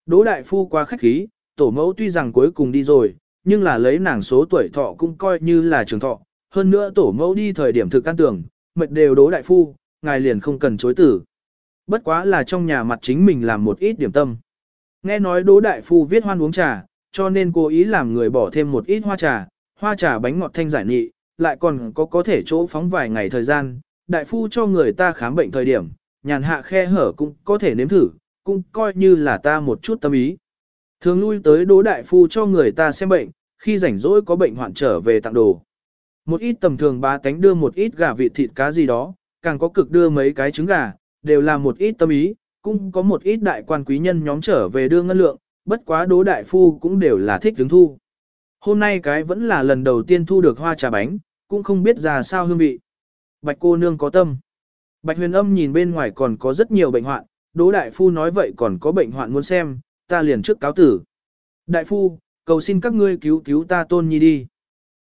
Đỗ Đại Phu qua khách khí, tổ mẫu tuy rằng cuối cùng đi rồi, nhưng là lấy nàng số tuổi thọ cũng coi như là trường thọ. Hơn nữa tổ mẫu đi thời điểm thực can tưởng, mệt đều đố Đại Phu, ngài liền không cần chối tử. Bất quá là trong nhà mặt chính mình làm một ít điểm tâm. Nghe nói đố Đại Phu viết hoan uống trà, cho nên cố ý làm người bỏ thêm một ít hoa trà, hoa trà bánh ngọt thanh giải nị, lại còn có có thể chỗ phóng vài ngày thời gian, đại phu cho người ta khám bệnh thời điểm, nhàn hạ khe hở cũng có thể nếm thử, cũng coi như là ta một chút tâm ý. Thường lui tới đố đại phu cho người ta xem bệnh, khi rảnh rỗi có bệnh hoạn trở về tặng đồ. Một ít tầm thường ba tánh đưa một ít gà vịt thịt cá gì đó, càng có cực đưa mấy cái trứng gà, đều là một ít tâm ý, cũng có một ít đại quan quý nhân nhóm trở về đưa ngân lượng, bất quá đố đại phu cũng đều là thích đứng thu. Hôm nay cái vẫn là lần đầu tiên thu được hoa trà bánh, cũng không biết ra sao hương vị. Bạch cô nương có tâm. Bạch huyền âm nhìn bên ngoài còn có rất nhiều bệnh hoạn, đố đại phu nói vậy còn có bệnh hoạn muốn xem, ta liền trước cáo tử. Đại phu, cầu xin các ngươi cứu cứu ta tôn nhi đi.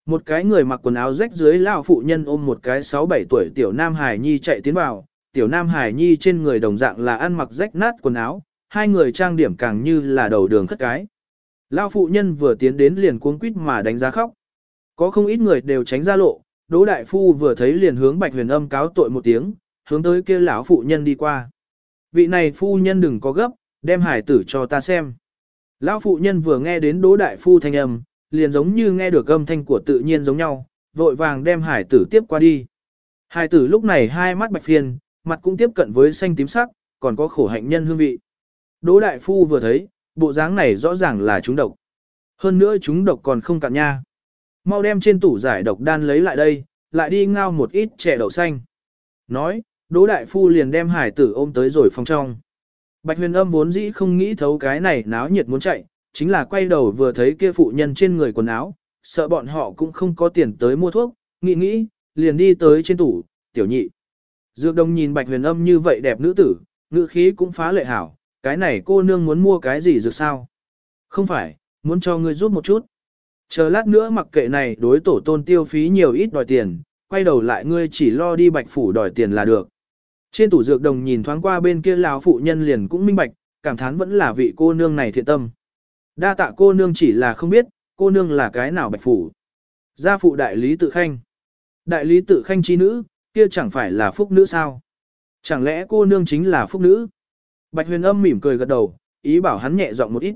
Một cái người mặc quần áo rách dưới lão phụ nhân ôm một cái 6-7 tuổi tiểu nam hải nhi chạy tiến vào, tiểu nam hải nhi trên người đồng dạng là ăn mặc rách nát quần áo, hai người trang điểm càng như là đầu đường khất cái. Lão phụ nhân vừa tiến đến liền cuống quýt mà đánh giá khóc. Có không ít người đều tránh ra lộ, Đỗ đại phu vừa thấy liền hướng Bạch Huyền Âm cáo tội một tiếng, hướng tới kia lão phụ nhân đi qua. Vị này phu nhân đừng có gấp, đem hải tử cho ta xem. Lão phụ nhân vừa nghe đến Đỗ đại phu thanh âm, liền giống như nghe được âm thanh của tự nhiên giống nhau, vội vàng đem hải tử tiếp qua đi. Hải tử lúc này hai mắt bạch phiền, mặt cũng tiếp cận với xanh tím sắc, còn có khổ hạnh nhân hương vị. Đỗ đại phu vừa thấy, bộ dáng này rõ ràng là chúng độc. Hơn nữa chúng độc còn không cạn nha. Mau đem trên tủ giải độc đan lấy lại đây, lại đi ngao một ít chè đậu xanh. Nói, Đỗ Đại Phu liền đem hải tử ôm tới rồi phòng trong. Bạch huyền âm vốn dĩ không nghĩ thấu cái này náo nhiệt muốn chạy, chính là quay đầu vừa thấy kia phụ nhân trên người quần áo, sợ bọn họ cũng không có tiền tới mua thuốc, nghĩ nghĩ, liền đi tới trên tủ, tiểu nhị. Dược đồng nhìn bạch huyền âm như vậy đẹp nữ tử, ngữ khí cũng phá lệ hảo, cái này cô nương muốn mua cái gì dược sao? Không phải, muốn cho ngươi giúp một chút. Chờ lát nữa mặc kệ này đối tổ tôn tiêu phí nhiều ít đòi tiền, quay đầu lại ngươi chỉ lo đi bạch phủ đòi tiền là được. Trên tủ dược đồng nhìn thoáng qua bên kia lão phụ nhân liền cũng minh bạch, cảm thán vẫn là vị cô nương này thiện tâm. Đa tạ cô nương chỉ là không biết, cô nương là cái nào bạch phủ. Gia phụ đại lý tự khanh. Đại lý tự khanh chi nữ, kia chẳng phải là phúc nữ sao? Chẳng lẽ cô nương chính là phúc nữ? Bạch huyền âm mỉm cười gật đầu, ý bảo hắn nhẹ giọng một ít.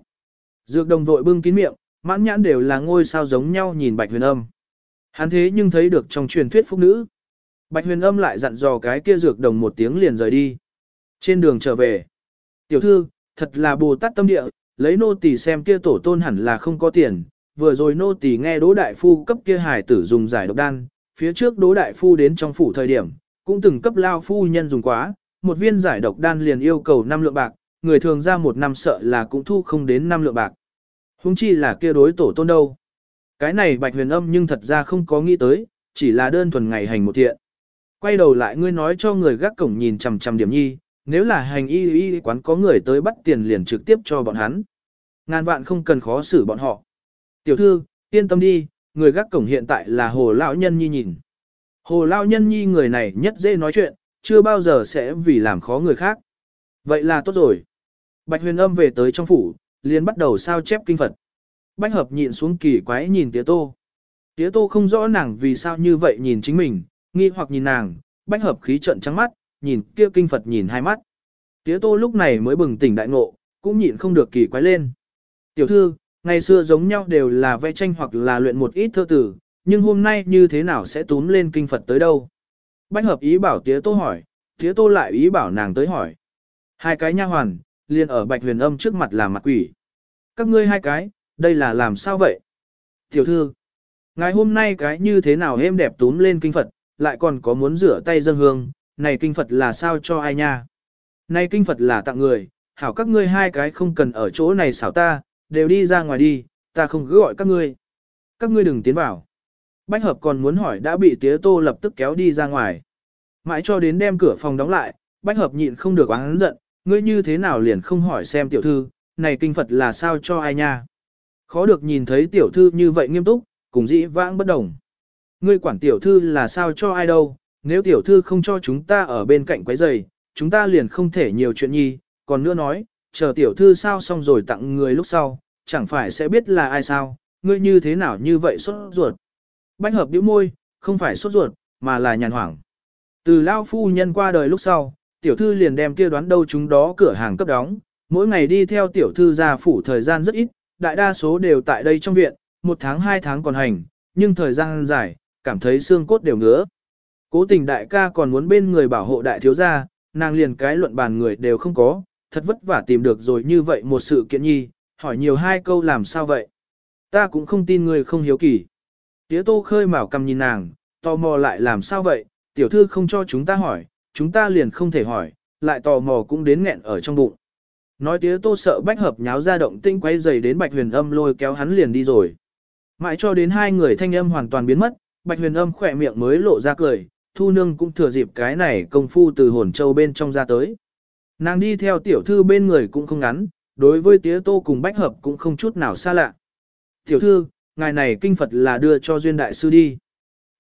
Dược đồng vội bưng kín miệng, mãn nhãn đều là ngôi sao giống nhau nhìn bạch huyền âm. Hắn thế nhưng thấy được trong truyền thuyết phúc nữ. Bạch huyền âm lại dặn dò cái kia dược đồng một tiếng liền rời đi. Trên đường trở về. Tiểu thư, thật là bồ tát tâm địa, lấy nô tỳ xem kia tổ tôn hẳn là không có tiền. Vừa rồi nô tỳ nghe đỗ đại phu cấp kia hải tử dùng giải độc đan, phía trước đỗ đại phu đến trong phủ thời điểm, cũng từng cấp lao phu nhân dùng quá, một viên giải độc đan liền yêu cầu 5 lượng bạc, người thường ra một năm sợ là cũng thu không đến 5 lượng bạc. huống chi là kia đối tổ tôn đâu. Cái này bạch huyền âm nhưng thật ra không có nghĩ tới, chỉ là đơn thuần ngày hành một thiện. Quay đầu lại ngươi nói cho người gác cổng nhìn chằm chằm điểm nhi, nếu là hành y y quán có người tới bắt tiền liền trực tiếp cho bọn hắn. Ngàn vạn không cần khó xử bọn họ. Tiểu thư, yên tâm đi, người gác cổng hiện tại là hồ lão nhân nhi nhìn. Hồ lão nhân nhi người này nhất dễ nói chuyện, chưa bao giờ sẽ vì làm khó người khác. Vậy là tốt rồi. Bạch huyền âm về tới trong phủ, liền bắt đầu sao chép kinh Phật. Bách hợp nhịn xuống kỳ quái nhìn tía tô. Tía tô không rõ nàng vì sao như vậy nhìn chính mình, nghi hoặc nhìn nàng, bách hợp khí trận trắng mắt, nhìn kia kinh Phật nhìn hai mắt. Tía tô lúc này mới bừng tỉnh đại ngộ, cũng nhịn không được kỳ quái lên. Tiểu thư, ngày xưa giống nhau đều là vẽ tranh hoặc là luyện một ít thơ tử, nhưng hôm nay như thế nào sẽ túm lên kinh Phật tới đâu? Bách hợp ý bảo tía tô hỏi, tía tô lại ý bảo nàng tới hỏi. Hai cái nha hoàn, liền ở bạch huyền âm trước mặt là mặt quỷ. Các ngươi hai cái, đây là làm sao vậy? Tiểu thư, ngày hôm nay cái như thế nào êm đẹp túm lên kinh Phật, lại còn có muốn rửa tay dân hương, này kinh Phật là sao cho ai nha? Này kinh Phật là tặng người, hảo các ngươi hai cái không cần ở chỗ này xảo ta, đều đi ra ngoài đi, ta không cứ gọi các ngươi. Các ngươi đừng tiến vào. Bách hợp còn muốn hỏi đã bị tía tô lập tức kéo đi ra ngoài. Mãi cho đến đem cửa phòng đóng lại, bách hợp nhịn không được oán giận, ngươi như thế nào liền không hỏi xem tiểu thư, này kinh Phật là sao cho ai nha. Khó được nhìn thấy tiểu thư như vậy nghiêm túc, cùng dĩ vãng bất đồng. Ngươi quản tiểu thư là sao cho ai đâu, nếu tiểu thư không cho chúng ta ở bên cạnh quấy giày, chúng ta liền không thể nhiều chuyện nhi, còn nữa nói, chờ tiểu thư sao xong rồi tặng người lúc sau, chẳng phải sẽ biết là ai sao, ngươi như thế nào như vậy sốt ruột. Bách hợp bĩu môi, không phải sốt ruột, mà là nhàn hoảng. Từ lao phu nhân qua đời lúc sau, tiểu thư liền đem kia đoán đâu chúng đó cửa hàng cấp đóng, mỗi ngày đi theo tiểu thư ra phủ thời gian rất ít, đại đa số đều tại đây trong viện, một tháng hai tháng còn hành, nhưng thời gian dài, cảm thấy xương cốt đều ngứa. Cố tình đại ca còn muốn bên người bảo hộ đại thiếu gia, nàng liền cái luận bàn người đều không có, thật vất vả tìm được rồi như vậy một sự kiện nhi, hỏi nhiều hai câu làm sao vậy. Ta cũng không tin người không hiếu kỳ. Tía tô khơi mào cầm nhìn nàng, tò mò lại làm sao vậy, tiểu thư không cho chúng ta hỏi, chúng ta liền không thể hỏi, lại tò mò cũng đến nghẹn ở trong bụng. Nói tía tô sợ bách hợp nháo ra động tinh quay dày đến bạch huyền âm lôi kéo hắn liền đi rồi. Mãi cho đến hai người thanh âm hoàn toàn biến mất, bạch huyền âm khỏe miệng mới lộ ra cười, thu nương cũng thừa dịp cái này công phu từ hồn châu bên trong ra tới. Nàng đi theo tiểu thư bên người cũng không ngắn, đối với tía tô cùng bách hợp cũng không chút nào xa lạ. Tiểu thư, ngài này kinh Phật là đưa cho duyên đại sư đi.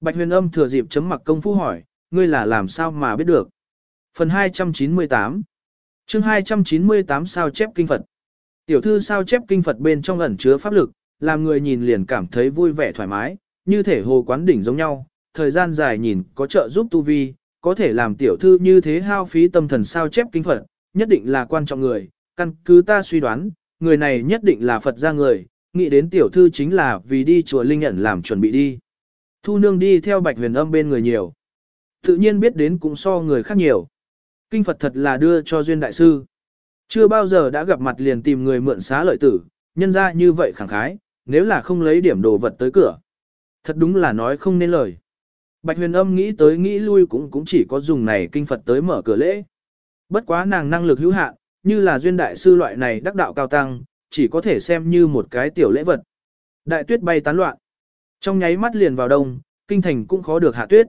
Bạch huyền âm thừa dịp chấm mặc công phu hỏi, ngươi là làm sao mà biết được. Phần 298 chương 298 sao chép kinh Phật Tiểu thư sao chép kinh Phật bên trong ẩn chứa pháp lực, làm người nhìn liền cảm thấy vui vẻ thoải mái, như thể hồ quán đỉnh giống nhau, thời gian dài nhìn có trợ giúp tu vi, có thể làm tiểu thư như thế hao phí tâm thần sao chép kinh Phật, nhất định là quan trọng người, căn cứ ta suy đoán, người này nhất định là Phật gia người, nghĩ đến tiểu thư chính là vì đi chùa Linh nhận làm chuẩn bị đi. Thu nương đi theo bạch huyền âm bên người nhiều. Tự nhiên biết đến cũng so người khác nhiều. Kinh Phật thật là đưa cho duyên đại sư. Chưa bao giờ đã gặp mặt liền tìm người mượn xá lợi tử, nhân ra như vậy khẳng khái, nếu là không lấy điểm đồ vật tới cửa. Thật đúng là nói không nên lời. Bạch huyền âm nghĩ tới nghĩ lui cũng cũng chỉ có dùng này kinh Phật tới mở cửa lễ. Bất quá nàng năng lực hữu hạn, như là duyên đại sư loại này đắc đạo cao tăng, chỉ có thể xem như một cái tiểu lễ vật. Đại tuyết bay tán loạn. Trong nháy mắt liền vào đông, kinh thành cũng khó được hạ tuyết.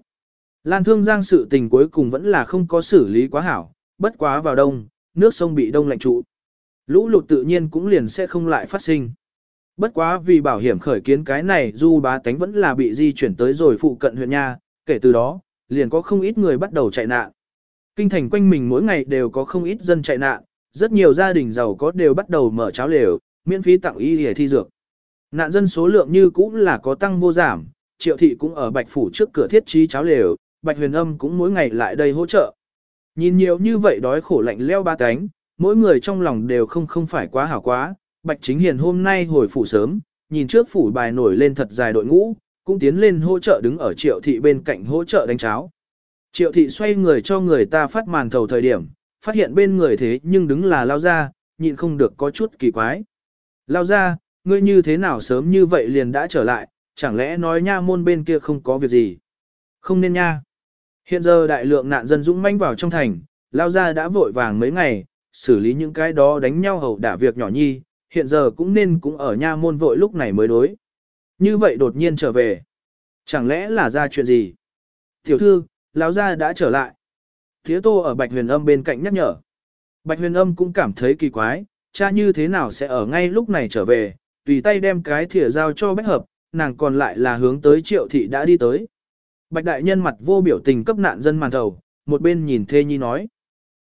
Lan thương giang sự tình cuối cùng vẫn là không có xử lý quá hảo, bất quá vào đông, nước sông bị đông lạnh trụ. Lũ lụt tự nhiên cũng liền sẽ không lại phát sinh. Bất quá vì bảo hiểm khởi kiến cái này du bá tánh vẫn là bị di chuyển tới rồi phụ cận huyện nha, kể từ đó, liền có không ít người bắt đầu chạy nạn. Kinh thành quanh mình mỗi ngày đều có không ít dân chạy nạn, rất nhiều gia đình giàu có đều bắt đầu mở cháo lều, miễn phí tặng y hề thi dược. Nạn dân số lượng như cũng là có tăng vô giảm, triệu thị cũng ở bạch phủ trước cửa thiết trí cháo lều, bạch huyền âm cũng mỗi ngày lại đây hỗ trợ. Nhìn nhiều như vậy đói khổ lạnh leo ba cánh, mỗi người trong lòng đều không không phải quá hảo quá, bạch chính hiền hôm nay hồi phủ sớm, nhìn trước phủ bài nổi lên thật dài đội ngũ, cũng tiến lên hỗ trợ đứng ở triệu thị bên cạnh hỗ trợ đánh cháo. Triệu thị xoay người cho người ta phát màn thầu thời điểm, phát hiện bên người thế nhưng đứng là lao ra, nhịn không được có chút kỳ quái. Lao ra, ngươi như thế nào sớm như vậy liền đã trở lại, chẳng lẽ nói nha môn bên kia không có việc gì? Không nên nha. Hiện giờ đại lượng nạn dân dũng manh vào trong thành, lao ra đã vội vàng mấy ngày, xử lý những cái đó đánh nhau hầu đả việc nhỏ nhi, hiện giờ cũng nên cũng ở nha môn vội lúc này mới đối. Như vậy đột nhiên trở về. Chẳng lẽ là ra chuyện gì? Tiểu thư, lão gia đã trở lại. Thế tô ở bạch huyền âm bên cạnh nhắc nhở. Bạch huyền âm cũng cảm thấy kỳ quái, cha như thế nào sẽ ở ngay lúc này trở về, tùy tay đem cái thìa giao cho bách hợp, nàng còn lại là hướng tới triệu thị đã đi tới. Bạch đại nhân mặt vô biểu tình cấp nạn dân màn thầu, một bên nhìn thê nhi nói.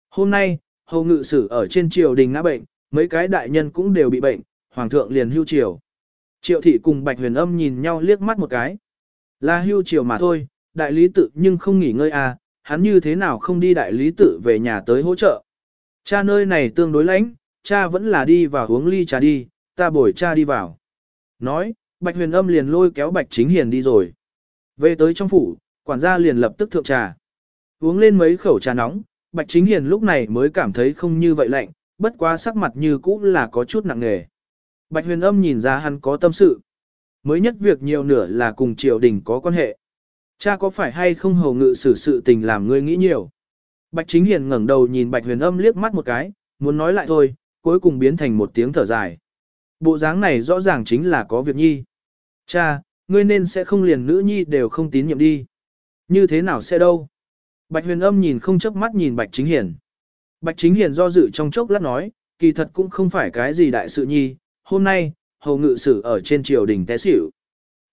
Hôm nay, hầu ngự sử ở trên triều đình ngã bệnh, mấy cái đại nhân cũng đều bị bệnh, hoàng thượng liền hưu triều. Triệu thị cùng bạch huyền âm nhìn nhau liếc mắt một cái. Là hưu triều mà thôi, đại lý tự nhưng không nghỉ ngơi à, hắn như thế nào không đi đại lý tự về nhà tới hỗ trợ. Cha nơi này tương đối lãnh, cha vẫn là đi vào uống ly trà đi, ta bồi cha đi vào. Nói, Bạch Huyền Âm liền lôi kéo Bạch Chính Hiền đi rồi. Về tới trong phủ, quản gia liền lập tức thượng trà. Uống lên mấy khẩu trà nóng, Bạch Chính Hiền lúc này mới cảm thấy không như vậy lạnh, bất quá sắc mặt như cũ là có chút nặng nề. Bạch Huyền Âm nhìn ra hắn có tâm sự. Mới nhất việc nhiều nửa là cùng triều đình có quan hệ. Cha có phải hay không hầu ngự xử sự tình làm ngươi nghĩ nhiều? Bạch Chính Hiền ngẩng đầu nhìn Bạch Huyền Âm liếc mắt một cái, muốn nói lại thôi, cuối cùng biến thành một tiếng thở dài. Bộ dáng này rõ ràng chính là có việc nhi. Cha, ngươi nên sẽ không liền nữ nhi đều không tín nhiệm đi. Như thế nào sẽ đâu? Bạch huyền âm nhìn không chớp mắt nhìn Bạch Chính Hiền. Bạch Chính Hiền do dự trong chốc lát nói, kỳ thật cũng không phải cái gì đại sự nhi, hôm nay, hầu ngự sử ở trên triều đình té xỉu.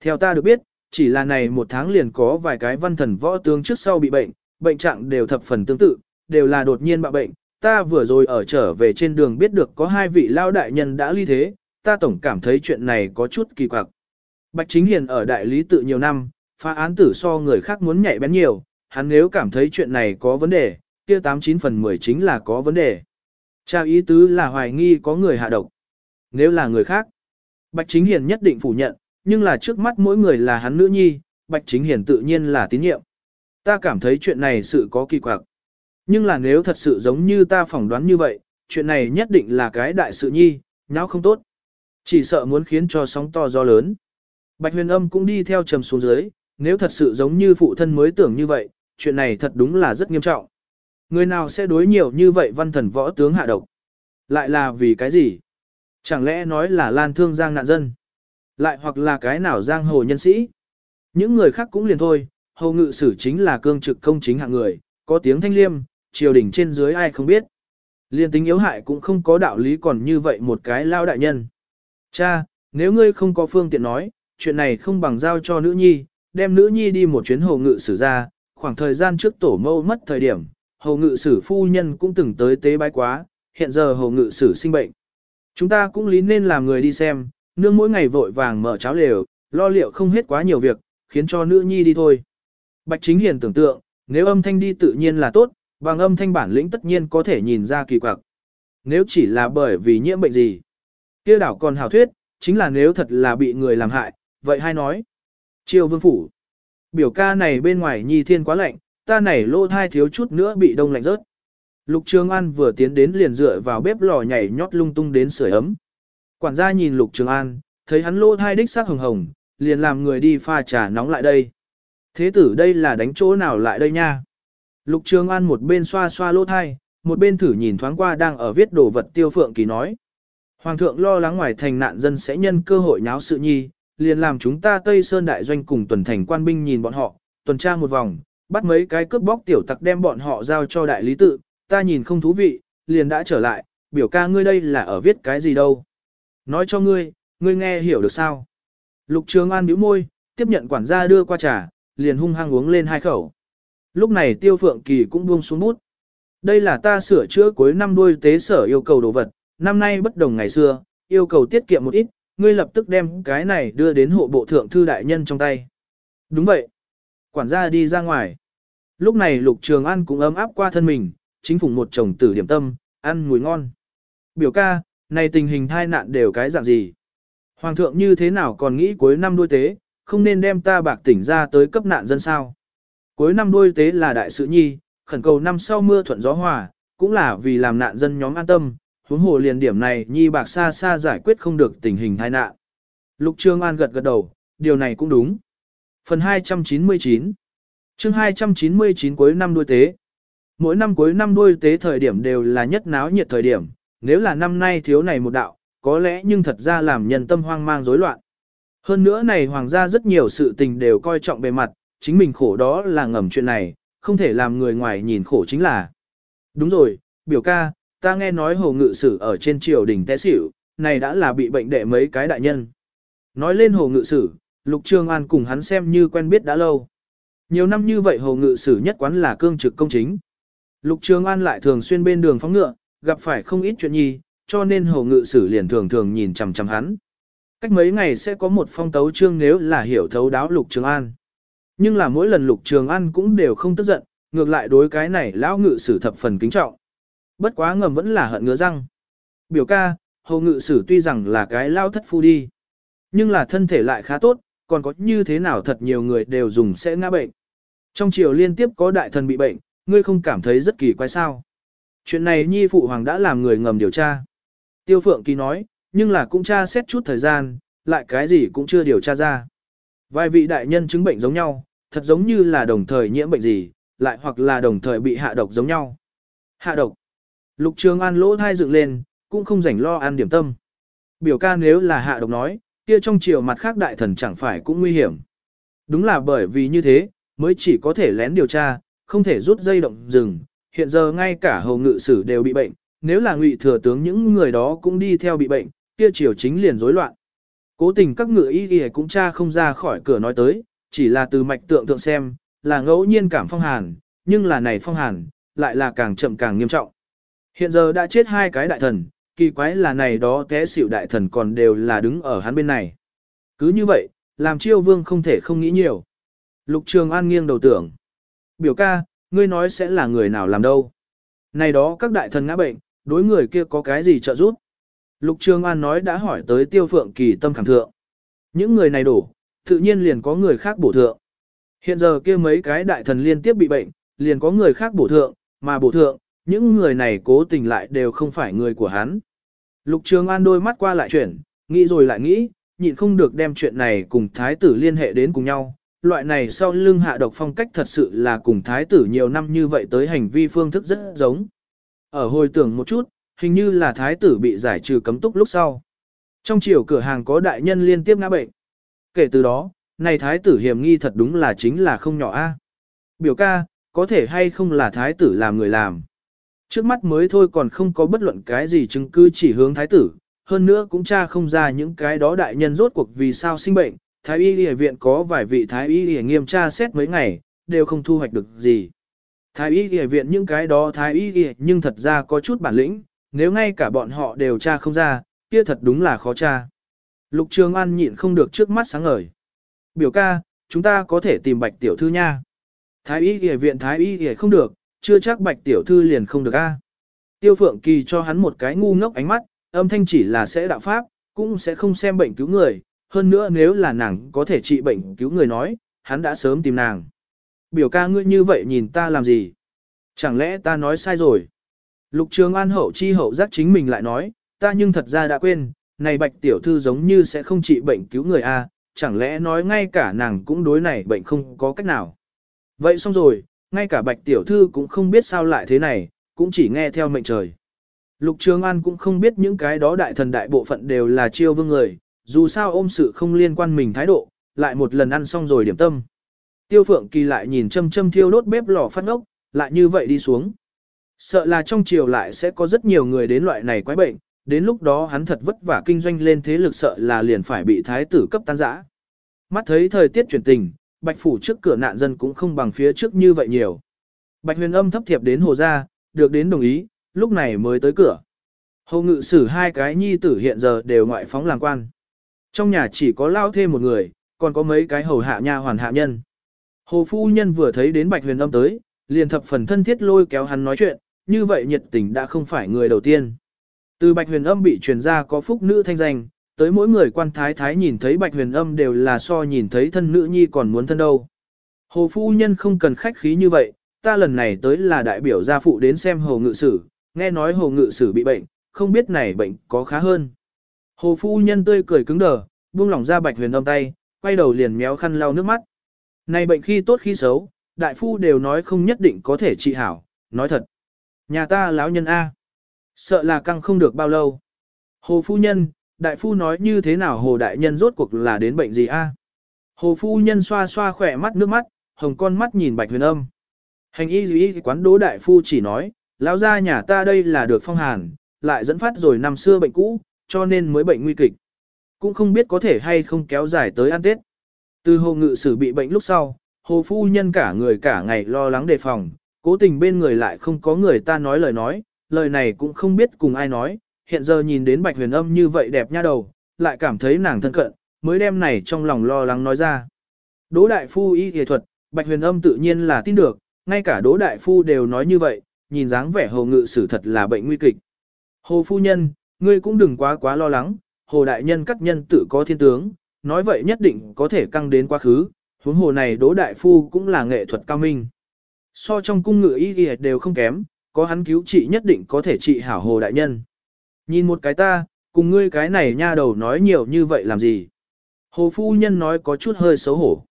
Theo ta được biết, chỉ là này một tháng liền có vài cái văn thần võ tướng trước sau bị bệnh, bệnh trạng đều thập phần tương tự, đều là đột nhiên bạo bệnh. Ta vừa rồi ở trở về trên đường biết được có hai vị lao đại nhân đã ly thế, ta tổng cảm thấy chuyện này có chút kỳ quặc. Bạch Chính Hiền ở đại lý tự nhiều năm, phá án tử so người khác muốn nhạy bén nhiều, hắn nếu cảm thấy chuyện này có vấn đề, kia 89 phần 10 chính là có vấn đề. Cha ý tứ là hoài nghi có người hạ độc. Nếu là người khác, Bạch Chính Hiền nhất định phủ nhận, nhưng là trước mắt mỗi người là hắn nữ nhi, Bạch Chính Hiền tự nhiên là tín nhiệm. Ta cảm thấy chuyện này sự có kỳ quặc. Nhưng là nếu thật sự giống như ta phỏng đoán như vậy, chuyện này nhất định là cái đại sự nhi, nháo không tốt. Chỉ sợ muốn khiến cho sóng to gió lớn. Bạch huyền âm cũng đi theo trầm xuống dưới, nếu thật sự giống như phụ thân mới tưởng như vậy, chuyện này thật đúng là rất nghiêm trọng. Người nào sẽ đối nhiều như vậy văn thần võ tướng hạ độc? Lại là vì cái gì? Chẳng lẽ nói là lan thương giang nạn dân? Lại hoặc là cái nào giang hồ nhân sĩ? Những người khác cũng liền thôi, hầu ngự sử chính là cương trực công chính hạng người, có tiếng thanh liêm, triều đình trên dưới ai không biết. Liên tính yếu hại cũng không có đạo lý còn như vậy một cái lao đại nhân. Cha, nếu ngươi không có phương tiện nói, chuyện này không bằng giao cho nữ nhi, đem nữ nhi đi một chuyến hồ ngự sử ra, khoảng thời gian trước tổ mâu mất thời điểm, hầu ngự sử phu nhân cũng từng tới tế bái quá, hiện giờ hầu ngự sử sinh bệnh. Chúng ta cũng lý nên làm người đi xem, nương mỗi ngày vội vàng mở cháo lều, lo liệu không hết quá nhiều việc, khiến cho nữ nhi đi thôi. Bạch Chính Hiền tưởng tượng, nếu âm thanh đi tự nhiên là tốt, bằng âm thanh bản lĩnh tất nhiên có thể nhìn ra kỳ quặc. Nếu chỉ là bởi vì nhiễm bệnh gì, kia đảo còn hào thuyết, chính là nếu thật là bị người làm hại, vậy hay nói. Triều vương phủ. Biểu ca này bên ngoài nhi thiên quá lạnh, ta này lô thai thiếu chút nữa bị đông lạnh rớt. Lục Trường An vừa tiến đến liền dựa vào bếp lò nhảy nhót lung tung đến sưởi ấm. Quản gia nhìn Lục Trường An, thấy hắn lô thai đích sắc hồng hồng, liền làm người đi pha trà nóng lại đây. Thế tử đây là đánh chỗ nào lại đây nha? Lục Trường An một bên xoa xoa lô thai, một bên thử nhìn thoáng qua đang ở viết đồ vật tiêu phượng kỳ nói. Hoàng thượng lo lắng ngoài thành nạn dân sẽ nhân cơ hội nháo sự nhi, liền làm chúng ta Tây Sơn đại doanh cùng tuần thành quan binh nhìn bọn họ, tuần tra một vòng, bắt mấy cái cướp bóc tiểu tặc đem bọn họ giao cho đại lý tự, ta nhìn không thú vị, liền đã trở lại, biểu ca ngươi đây là ở viết cái gì đâu. Nói cho ngươi, ngươi nghe hiểu được sao. Lục Trường An bĩu môi, tiếp nhận quản gia đưa qua trà, liền hung hăng uống lên hai khẩu. Lúc này Tiêu Phượng Kỳ cũng buông xuống bút. Đây là ta sửa chữa cuối năm đuôi tế sở yêu cầu đồ vật, năm nay bất đồng ngày xưa, yêu cầu tiết kiệm một ít, ngươi lập tức đem cái này đưa đến hộ bộ thượng thư đại nhân trong tay. Đúng vậy. Quản gia đi ra ngoài. Lúc này Lục Trường An cũng ấm áp qua thân mình, chính phủ một chồng tử điểm tâm, ăn mùi ngon. Biểu ca, này tình hình thai nạn đều cái dạng gì? Hoàng thượng như thế nào còn nghĩ cuối năm đuôi tế, không nên đem ta bạc tỉnh ra tới cấp nạn dân sao? Cuối năm đuôi tế là đại sự nhi, khẩn cầu năm sau mưa thuận gió hòa, cũng là vì làm nạn dân nhóm an tâm, huống hồ liền điểm này nhi bạc xa xa giải quyết không được tình hình tai nạn. Lục Trương An gật gật đầu, điều này cũng đúng. Phần 299 chương 299 cuối năm đuôi tế Mỗi năm cuối năm đuôi tế thời điểm đều là nhất náo nhiệt thời điểm, nếu là năm nay thiếu này một đạo, có lẽ nhưng thật ra làm nhân tâm hoang mang rối loạn. Hơn nữa này hoàng gia rất nhiều sự tình đều coi trọng bề mặt, chính mình khổ đó là ngầm chuyện này, không thể làm người ngoài nhìn khổ chính là. Đúng rồi, biểu ca, ta nghe nói hồ ngự sử ở trên triều đình té xỉu, này đã là bị bệnh đệ mấy cái đại nhân. Nói lên hồ ngự sử, Lục Trường An cùng hắn xem như quen biết đã lâu. Nhiều năm như vậy hồ ngự sử nhất quán là cương trực công chính. Lục Trường An lại thường xuyên bên đường phóng ngựa, gặp phải không ít chuyện nhi, cho nên hồ ngự sử liền thường thường nhìn chằm chằm hắn. Cách mấy ngày sẽ có một phong tấu chương nếu là hiểu thấu đáo Lục Trường An. Nhưng là mỗi lần Lục Trường An cũng đều không tức giận, ngược lại đối cái này lão ngự sử thập phần kính trọng. Bất quá ngầm vẫn là hận ngứa răng. Biểu ca, hồ ngự sử tuy rằng là cái lao thất phu đi. Nhưng là thân thể lại khá tốt, còn có như thế nào thật nhiều người đều dùng sẽ ngã bệnh. Trong chiều liên tiếp có đại thần bị bệnh, ngươi không cảm thấy rất kỳ quái sao. Chuyện này nhi phụ hoàng đã làm người ngầm điều tra. Tiêu Phượng Kỳ nói, nhưng là cũng tra xét chút thời gian, lại cái gì cũng chưa điều tra ra. Vài vị đại nhân chứng bệnh giống nhau, thật giống như là đồng thời nhiễm bệnh gì, lại hoặc là đồng thời bị hạ độc giống nhau. Hạ độc. Lục Trường An lỗ thai dựng lên, cũng không rảnh lo ăn điểm tâm. Biểu ca nếu là hạ độc nói, kia trong chiều mặt khác đại thần chẳng phải cũng nguy hiểm. Đúng là bởi vì như thế, mới chỉ có thể lén điều tra, không thể rút dây động rừng. Hiện giờ ngay cả hầu ngự sử đều bị bệnh, nếu là ngụy thừa tướng những người đó cũng đi theo bị bệnh, kia triều chính liền rối loạn. Cố tình các ngựa y y cũng tra không ra khỏi cửa nói tới, chỉ là từ mạch tượng tượng xem, là ngẫu nhiên cảm phong hàn, nhưng là này phong hàn, lại là càng chậm càng nghiêm trọng. Hiện giờ đã chết hai cái đại thần, kỳ quái là này đó té xỉu đại thần còn đều là đứng ở hắn bên này. Cứ như vậy, làm chiêu vương không thể không nghĩ nhiều. Lục Trường An nghiêng đầu tưởng. Biểu ca, ngươi nói sẽ là người nào làm đâu. Này đó các đại thần ngã bệnh, đối người kia có cái gì trợ giúp. Lục Trường An nói đã hỏi tới tiêu phượng kỳ tâm khẳng thượng. Những người này đủ, tự nhiên liền có người khác bổ thượng. Hiện giờ kia mấy cái đại thần liên tiếp bị bệnh, liền có người khác bổ thượng, mà bổ thượng, những người này cố tình lại đều không phải người của hắn. Lục Trường An đôi mắt qua lại chuyển, nghĩ rồi lại nghĩ, nhịn không được đem chuyện này cùng thái tử liên hệ đến cùng nhau. Loại này sau lưng hạ độc phong cách thật sự là cùng thái tử nhiều năm như vậy tới hành vi phương thức rất giống. Ở hồi tưởng một chút, hình như là thái tử bị giải trừ cấm túc lúc sau. Trong chiều cửa hàng có đại nhân liên tiếp ngã bệnh. Kể từ đó, này thái tử hiểm nghi thật đúng là chính là không nhỏ a. Biểu ca, có thể hay không là thái tử làm người làm. Trước mắt mới thôi còn không có bất luận cái gì chứng cứ chỉ hướng thái tử, hơn nữa cũng tra không ra những cái đó đại nhân rốt cuộc vì sao sinh bệnh. Thái y y viện có vài vị thái y y nghiêm tra xét mấy ngày, đều không thu hoạch được gì. Thái y y viện những cái đó thái y y nhưng thật ra có chút bản lĩnh, nếu ngay cả bọn họ đều tra không ra, kia thật đúng là khó tra. Lục Trường An nhịn không được trước mắt sáng ngời. Biểu ca, chúng ta có thể tìm bạch tiểu thư nha. Thái y y viện thái y y không được, chưa chắc bạch tiểu thư liền không được a. Tiêu Phượng Kỳ cho hắn một cái ngu ngốc ánh mắt, âm thanh chỉ là sẽ đạo pháp, cũng sẽ không xem bệnh cứu người, hơn nữa nếu là nàng có thể trị bệnh cứu người nói, hắn đã sớm tìm nàng. Biểu ca ngươi như vậy nhìn ta làm gì? Chẳng lẽ ta nói sai rồi? Lục Trường An hậu chi hậu giác chính mình lại nói, ta nhưng thật ra đã quên, này bạch tiểu thư giống như sẽ không trị bệnh cứu người a, chẳng lẽ nói ngay cả nàng cũng đối này bệnh không có cách nào. Vậy xong rồi, ngay cả bạch tiểu thư cũng không biết sao lại thế này, cũng chỉ nghe theo mệnh trời. Lục Trường An cũng không biết những cái đó đại thần đại bộ phận đều là chiêu vương người, dù sao ôm sự không liên quan mình thái độ, lại một lần ăn xong rồi điểm tâm. Tiêu Phượng Kỳ lại nhìn châm châm thiêu đốt bếp lò phát ốc, lại như vậy đi xuống. Sợ là trong chiều lại sẽ có rất nhiều người đến loại này quái bệnh, đến lúc đó hắn thật vất vả kinh doanh lên thế lực sợ là liền phải bị thái tử cấp tan rã. Mắt thấy thời tiết chuyển tình, bạch phủ trước cửa nạn dân cũng không bằng phía trước như vậy nhiều. Bạch huyền âm thấp thiệp đến hồ gia, được đến đồng ý, lúc này mới tới cửa. Hồ ngự sử hai cái nhi tử hiện giờ đều ngoại phóng làm quan. Trong nhà chỉ có lao thêm một người, còn có mấy cái hầu hạ nha hoàn hạ nhân. Hồ phu nhân vừa thấy đến bạch huyền âm tới, liền thập phần thân thiết lôi kéo hắn nói chuyện, như vậy nhiệt tình đã không phải người đầu tiên. Từ bạch huyền âm bị truyền ra có phúc nữ thanh danh, tới mỗi người quan thái thái nhìn thấy bạch huyền âm đều là so nhìn thấy thân nữ nhi còn muốn thân đâu. Hồ phu nhân không cần khách khí như vậy, ta lần này tới là đại biểu gia phụ đến xem hồ ngự sử, nghe nói hồ ngự sử bị bệnh, không biết này bệnh có khá hơn. Hồ phu nhân tươi cười cứng đờ, buông lỏng ra bạch huyền âm tay, quay đầu liền méo khăn lau nước mắt. Này bệnh khi tốt khi xấu, đại phu đều nói không nhất định có thể trị hảo, nói thật. Nhà ta lão nhân A. Sợ là căng không được bao lâu. Hồ phu nhân, đại phu nói như thế nào hồ đại nhân rốt cuộc là đến bệnh gì a? Hồ phu nhân xoa xoa khỏe mắt nước mắt, hồng con mắt nhìn bạch huyền âm. Hành y duy quán đỗ đại phu chỉ nói, lão gia nhà ta đây là được phong hàn, lại dẫn phát rồi năm xưa bệnh cũ, cho nên mới bệnh nguy kịch. Cũng không biết có thể hay không kéo dài tới ăn Tết. Từ hồ ngự sử bị bệnh lúc sau, hồ phu nhân cả người cả ngày lo lắng đề phòng, cố tình bên người lại không có người ta nói lời nói, lời này cũng không biết cùng ai nói, hiện giờ nhìn đến bạch huyền âm như vậy đẹp nha đầu, lại cảm thấy nàng thân cận, mới đem này trong lòng lo lắng nói ra. Đỗ đại phu y y thuật, bạch huyền âm tự nhiên là tin được, ngay cả đỗ đại phu đều nói như vậy, nhìn dáng vẻ hồ ngự sử thật là bệnh nguy kịch. Hồ phu nhân, ngươi cũng đừng quá quá lo lắng, hồ đại nhân cắt nhân tự có thiên tướng, nói vậy nhất định có thể căng đến quá khứ, huống hồ này đỗ đại phu cũng là nghệ thuật cao minh. So trong cung ngự y y đều không kém, có hắn cứu trị nhất định có thể trị hảo hồ đại nhân. Nhìn một cái ta, cùng ngươi cái này nha đầu nói nhiều như vậy làm gì. Hồ phu nhân nói có chút hơi xấu hổ.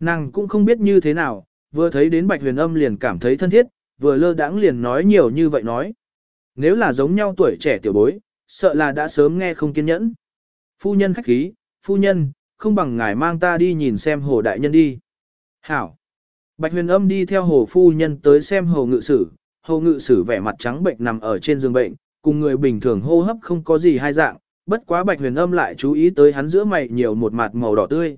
Nàng cũng không biết như thế nào, vừa thấy đến bạch huyền âm liền cảm thấy thân thiết, vừa lơ đãng liền nói nhiều như vậy nói. Nếu là giống nhau tuổi trẻ tiểu bối, sợ là đã sớm nghe không kiên nhẫn. Phu nhân khách khí, phu nhân, không bằng ngài mang ta đi nhìn xem hồ đại nhân đi. Hảo. Bạch huyền âm đi theo hồ phu nhân tới xem hồ ngự sử, hồ ngự sử vẻ mặt trắng bệnh nằm ở trên giường bệnh, cùng người bình thường hô hấp không có gì hai dạng, bất quá bạch huyền âm lại chú ý tới hắn giữa mày nhiều một mặt màu đỏ tươi.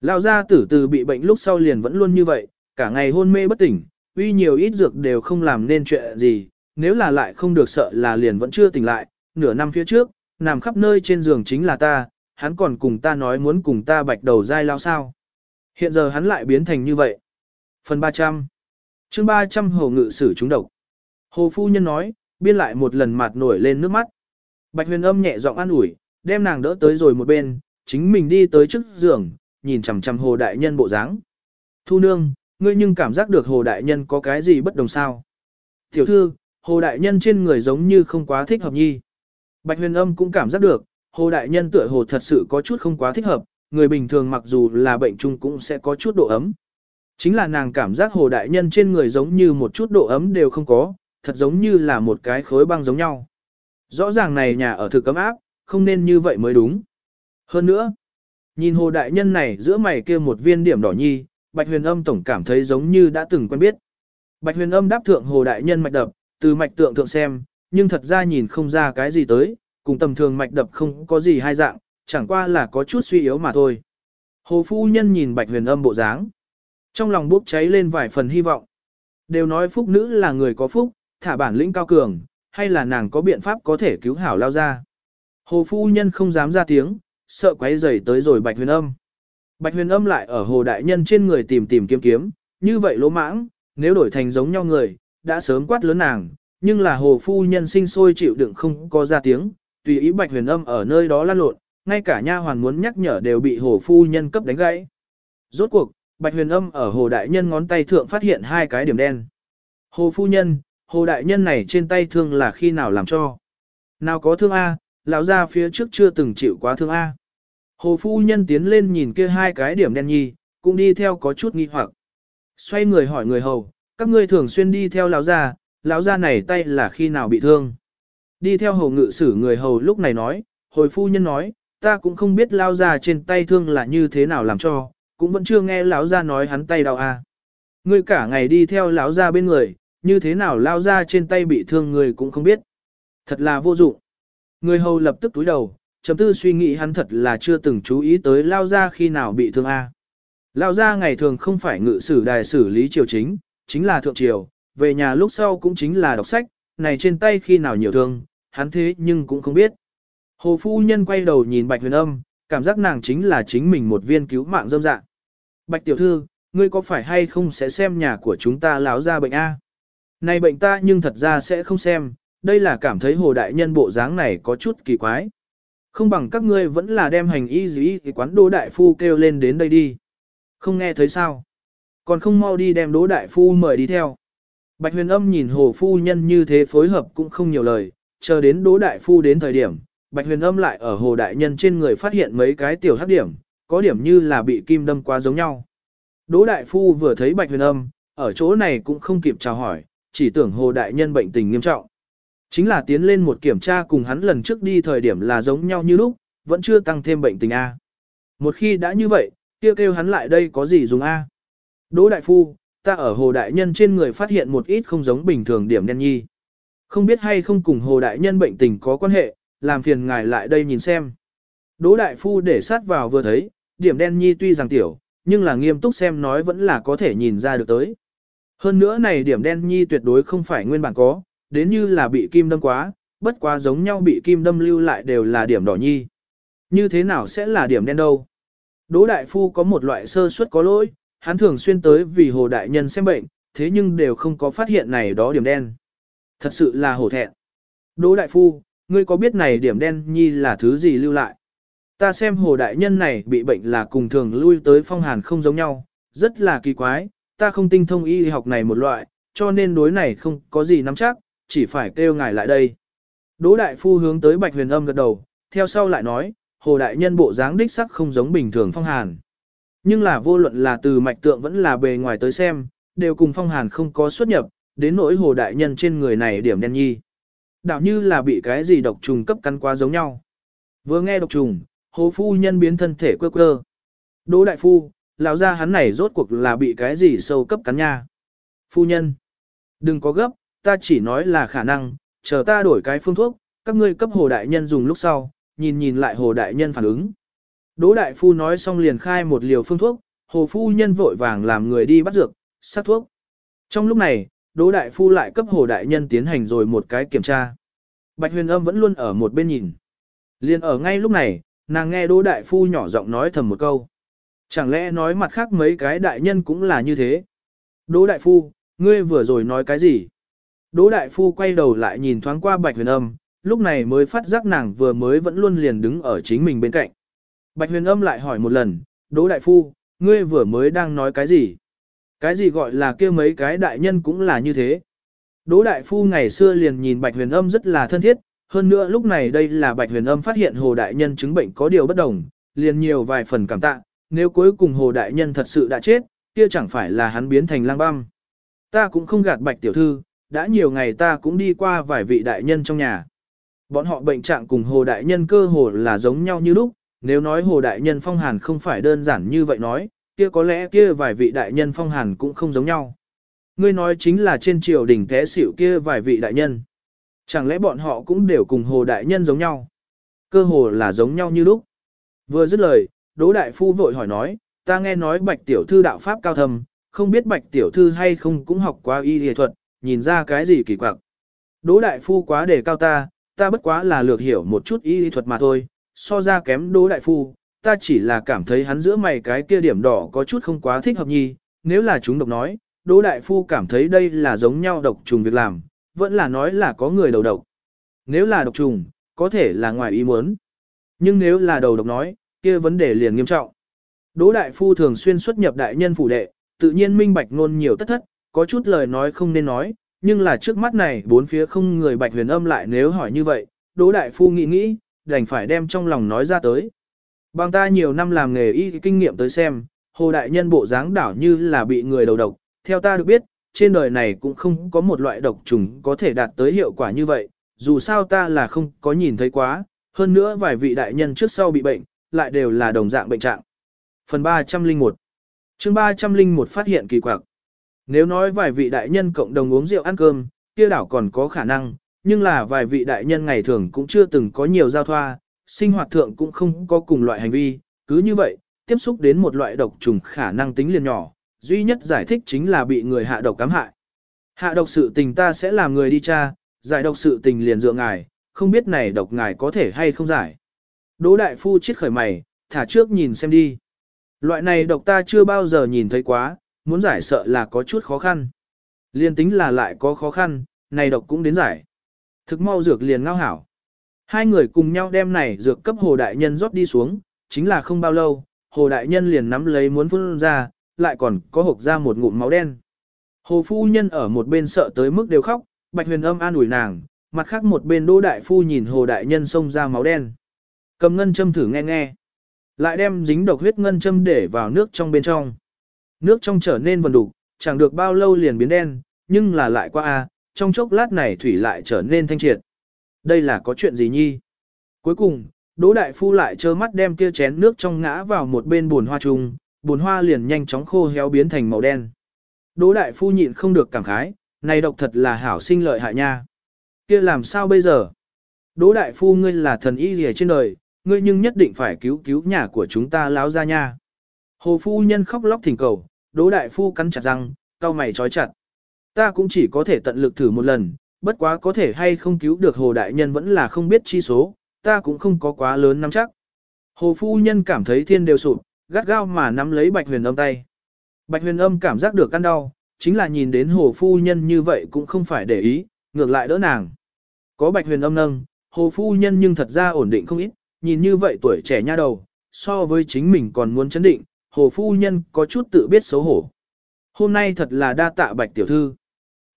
Lão gia tử từ bị bệnh lúc sau liền vẫn luôn như vậy, cả ngày hôn mê bất tỉnh, uy nhiều ít dược đều không làm nên chuyện gì, nếu là lại không được sợ là liền vẫn chưa tỉnh lại, nửa năm phía trước, nằm khắp nơi trên giường chính là ta, hắn còn cùng ta nói muốn cùng ta bạch đầu dai lao sao. Hiện giờ hắn lại biến thành như vậy. Phần 300 chương 300 Hồ Ngự Sử trúng độc Hồ Phu Nhân nói, biên lại một lần mặt nổi lên nước mắt. Bạch huyền âm nhẹ giọng an ủi, đem nàng đỡ tới rồi một bên, chính mình đi tới trước giường, nhìn chằm chằm Hồ Đại Nhân bộ dáng. Thu nương, ngươi nhưng cảm giác được Hồ Đại Nhân có cái gì bất đồng sao? Tiểu thư, Hồ Đại Nhân trên người giống như không quá thích hợp nhi. Bạch huyền âm cũng cảm giác được, Hồ Đại Nhân tựa hồ thật sự có chút không quá thích hợp, người bình thường mặc dù là bệnh chung cũng sẽ có chút độ ấm. Chính là nàng cảm giác Hồ Đại Nhân trên người giống như một chút độ ấm đều không có, thật giống như là một cái khối băng giống nhau. Rõ ràng này nhà ở thực cấm áp, không nên như vậy mới đúng. Hơn nữa, nhìn Hồ Đại Nhân này giữa mày kia một viên điểm đỏ nhi, Bạch Huyền Âm tổng cảm thấy giống như đã từng quen biết. Bạch Huyền Âm đáp thượng Hồ Đại Nhân mạch đập, từ mạch tượng thượng xem, nhưng thật ra nhìn không ra cái gì tới, cùng tầm thường mạch đập không có gì hai dạng, chẳng qua là có chút suy yếu mà thôi. Hồ Phu Nhân nhìn Bạch Huyền Âm bộ dáng, trong lòng bốc cháy lên vài phần hy vọng. Đều nói phúc nữ là người có phúc, thả bản lĩnh cao cường, hay là nàng có biện pháp có thể cứu hảo lao ra. Hồ Phu Nhân không dám ra tiếng, sợ quấy rầy tới rồi Bạch Huyền Âm. Bạch Huyền Âm lại ở Hồ Đại Nhân trên người tìm tìm kiếm kiếm, như vậy lỗ mãng, nếu đổi thành giống nhau người, đã sớm quát lớn nàng, nhưng là Hồ Phu Nhân sinh sôi chịu đựng không có ra tiếng, tùy ý Bạch Huyền Âm ở nơi đó lan lộn, ngay cả nha hoàn muốn nhắc nhở đều bị Hồ Phu Nhân cấp đánh gãy. Rốt cuộc, Bạch Huyền Âm ở Hồ Đại Nhân ngón tay thượng phát hiện hai cái điểm đen. Hồ Phu Nhân, Hồ Đại Nhân này trên tay thương là khi nào làm cho? Nào có thương A, lão ra phía trước chưa từng chịu quá thương A. Hồ Phu Nhân tiến lên nhìn kia hai cái điểm đen nhi, cũng đi theo có chút nghi hoặc. Xoay người hỏi người hầu, các ngươi thường xuyên đi theo lão gia, lão gia này tay là khi nào bị thương? Đi theo hầu ngự sử người hầu lúc này nói, hồi phu nhân nói, ta cũng không biết lão gia trên tay thương là như thế nào làm cho, cũng vẫn chưa nghe lão gia nói hắn tay đau à. Ngươi cả ngày đi theo lão gia bên người, như thế nào lão gia trên tay bị thương người cũng không biết. Thật là vô dụng. Người hầu lập tức túi đầu, chấm tư suy nghĩ hắn thật là chưa từng chú ý tới lão gia khi nào bị thương a. Lao Lão gia ngày thường không phải ngự sử đài xử lý triều chính, chính là thượng triều, về nhà lúc sau cũng chính là đọc sách, này trên tay khi nào nhiều thương, hắn thế nhưng cũng không biết. Hồ phu nhân quay đầu nhìn Bạch Huyền Âm, cảm giác nàng chính là chính mình một viên cứu mạng dâm dạng. Bạch tiểu thư, ngươi có phải hay không sẽ xem nhà của chúng ta láo ra bệnh A? Này bệnh ta nhưng thật ra sẽ không xem, đây là cảm thấy hồ đại nhân bộ dáng này có chút kỳ quái. Không bằng các ngươi vẫn là đem hành y dĩ thì quán đô đại phu kêu lên đến đây đi. Không nghe thấy sao? Còn không mau đi đem đỗ đại phu mời đi theo. Bạch huyền âm nhìn hồ phu nhân như thế phối hợp cũng không nhiều lời, chờ đến đỗ đại phu đến thời điểm, bạch huyền âm lại ở hồ đại nhân trên người phát hiện mấy cái tiểu hắc điểm, có điểm như là bị kim đâm quá giống nhau. Đỗ đại phu vừa thấy bạch huyền âm, ở chỗ này cũng không kịp chào hỏi, chỉ tưởng hồ đại nhân bệnh tình nghiêm trọng. Chính là tiến lên một kiểm tra cùng hắn lần trước đi thời điểm là giống nhau như lúc, vẫn chưa tăng thêm bệnh tình A. Một khi đã như vậy, kêu kêu hắn lại đây có gì dùng A. Đỗ Đại Phu, ta ở Hồ Đại Nhân trên người phát hiện một ít không giống bình thường điểm đen nhi. Không biết hay không cùng Hồ Đại Nhân bệnh tình có quan hệ, làm phiền ngài lại đây nhìn xem. Đỗ Đại Phu để sát vào vừa thấy, điểm đen nhi tuy rằng tiểu, nhưng là nghiêm túc xem nói vẫn là có thể nhìn ra được tới. Hơn nữa này điểm đen nhi tuyệt đối không phải nguyên bản có, đến như là bị kim đâm quá, bất quá giống nhau bị kim đâm lưu lại đều là điểm đỏ nhi. Như thế nào sẽ là điểm đen đâu? Đỗ Đại Phu có một loại sơ suất có lỗi, hắn thường xuyên tới vì Hồ Đại Nhân xem bệnh, thế nhưng đều không có phát hiện này đó điểm đen. Thật sự là hổ thẹn. Đỗ Đại Phu, ngươi có biết này điểm đen nhi là thứ gì lưu lại? Ta xem Hồ Đại Nhân này bị bệnh là cùng thường lui tới phong hàn không giống nhau, rất là kỳ quái, ta không tinh thông y học này một loại, cho nên đối này không có gì nắm chắc, chỉ phải kêu ngài lại đây. Đỗ Đại Phu hướng tới Bạch Huyền Âm gật đầu, theo sau lại nói, Hồ Đại Nhân bộ dáng đích sắc không giống bình thường phong hàn. Nhưng là vô luận là từ mạch tượng vẫn là bề ngoài tới xem, đều cùng phong hàn không có xuất nhập, đến nỗi Hồ Đại Nhân trên người này điểm đen nhi. Đạo như là bị cái gì độc trùng cấp cắn quá giống nhau. Vừa nghe độc trùng, Hồ Phu Nhân biến thân thể quơ quơ. Đỗ Đại Phu, lão gia hắn này rốt cuộc là bị cái gì sâu cấp cắn nha. Phu Nhân, đừng có gấp, ta chỉ nói là khả năng, chờ ta đổi cái phương thuốc, các ngươi cấp Hồ Đại Nhân dùng lúc sau, nhìn nhìn lại Hồ Đại Nhân phản ứng. Đỗ Đại Phu nói xong liền khai một liều phương thuốc, Hồ Phu Nhân vội vàng làm người đi bắt dược, sát thuốc. Trong lúc này, Đỗ Đại Phu lại cấp Hồ Đại Nhân tiến hành rồi một cái kiểm tra. Bạch huyền âm vẫn luôn ở một bên nhìn. Liền ở ngay lúc này, nàng nghe Đỗ Đại Phu nhỏ giọng nói thầm một câu. Chẳng lẽ nói mặt khác mấy cái đại nhân cũng là như thế? Đỗ Đại Phu, ngươi vừa rồi nói cái gì? Đỗ Đại Phu quay đầu lại nhìn thoáng qua Bạch huyền âm, lúc này mới phát giác nàng vừa mới vẫn luôn liền đứng ở chính mình bên cạnh. Bạch huyền âm lại hỏi một lần, Đỗ Đại Phu, ngươi vừa mới đang nói cái gì? Cái gì gọi là kia mấy cái đại nhân cũng là như thế. Đỗ Đại Phu ngày xưa liền nhìn Bạch huyền âm rất là thân thiết, hơn nữa lúc này đây là Bạch huyền âm phát hiện Hồ Đại Nhân chứng bệnh có điều bất đồng, liền nhiều vài phần cảm tạ, nếu cuối cùng Hồ Đại Nhân thật sự đã chết, kia chẳng phải là hắn biến thành lang băm. Ta cũng không gạt Bạch Tiểu Thư, đã nhiều ngày ta cũng đi qua vài vị đại nhân trong nhà. Bọn họ bệnh trạng cùng Hồ Đại Nhân cơ hồ là giống nhau như lúc, nếu nói Hồ Đại Nhân phong hàn không phải đơn giản như vậy nói, kia có lẽ kia vài vị đại nhân phong hàn cũng không giống nhau. Ngươi nói chính là trên triều đỉnh té xỉu kia vài vị đại nhân. Chẳng lẽ bọn họ cũng đều cùng Hồ Đại Nhân giống nhau? Cơ hồ là giống nhau như lúc. Vừa dứt lời, Đỗ Đại Phu vội hỏi nói, ta nghe nói Bạch Tiểu Thư đạo pháp cao thầm, không biết Bạch Tiểu Thư hay không cũng học qua y y thuật, nhìn ra cái gì kỳ quặc. Đỗ Đại Phu quá đề cao ta, ta bất quá là lược hiểu một chút y y thuật mà thôi, so ra kém Đỗ Đại Phu, ta chỉ là cảm thấy hắn giữa mày cái kia điểm đỏ có chút không quá thích hợp nhi, nếu là chúng độc nói, Đỗ Đại Phu cảm thấy đây là giống nhau độc trùng việc làm, vẫn là nói là có người đầu độc. Nếu là độc trùng, có thể là ngoài ý muốn. Nhưng nếu là đầu độc nói, kia vấn đề liền nghiêm trọng. Đỗ Đại Phu thường xuyên xuất nhập đại nhân phủ đệ, tự nhiên minh bạch ngôn nhiều tất thất, có chút lời nói không nên nói, nhưng là trước mắt này bốn phía không người bạch huyền âm lại nếu hỏi như vậy, Đỗ Đại Phu nghĩ nghĩ, đành phải đem trong lòng nói ra tới. Bằng ta nhiều năm làm nghề y kinh nghiệm tới xem, hồ đại nhân bộ dáng đảo như là bị người đầu độc, theo ta được biết, trên đời này cũng không có một loại độc trùng có thể đạt tới hiệu quả như vậy, dù sao ta là không có nhìn thấy quá, hơn nữa vài vị đại nhân trước sau bị bệnh, lại đều là đồng dạng bệnh trạng. Phần 301 chương 301 phát hiện kỳ quặc. Nếu nói vài vị đại nhân cộng đồng uống rượu ăn cơm, kia đảo còn có khả năng, nhưng là vài vị đại nhân ngày thường cũng chưa từng có nhiều giao thoa, sinh hoạt thượng cũng không có cùng loại hành vi, cứ như vậy, tiếp xúc đến một loại độc trùng khả năng tính liền nhỏ, duy nhất giải thích chính là bị người hạ độc cám hại. Hạ độc sự tình ta sẽ làm người đi tra, giải độc sự tình liền dựa ngài, không biết này độc ngài có thể hay không giải. Đỗ đại phu chết khởi mày, thả trước nhìn xem đi. Loại này độc ta chưa bao giờ nhìn thấy quá, muốn giải sợ là có chút khó khăn. Liên tính là lại có khó khăn, này độc cũng đến giải. Thực mau dược liền ngao hảo. Hai người cùng nhau đem này dược cấp hồ đại nhân rót đi xuống, chính là không bao lâu, hồ đại nhân liền nắm lấy muốn phun ra, lại còn có hộc ra một ngụm máu đen. Hồ phu nhân ở một bên sợ tới mức đều khóc, bạch huyền âm an ủi nàng, mặt khác một bên đỗ đại phu nhìn hồ đại nhân xông ra máu đen. Cầm ngân châm thử nghe nghe. Lại đem dính độc huyết ngân châm để vào nước trong bên trong. Nước trong trở nên vần đục, chẳng được bao lâu liền biến đen, nhưng là lại qua a, trong chốc lát này thủy lại trở nên thanh triệt. Đây là có chuyện gì nhi? Cuối cùng, Đỗ Đại Phu lại trơ mắt đem kia chén nước trong ngã vào một bên buồn hoa trùng, buồn hoa liền nhanh chóng khô héo biến thành màu đen. Đỗ Đại Phu nhịn không được cảm khái, này độc thật là hảo sinh lợi hại nha. Kia làm sao bây giờ? Đỗ Đại Phu ngươi là thần y gì trên đời, ngươi nhưng nhất định phải cứu cứu nhà của chúng ta láo ra nha. Hồ Phu Nhân khóc lóc thỉnh cầu, Đỗ Đại Phu cắn chặt răng, cau mày trói chặt. Ta cũng chỉ có thể tận lực thử một lần, bất quá có thể hay không cứu được Hồ Đại Nhân vẫn là không biết chi số, ta cũng không có quá lớn nắm chắc. Hồ Phu Nhân cảm thấy thiên đều sụp, gắt gao mà nắm lấy Bạch Huyền Âm tay. Bạch Huyền Âm cảm giác được căn đau, chính là nhìn đến Hồ Phu Nhân như vậy cũng không phải để ý, ngược lại đỡ nàng. Có Bạch Huyền Âm nâng, Hồ Phu Nhân nhưng thật ra ổn định không ít, nhìn như vậy tuổi trẻ nha đầu, so với chính mình còn muốn chấn định, Hồ Phu Nhân có chút tự biết xấu hổ. Hôm nay thật là đa tạ Bạch Tiểu Thư.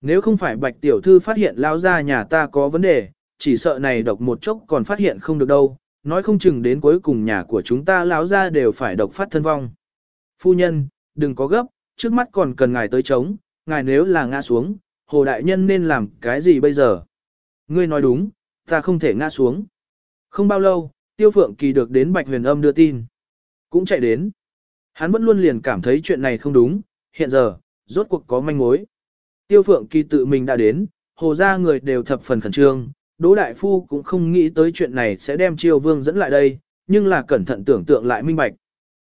Nếu không phải Bạch Tiểu Thư phát hiện lao ra nhà ta có vấn đề, chỉ sợ này độc một chốc còn phát hiện không được đâu, nói không chừng đến cuối cùng nhà của chúng ta lão ra đều phải độc phát thân vong. Phu nhân, đừng có gấp, trước mắt còn cần ngài tới chống, ngài nếu là ngã xuống, hồ đại nhân nên làm cái gì bây giờ? Ngươi nói đúng, ta không thể ngã xuống. Không bao lâu, tiêu phượng kỳ được đến bạch huyền âm đưa tin. Cũng chạy đến. Hắn vẫn luôn liền cảm thấy chuyện này không đúng, hiện giờ, rốt cuộc có manh mối. Tiêu phượng kỳ tự mình đã đến, hồ ra người đều thập phần khẩn trương, Đỗ Đại Phu cũng không nghĩ tới chuyện này sẽ đem triều vương dẫn lại đây, nhưng là cẩn thận tưởng tượng lại minh bạch.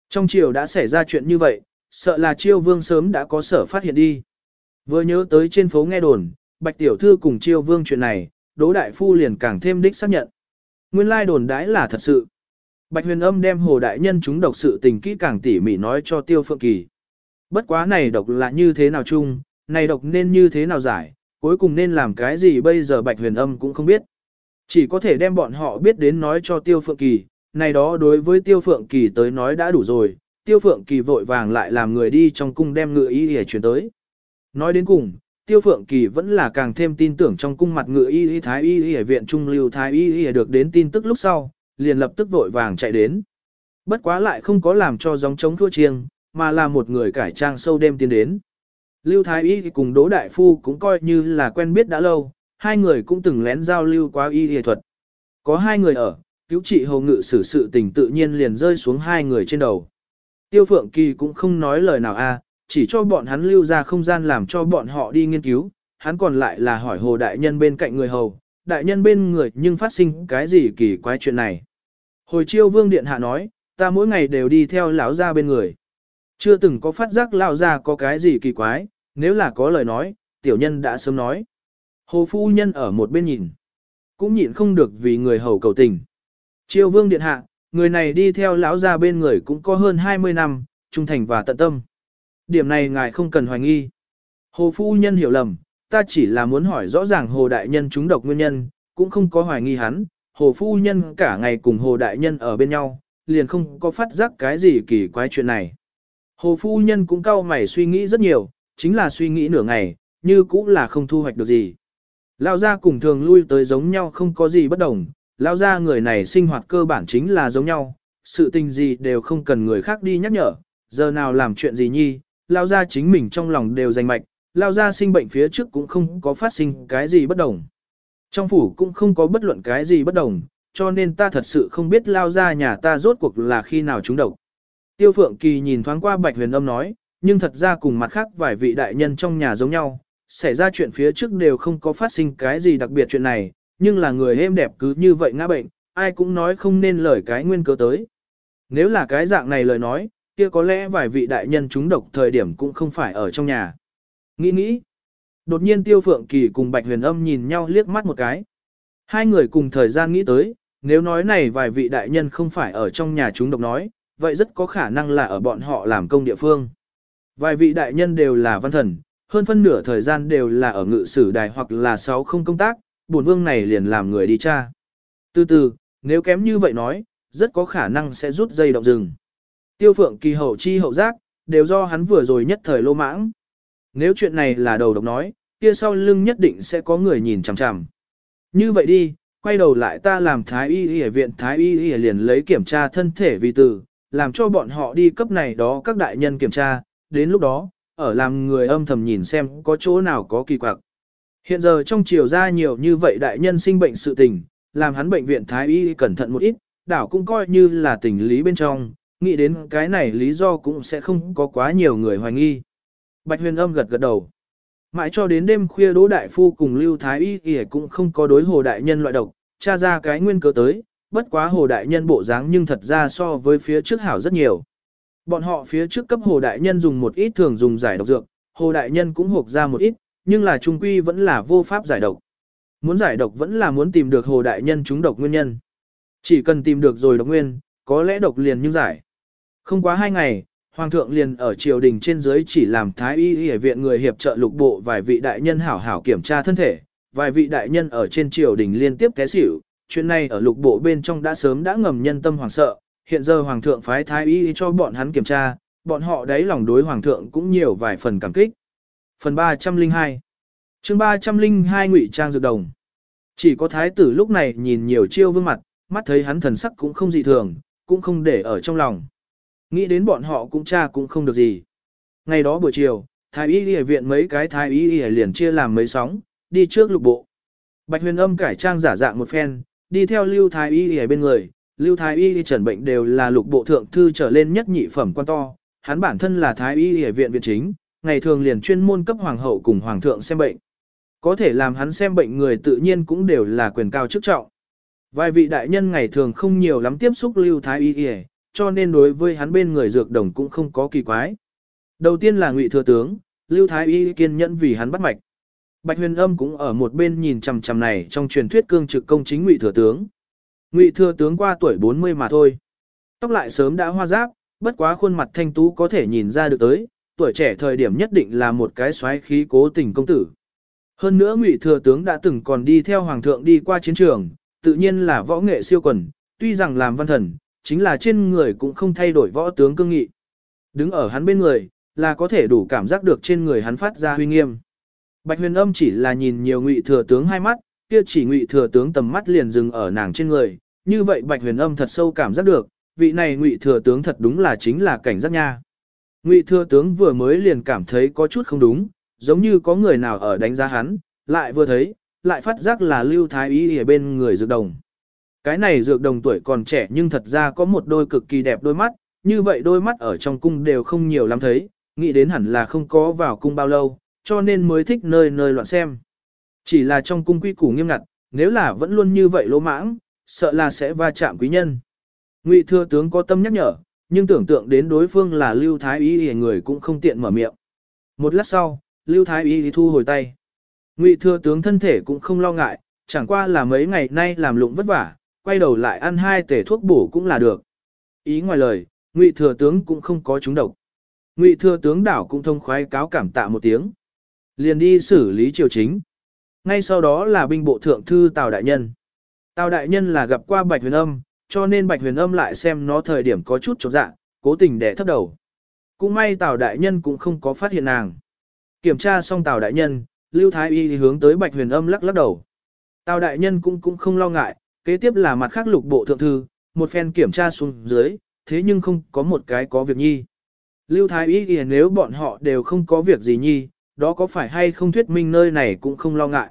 Trong triều đã xảy ra chuyện như vậy, sợ là triều vương sớm đã có sở phát hiện đi. Vừa nhớ tới trên phố nghe đồn, Bạch Tiểu Thư cùng triều vương chuyện này, Đỗ Đại Phu liền càng thêm đích xác nhận. Nguyên lai đồn đãi là thật sự. Bạch huyền âm đem hồ đại nhân chúng độc sự tình kỹ càng tỉ mỉ nói cho Tiêu Phượng Kỳ. Bất quá này độc là như thế nào chung, này độc nên như thế nào giải, cuối cùng nên làm cái gì bây giờ Bạch Huyền Âm cũng không biết. Chỉ có thể đem bọn họ biết đến nói cho Tiêu Phượng Kỳ, này đó đối với Tiêu Phượng Kỳ tới nói đã đủ rồi, Tiêu Phượng Kỳ vội vàng lại làm người đi trong cung đem ngựa y để chuyển tới. Nói đến cùng, Tiêu Phượng Kỳ vẫn là càng thêm tin tưởng trong cung mặt ngựa y y thái y y ở viện trung lưu thái y y được đến tin tức lúc sau, liền lập tức vội vàng chạy đến. Bất quá lại không có làm cho giống trống thua chiêng, mà là một người cải trang sâu đêm tiến đến. Lưu Thái Y cùng Đỗ Đại Phu cũng coi như là quen biết đã lâu, hai người cũng từng lén giao lưu qua y y thuật. Có hai người ở, cứu trị hầu ngự xử sự tình tự nhiên liền rơi xuống hai người trên đầu. Tiêu Phượng Kỳ cũng không nói lời nào a, chỉ cho bọn hắn lưu ra không gian làm cho bọn họ đi nghiên cứu, hắn còn lại là hỏi hồ đại nhân bên cạnh người hầu, đại nhân bên người nhưng phát sinh cái gì kỳ quái chuyện này. Hồi chiêu vương điện hạ nói, ta mỗi ngày đều đi theo lão gia bên người. Chưa từng có phát giác lão gia có cái gì kỳ quái, nếu là có lời nói, tiểu nhân đã sớm nói. Hồ phu nhân ở một bên nhìn, cũng nhịn không được vì người hầu cầu tình. chiêu vương điện hạ, người này đi theo lão gia bên người cũng có hơn 20 năm, trung thành và tận tâm. Điểm này ngài không cần hoài nghi. Hồ phu nhân hiểu lầm, ta chỉ là muốn hỏi rõ ràng hồ đại nhân chúng độc nguyên nhân, cũng không có hoài nghi hắn. Hồ phu nhân cả ngày cùng hồ đại nhân ở bên nhau, liền không có phát giác cái gì kỳ quái chuyện này. Hồ phu nhân cũng cau mày suy nghĩ rất nhiều, chính là suy nghĩ nửa ngày, như cũng là không thu hoạch được gì. Lao gia cùng thường lui tới giống nhau không có gì bất đồng, lao gia người này sinh hoạt cơ bản chính là giống nhau, sự tình gì đều không cần người khác đi nhắc nhở, giờ nào làm chuyện gì nhi, lao gia chính mình trong lòng đều danh mạch, lao gia sinh bệnh phía trước cũng không có phát sinh cái gì bất đồng. Trong phủ cũng không có bất luận cái gì bất đồng, cho nên ta thật sự không biết lao gia nhà ta rốt cuộc là khi nào trúng độc. Tiêu Phượng Kỳ nhìn thoáng qua Bạch Huyền Âm nói, nhưng thật ra cùng mặt khác vài vị đại nhân trong nhà giống nhau, xảy ra chuyện phía trước đều không có phát sinh cái gì đặc biệt chuyện này, nhưng là người êm đẹp cứ như vậy ngã bệnh, ai cũng nói không nên lời cái nguyên cớ tới. Nếu là cái dạng này lời nói, kia có lẽ vài vị đại nhân chúng độc thời điểm cũng không phải ở trong nhà. Nghĩ nghĩ. Đột nhiên Tiêu Phượng Kỳ cùng Bạch Huyền Âm nhìn nhau liếc mắt một cái. Hai người cùng thời gian nghĩ tới, nếu nói này vài vị đại nhân không phải ở trong nhà chúng độc nói, vậy rất có khả năng là ở bọn họ làm công địa phương. Vài vị đại nhân đều là văn thần, hơn phân nửa thời gian đều là ở ngự sử đài hoặc là sáu không công tác, bổn vương này liền làm người đi tra. Từ từ, nếu kém như vậy nói, rất có khả năng sẽ rút dây động rừng. Tiêu phượng kỳ hậu chi hậu giác, đều do hắn vừa rồi nhất thời lô mãng. Nếu chuyện này là đầu độc nói, kia sau lưng nhất định sẽ có người nhìn chằm chằm. Như vậy đi, quay đầu lại ta làm thái y y ở viện thái y y liền lấy kiểm tra thân thể vì từ, làm cho bọn họ đi cấp này đó các đại nhân kiểm tra, đến lúc đó, ở làm người âm thầm nhìn xem có chỗ nào có kỳ quặc. Hiện giờ trong triều ra nhiều như vậy đại nhân sinh bệnh sự tình, làm hắn bệnh viện thái y cẩn thận một ít, đảo cũng coi như là tình lý bên trong, nghĩ đến cái này lý do cũng sẽ không có quá nhiều người hoài nghi. Bạch huyền âm gật gật đầu. Mãi cho đến đêm khuya Đỗ Đại Phu cùng Lưu Thái Y kìa cũng không có đối Hồ Đại Nhân loại độc, tra ra cái nguyên cớ tới, bất quá Hồ Đại Nhân bộ dáng nhưng thật ra so với phía trước hảo rất nhiều. Bọn họ phía trước cấp Hồ Đại Nhân dùng một ít thường dùng giải độc dược, Hồ Đại Nhân cũng hộp ra một ít, nhưng là trung quy vẫn là vô pháp giải độc. Muốn giải độc vẫn là muốn tìm được Hồ Đại Nhân trúng độc nguyên nhân. Chỉ cần tìm được rồi độc nguyên, có lẽ độc liền như giải. Không quá hai ngày, Hoàng thượng liền ở triều đình trên dưới chỉ làm thái y y viện người hiệp trợ lục bộ vài vị đại nhân hảo hảo kiểm tra thân thể, vài vị đại nhân ở trên triều đình liên tiếp té xỉu, chuyện này ở lục bộ bên trong đã sớm đã ngầm nhân tâm hoàng sợ, hiện giờ hoàng thượng phái thái y cho bọn hắn kiểm tra, bọn họ đấy lòng đối hoàng thượng cũng nhiều vài phần cảm kích. Phần 302 chương 302 ngụy trang dược đồng Chỉ có thái tử lúc này nhìn nhiều chiêu vương mặt, mắt thấy hắn thần sắc cũng không dị thường, cũng không để ở trong lòng. Nghĩ đến bọn họ cũng cha cũng không được gì. Ngày đó buổi chiều, thái y y viện mấy cái thái y y liền chia làm mấy sóng, đi trước lục bộ. Bạch huyền âm cải trang giả dạng một phen, đi theo lưu thái y y bên người. Lưu thái y y trần bệnh đều là lục bộ thượng thư trở lên nhất nhị phẩm quan to. Hắn bản thân là thái y y viện viện chính, ngày thường liền chuyên môn cấp hoàng hậu cùng hoàng thượng xem bệnh. Có thể làm hắn xem bệnh người tự nhiên cũng đều là quyền cao chức trọng. Vài vị đại nhân ngày thường không nhiều lắm tiếp xúc lưu thái y y, cho nên đối với hắn bên người dược đồng cũng không có kỳ quái. Đầu tiên là ngụy thừa tướng, Lưu Thái Y kiên nhẫn vì hắn bắt mạch. Bạch Huyền Âm cũng ở một bên nhìn chằm chằm này trong truyền thuyết cương trực công chính ngụy thừa tướng. Ngụy thừa tướng qua tuổi 40 mà thôi. Tóc lại sớm đã hoa giáp, bất quá khuôn mặt thanh tú có thể nhìn ra được tới, tuổi trẻ thời điểm nhất định là một cái xoáy khí cố tình công tử. Hơn nữa Ngụy thừa tướng đã từng còn đi theo hoàng thượng đi qua chiến trường, tự nhiên là võ nghệ siêu quần, tuy rằng làm văn thần, chính là trên người cũng không thay đổi võ tướng cương nghị. Đứng ở hắn bên người, là có thể đủ cảm giác được trên người hắn phát ra huy nghiêm. Bạch huyền âm chỉ là nhìn nhiều ngụy thừa tướng hai mắt, kia chỉ ngụy thừa tướng tầm mắt liền dừng ở nàng trên người, như vậy bạch huyền âm thật sâu cảm giác được, vị này ngụy thừa tướng thật đúng là chính là cảnh giác nha. Ngụy thừa tướng vừa mới liền cảm thấy có chút không đúng, giống như có người nào ở đánh giá hắn, lại vừa thấy, lại phát giác là lưu thái y ở bên người dược đồng. Cái này dược đồng tuổi còn trẻ nhưng thật ra có một đôi cực kỳ đẹp đôi mắt, như vậy đôi mắt ở trong cung đều không nhiều lắm thấy, nghĩ đến hẳn là không có vào cung bao lâu, cho nên mới thích nơi nơi loạn xem. Chỉ là trong cung quy củ nghiêm ngặt, nếu là vẫn luôn như vậy lỗ mãng, sợ là sẽ va chạm quý nhân. Ngụy thừa tướng có tâm nhắc nhở, nhưng tưởng tượng đến đối phương là Lưu Thái Y thì người cũng không tiện mở miệng. Một lát sau, Lưu Thái Y thu hồi tay. Ngụy thừa tướng thân thể cũng không lo ngại, chẳng qua là mấy ngày nay làm lụng vất vả, quay đầu lại ăn hai tể thuốc bổ cũng là được. Ý ngoài lời, Ngụy thừa tướng cũng không có chúng độc. Ngụy thừa tướng đảo cũng thông khoái cáo cảm tạ một tiếng. Liền đi xử lý triều chính. Ngay sau đó là binh bộ thượng thư Tào Đại Nhân. Tào Đại Nhân là gặp qua Bạch Huyền Âm, cho nên Bạch Huyền Âm lại xem nó thời điểm có chút chột dạ, cố tình để thấp đầu. Cũng may Tào Đại Nhân cũng không có phát hiện nàng. Kiểm tra xong Tào Đại Nhân, Lưu Thái Y hướng tới Bạch Huyền Âm lắc lắc đầu. Tào Đại Nhân cũng cũng không lo ngại, kế tiếp là mặt khác lục bộ thượng thư, một phen kiểm tra xuống dưới, thế nhưng không có một cái có việc nhi. Lưu Thái Y thì nếu bọn họ đều không có việc gì nhi, đó có phải hay không thuyết minh nơi này cũng không lo ngại.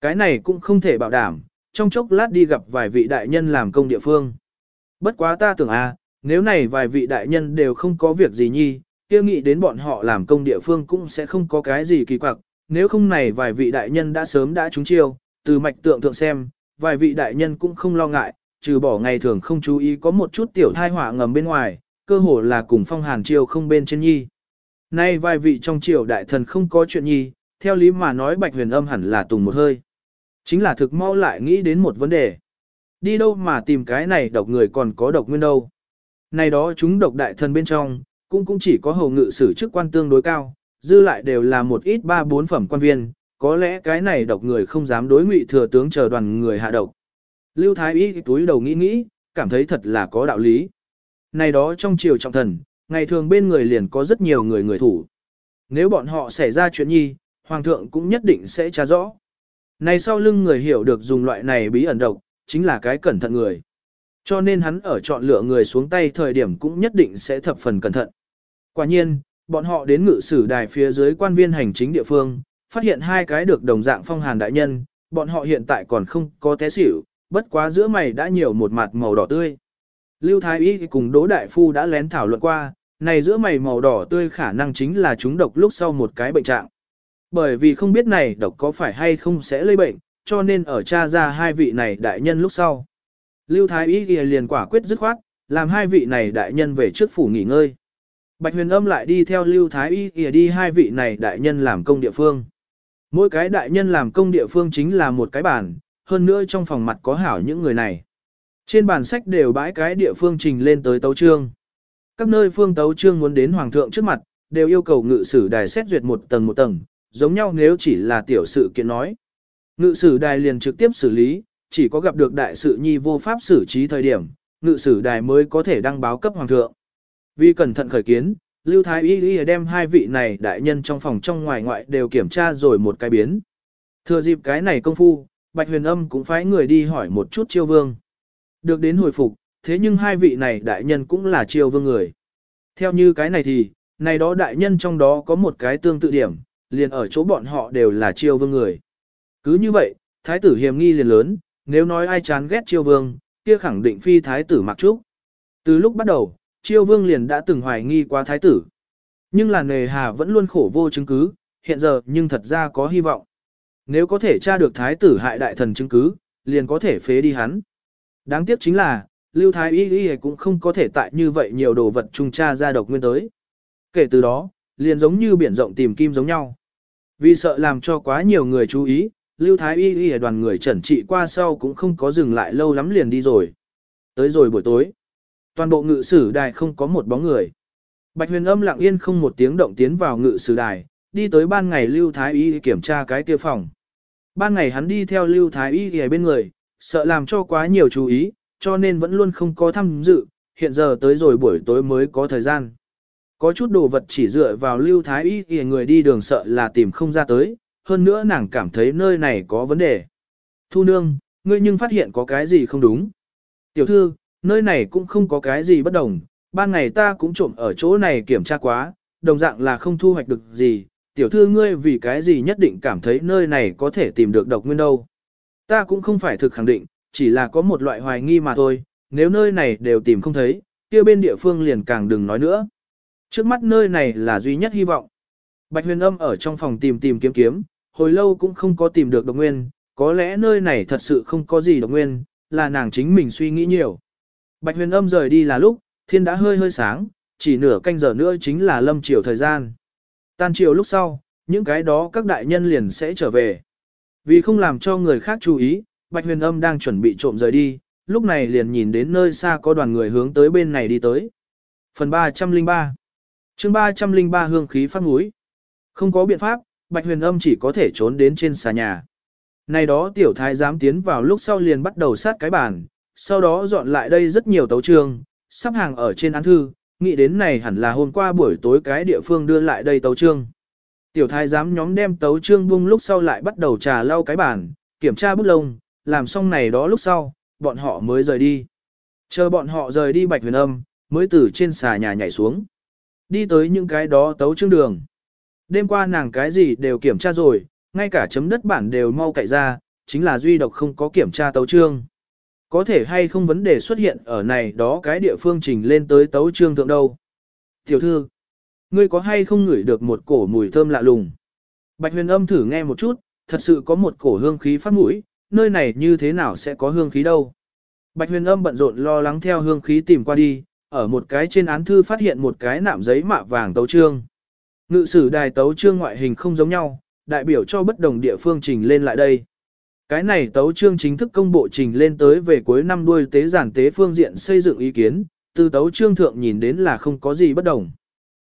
Cái này cũng không thể bảo đảm, trong chốc lát đi gặp vài vị đại nhân làm công địa phương. Bất quá ta tưởng à, nếu này vài vị đại nhân đều không có việc gì nhi, kia nghĩ đến bọn họ làm công địa phương cũng sẽ không có cái gì kỳ quặc, nếu không này vài vị đại nhân đã sớm đã trúng chiêu, từ mạch tượng thượng xem, vài vị đại nhân cũng không lo ngại, trừ bỏ ngày thường không chú ý có một chút tiểu thai họa ngầm bên ngoài, cơ hồ là cùng phong hàn triều không bên trên nhi. Nay vài vị trong triều đại thần không có chuyện nhi, theo lý mà nói bạch huyền âm hẳn là tùng một hơi. Chính là thực mau lại nghĩ đến một vấn đề. Đi đâu mà tìm cái này độc người còn có độc nguyên đâu. Này đó chúng độc đại thần bên trong, cũng cũng chỉ có hầu ngự sử chức quan tương đối cao, dư lại đều là một ít ba bốn phẩm quan viên, có lẽ cái này độc người không dám đối ngụy thừa tướng chờ đoàn người hạ độc. Lưu Thái Y túi đầu nghĩ nghĩ, cảm thấy thật là có đạo lý. Này đó trong triều trọng thần, ngày thường bên người liền có rất nhiều người người thủ. Nếu bọn họ xảy ra chuyện nhi, hoàng thượng cũng nhất định sẽ tra rõ. Này sau lưng người hiểu được dùng loại này bí ẩn độc, chính là cái cẩn thận người. Cho nên hắn ở chọn lựa người xuống tay thời điểm cũng nhất định sẽ thập phần cẩn thận. Quả nhiên, bọn họ đến ngự sử đài phía dưới quan viên hành chính địa phương, phát hiện hai cái được đồng dạng phong hàn đại nhân, bọn họ hiện tại còn không có té xỉu, bất quá giữa mày đã nhiều một mặt màu đỏ tươi. Lưu Thái Y cùng Đỗ Đại Phu đã lén thảo luận qua, này giữa mày màu đỏ tươi khả năng chính là chúng độc lúc sau một cái bệnh trạng. Bởi vì không biết này độc có phải hay không sẽ lây bệnh, cho nên ở cha ra hai vị này đại nhân lúc sau. Lưu Thái Y liền quả quyết dứt khoát, làm hai vị này đại nhân về trước phủ nghỉ ngơi. Bạch huyền âm lại đi theo Lưu Thái Y đi hai vị này đại nhân làm công địa phương. Mỗi cái đại nhân làm công địa phương chính là một cái bàn, hơn nữa trong phòng mặt có hảo những người này. Trên bàn sách đều bãi cái địa phương trình lên tới tấu trương. Các nơi phương tấu trương muốn đến hoàng thượng trước mặt, đều yêu cầu ngự sử đài xét duyệt một tầng một tầng, giống nhau nếu chỉ là tiểu sự kiện nói. Ngự sử đài liền trực tiếp xử lý, chỉ có gặp được đại sự nhi vô pháp xử trí thời điểm, ngự sử đài mới có thể đăng báo cấp hoàng thượng. Vì cẩn thận khởi kiến, Lưu Thái Y Y đem hai vị này đại nhân trong phòng trong ngoài ngoại đều kiểm tra rồi một cái biến. Thừa dịp cái này công phu, Bạch Huyền Âm cũng phái người đi hỏi một chút chiêu vương. Được đến hồi phục, thế nhưng hai vị này đại nhân cũng là chiêu vương người. Theo như cái này thì, này đó đại nhân trong đó có một cái tương tự điểm, liền ở chỗ bọn họ đều là chiêu vương người. Cứ như vậy, thái tử hiểm nghi liền lớn, nếu nói ai chán ghét chiêu vương, kia khẳng định phi thái tử mặc trúc. Từ lúc bắt đầu, chiêu vương liền đã từng hoài nghi qua thái tử. Nhưng là nề hà vẫn luôn khổ vô chứng cứ, hiện giờ nhưng thật ra có hy vọng. Nếu có thể tra được thái tử hại đại thần chứng cứ, liền có thể phế đi hắn. Đáng tiếc chính là, Lưu Thái Y Y cũng không có thể tại như vậy nhiều đồ vật trung tra ra độc nguyên tới. Kể từ đó, liền giống như biển rộng tìm kim giống nhau. Vì sợ làm cho quá nhiều người chú ý, Lưu Thái Y Y đoàn người chẩn trị qua sau cũng không có dừng lại lâu lắm liền đi rồi. Tới rồi buổi tối, toàn bộ ngự sử đài không có một bóng người. Bạch huyền âm lặng yên không một tiếng động tiến vào ngự sử đài, đi tới ban ngày Lưu Thái Y kiểm tra cái kia phòng. Ban ngày hắn đi theo Lưu Thái Y ở bên người, sợ làm cho quá nhiều chú ý, cho nên vẫn luôn không có tham dự, hiện giờ tới rồi buổi tối mới có thời gian. Có chút đồ vật chỉ dựa vào Lưu Thái Y thì người đi đường sợ là tìm không ra tới, hơn nữa nàng cảm thấy nơi này có vấn đề. Thu nương, ngươi nhưng phát hiện có cái gì không đúng. Tiểu thư, nơi này cũng không có cái gì bất đồng, ban ngày ta cũng trộm ở chỗ này kiểm tra quá, đồng dạng là không thu hoạch được gì, tiểu thư ngươi vì cái gì nhất định cảm thấy nơi này có thể tìm được độc nguyên đâu. Ta cũng không phải thực khẳng định, chỉ là có một loại hoài nghi mà thôi, nếu nơi này đều tìm không thấy, kia bên địa phương liền càng đừng nói nữa. Trước mắt nơi này là duy nhất hy vọng. Bạch huyền âm ở trong phòng tìm tìm kiếm kiếm, hồi lâu cũng không có tìm được độc nguyên, có lẽ nơi này thật sự không có gì độc nguyên, là nàng chính mình suy nghĩ nhiều. Bạch huyền âm rời đi là lúc, thiên đã hơi hơi sáng, chỉ nửa canh giờ nữa chính là lâm chiều thời gian. Tan chiều lúc sau, những cái đó các đại nhân liền sẽ trở về. Vì không làm cho người khác chú ý, Bạch huyền âm đang chuẩn bị trộm rời đi, lúc này liền nhìn đến nơi xa có đoàn người hướng tới bên này đi tới. Phần 303 chương 303 hương khí phát mũi. Không có biện pháp, Bạch huyền âm chỉ có thể trốn đến trên xà nhà. Này đó tiểu thái dám tiến vào lúc sau liền bắt đầu sát cái bàn, sau đó dọn lại đây rất nhiều tấu trường, sắp hàng ở trên án thư, nghĩ đến này hẳn là hôm qua buổi tối cái địa phương đưa lại đây tấu trương. Tiểu thái giám nhóm đem tấu trương bung lúc sau lại bắt đầu trà lau cái bàn, kiểm tra bút lông, làm xong này đó lúc sau, bọn họ mới rời đi. Chờ bọn họ rời đi bạch huyền âm, mới từ trên xà nhà nhảy xuống. Đi tới những cái đó tấu trương đường. Đêm qua nàng cái gì đều kiểm tra rồi, ngay cả chấm đất bản đều mau cậy ra, chính là duy độc không có kiểm tra tấu trương. Có thể hay không vấn đề xuất hiện ở này đó cái địa phương trình lên tới tấu trương thượng đâu. Tiểu thư, ngươi có hay không ngửi được một cổ mùi thơm lạ lùng? Bạch huyền âm thử nghe một chút, thật sự có một cổ hương khí phát mũi, nơi này như thế nào sẽ có hương khí đâu. Bạch huyền âm bận rộn lo lắng theo hương khí tìm qua đi, ở một cái trên án thư phát hiện một cái nạm giấy mạ vàng tấu trương. Ngự sử đài tấu trương ngoại hình không giống nhau, đại biểu cho bất đồng địa phương trình lên lại đây. Cái này tấu trương chính thức công bộ trình lên tới về cuối năm đuôi tế giản tế phương diện xây dựng ý kiến, từ tấu trương thượng nhìn đến là không có gì bất đồng.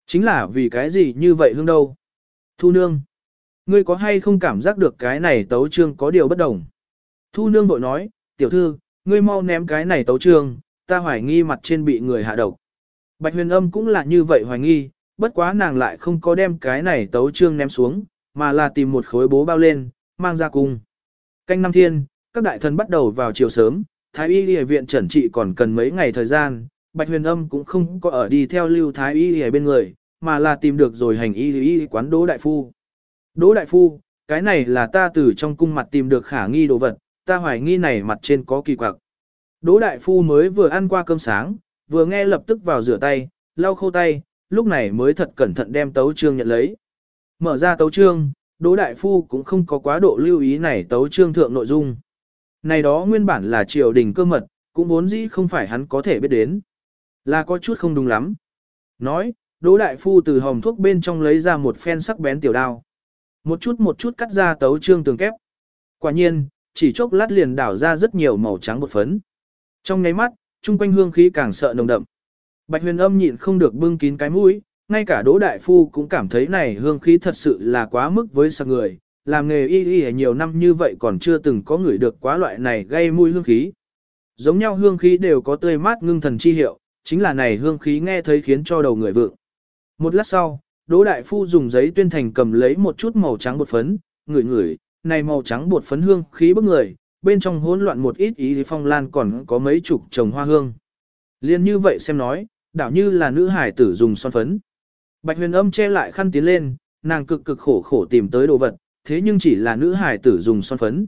Chính là vì cái gì như vậy hương đâu. Thu nương, ngươi có hay không cảm giác được cái này tấu trương có điều bất đồng? Thu nương bội nói, tiểu thư, ngươi mau ném cái này tấu trương, ta hoài nghi mặt trên bị người hạ độc. Bạch huyền âm cũng là như vậy hoài nghi, bất quá nàng lại không có đem cái này tấu trương ném xuống, mà là tìm một khối bố bao lên, mang ra cung. Canh năm thiên, các đại thần bắt đầu vào chiều sớm, Thái y y viện trần trị còn cần mấy ngày thời gian, Bạch huyền âm cũng không có ở đi theo lưu Thái y y bên người, mà là tìm được rồi hành y y quán Đỗ Đại Phu. Đỗ Đại Phu, cái này là ta từ trong cung mặt tìm được khả nghi đồ vật, ta hoài nghi này mặt trên có kỳ quặc. Đỗ đại phu mới vừa ăn qua cơm sáng, vừa nghe lập tức vào rửa tay, lau khô tay, lúc này mới thật cẩn thận đem tấu trương nhận lấy. Mở ra tấu trương, Đỗ đại phu cũng không có quá độ lưu ý này tấu trương thượng nội dung. Này đó nguyên bản là triều đình cơ mật, cũng vốn dĩ không phải hắn có thể biết đến. Là có chút không đúng lắm. Nói, Đỗ đại phu từ hòm thuốc bên trong lấy ra một phen sắc bén tiểu đao. Một chút một chút cắt ra tấu trương tường kép. Quả nhiên, chỉ chốc lát liền đảo ra rất nhiều màu trắng bột phấn. Trong nháy mắt, trung quanh hương khí càng sợ nồng đậm. Bạch huyền âm nhịn không được bưng kín cái mũi, ngay cả đỗ đại phu cũng cảm thấy này hương khí thật sự là quá mức với sạc người, làm nghề y y nhiều năm như vậy còn chưa từng có người được quá loại này gây mùi hương khí. Giống nhau hương khí đều có tươi mát ngưng thần chi hiệu, chính là này hương khí nghe thấy khiến cho đầu người vượng. Một lát sau, Đỗ Đại Phu dùng giấy tuyên thành cầm lấy một chút màu trắng bột phấn, ngửi ngửi, này màu trắng bột phấn hương khí bức người, bên trong hỗn loạn một ít ý phong lan còn có mấy chục trồng hoa hương. Liên như vậy xem nói, đảo như là nữ hải tử dùng son phấn. Bạch huyền âm che lại khăn tiến lên, nàng cực cực khổ khổ tìm tới đồ vật, thế nhưng chỉ là nữ hải tử dùng son phấn.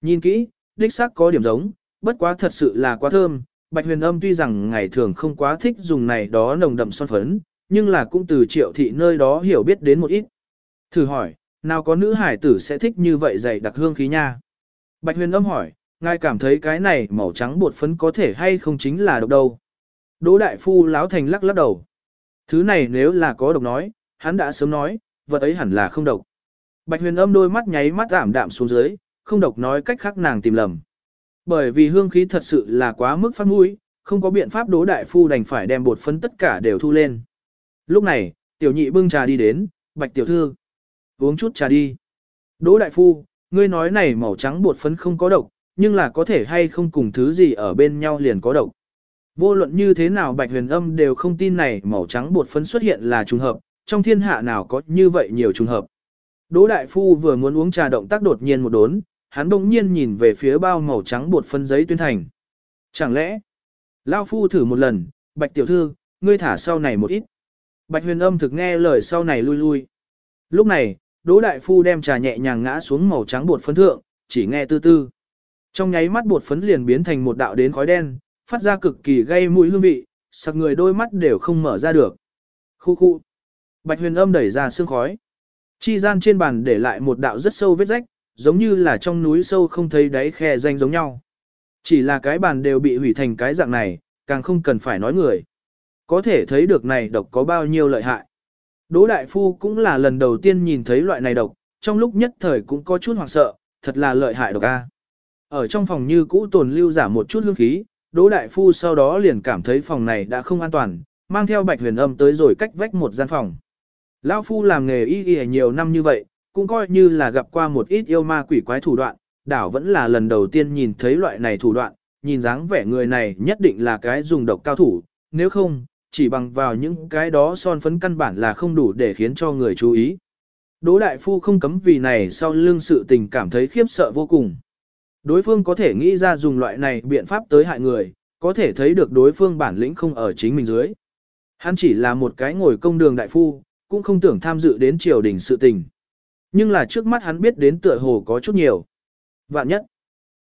Nhìn kỹ, đích xác có điểm giống, bất quá thật sự là quá thơm. Bạch huyền âm tuy rằng ngày thường không quá thích dùng này đó nồng đậm son phấn, nhưng là cũng từ triệu thị nơi đó hiểu biết đến một ít. Thử hỏi, nào có nữ hải tử sẽ thích như vậy dày đặc hương khí nha? Bạch huyền âm hỏi, ngài cảm thấy cái này màu trắng bột phấn có thể hay không chính là độc đâu? Đỗ đại phu láo thành lắc lắc đầu. Thứ này nếu là có độc nói, hắn đã sớm nói, vật ấy hẳn là không độc. Bạch huyền âm đôi mắt nháy mắt ảm đạm xuống dưới, không độc nói cách khác nàng tìm lầm. Bởi vì hương khí thật sự là quá mức phát mũi, không có biện pháp đố đại phu đành phải đem bột phấn tất cả đều thu lên. Lúc này, tiểu nhị bưng trà đi đến, bạch tiểu thư. Uống chút trà đi. Đỗ đại phu, ngươi nói này màu trắng bột phấn không có độc, nhưng là có thể hay không cùng thứ gì ở bên nhau liền có độc. Vô luận như thế nào bạch huyền âm đều không tin này màu trắng bột phấn xuất hiện là trùng hợp, trong thiên hạ nào có như vậy nhiều trùng hợp. Đỗ đại phu vừa muốn uống trà động tác đột nhiên một đốn, hắn bỗng nhiên nhìn về phía bao màu trắng bột phấn giấy tuyên thành. Chẳng lẽ, Lao phu thử một lần, bạch tiểu thư, ngươi thả sau này một ít. Bạch huyền âm thực nghe lời sau này lui lui. Lúc này, Đỗ đại phu đem trà nhẹ nhàng ngã xuống màu trắng bột phấn thượng, chỉ nghe tư tư. Trong nháy mắt bột phấn liền biến thành một đạo đến khói đen, phát ra cực kỳ gây mùi hương vị, sặc người đôi mắt đều không mở ra được. Khu khu. Bạch huyền âm đẩy ra sương khói. Chi gian trên bàn để lại một đạo rất sâu vết rách, giống như là trong núi sâu không thấy đáy khe danh giống nhau. Chỉ là cái bàn đều bị hủy thành cái dạng này, càng không cần phải nói người. Có thể thấy được này độc có bao nhiêu lợi hại. Đỗ Đại Phu cũng là lần đầu tiên nhìn thấy loại này độc, trong lúc nhất thời cũng có chút hoảng sợ, thật là lợi hại độc a. Ở trong phòng như cũ tồn lưu giả một chút hương khí, Đỗ Đại Phu sau đó liền cảm thấy phòng này đã không an toàn, mang theo bạch huyền âm tới rồi cách vách một gian phòng. Lão Phu làm nghề y y nhiều năm như vậy, cũng coi như là gặp qua một ít yêu ma quỷ quái thủ đoạn, đảo vẫn là lần đầu tiên nhìn thấy loại này thủ đoạn, nhìn dáng vẻ người này nhất định là cái dùng độc cao thủ, nếu không, chỉ bằng vào những cái đó son phấn căn bản là không đủ để khiến cho người chú ý. Đỗ Đại Phu không cấm vì này sau lưng sự tình cảm thấy khiếp sợ vô cùng. Đối phương có thể nghĩ ra dùng loại này biện pháp tới hại người, có thể thấy được đối phương bản lĩnh không ở chính mình dưới. Hắn chỉ là một cái ngồi công đường đại phu, cũng không tưởng tham dự đến triều đình sự tình. Nhưng là trước mắt hắn biết đến tựa hồ có chút nhiều. Vạn nhất,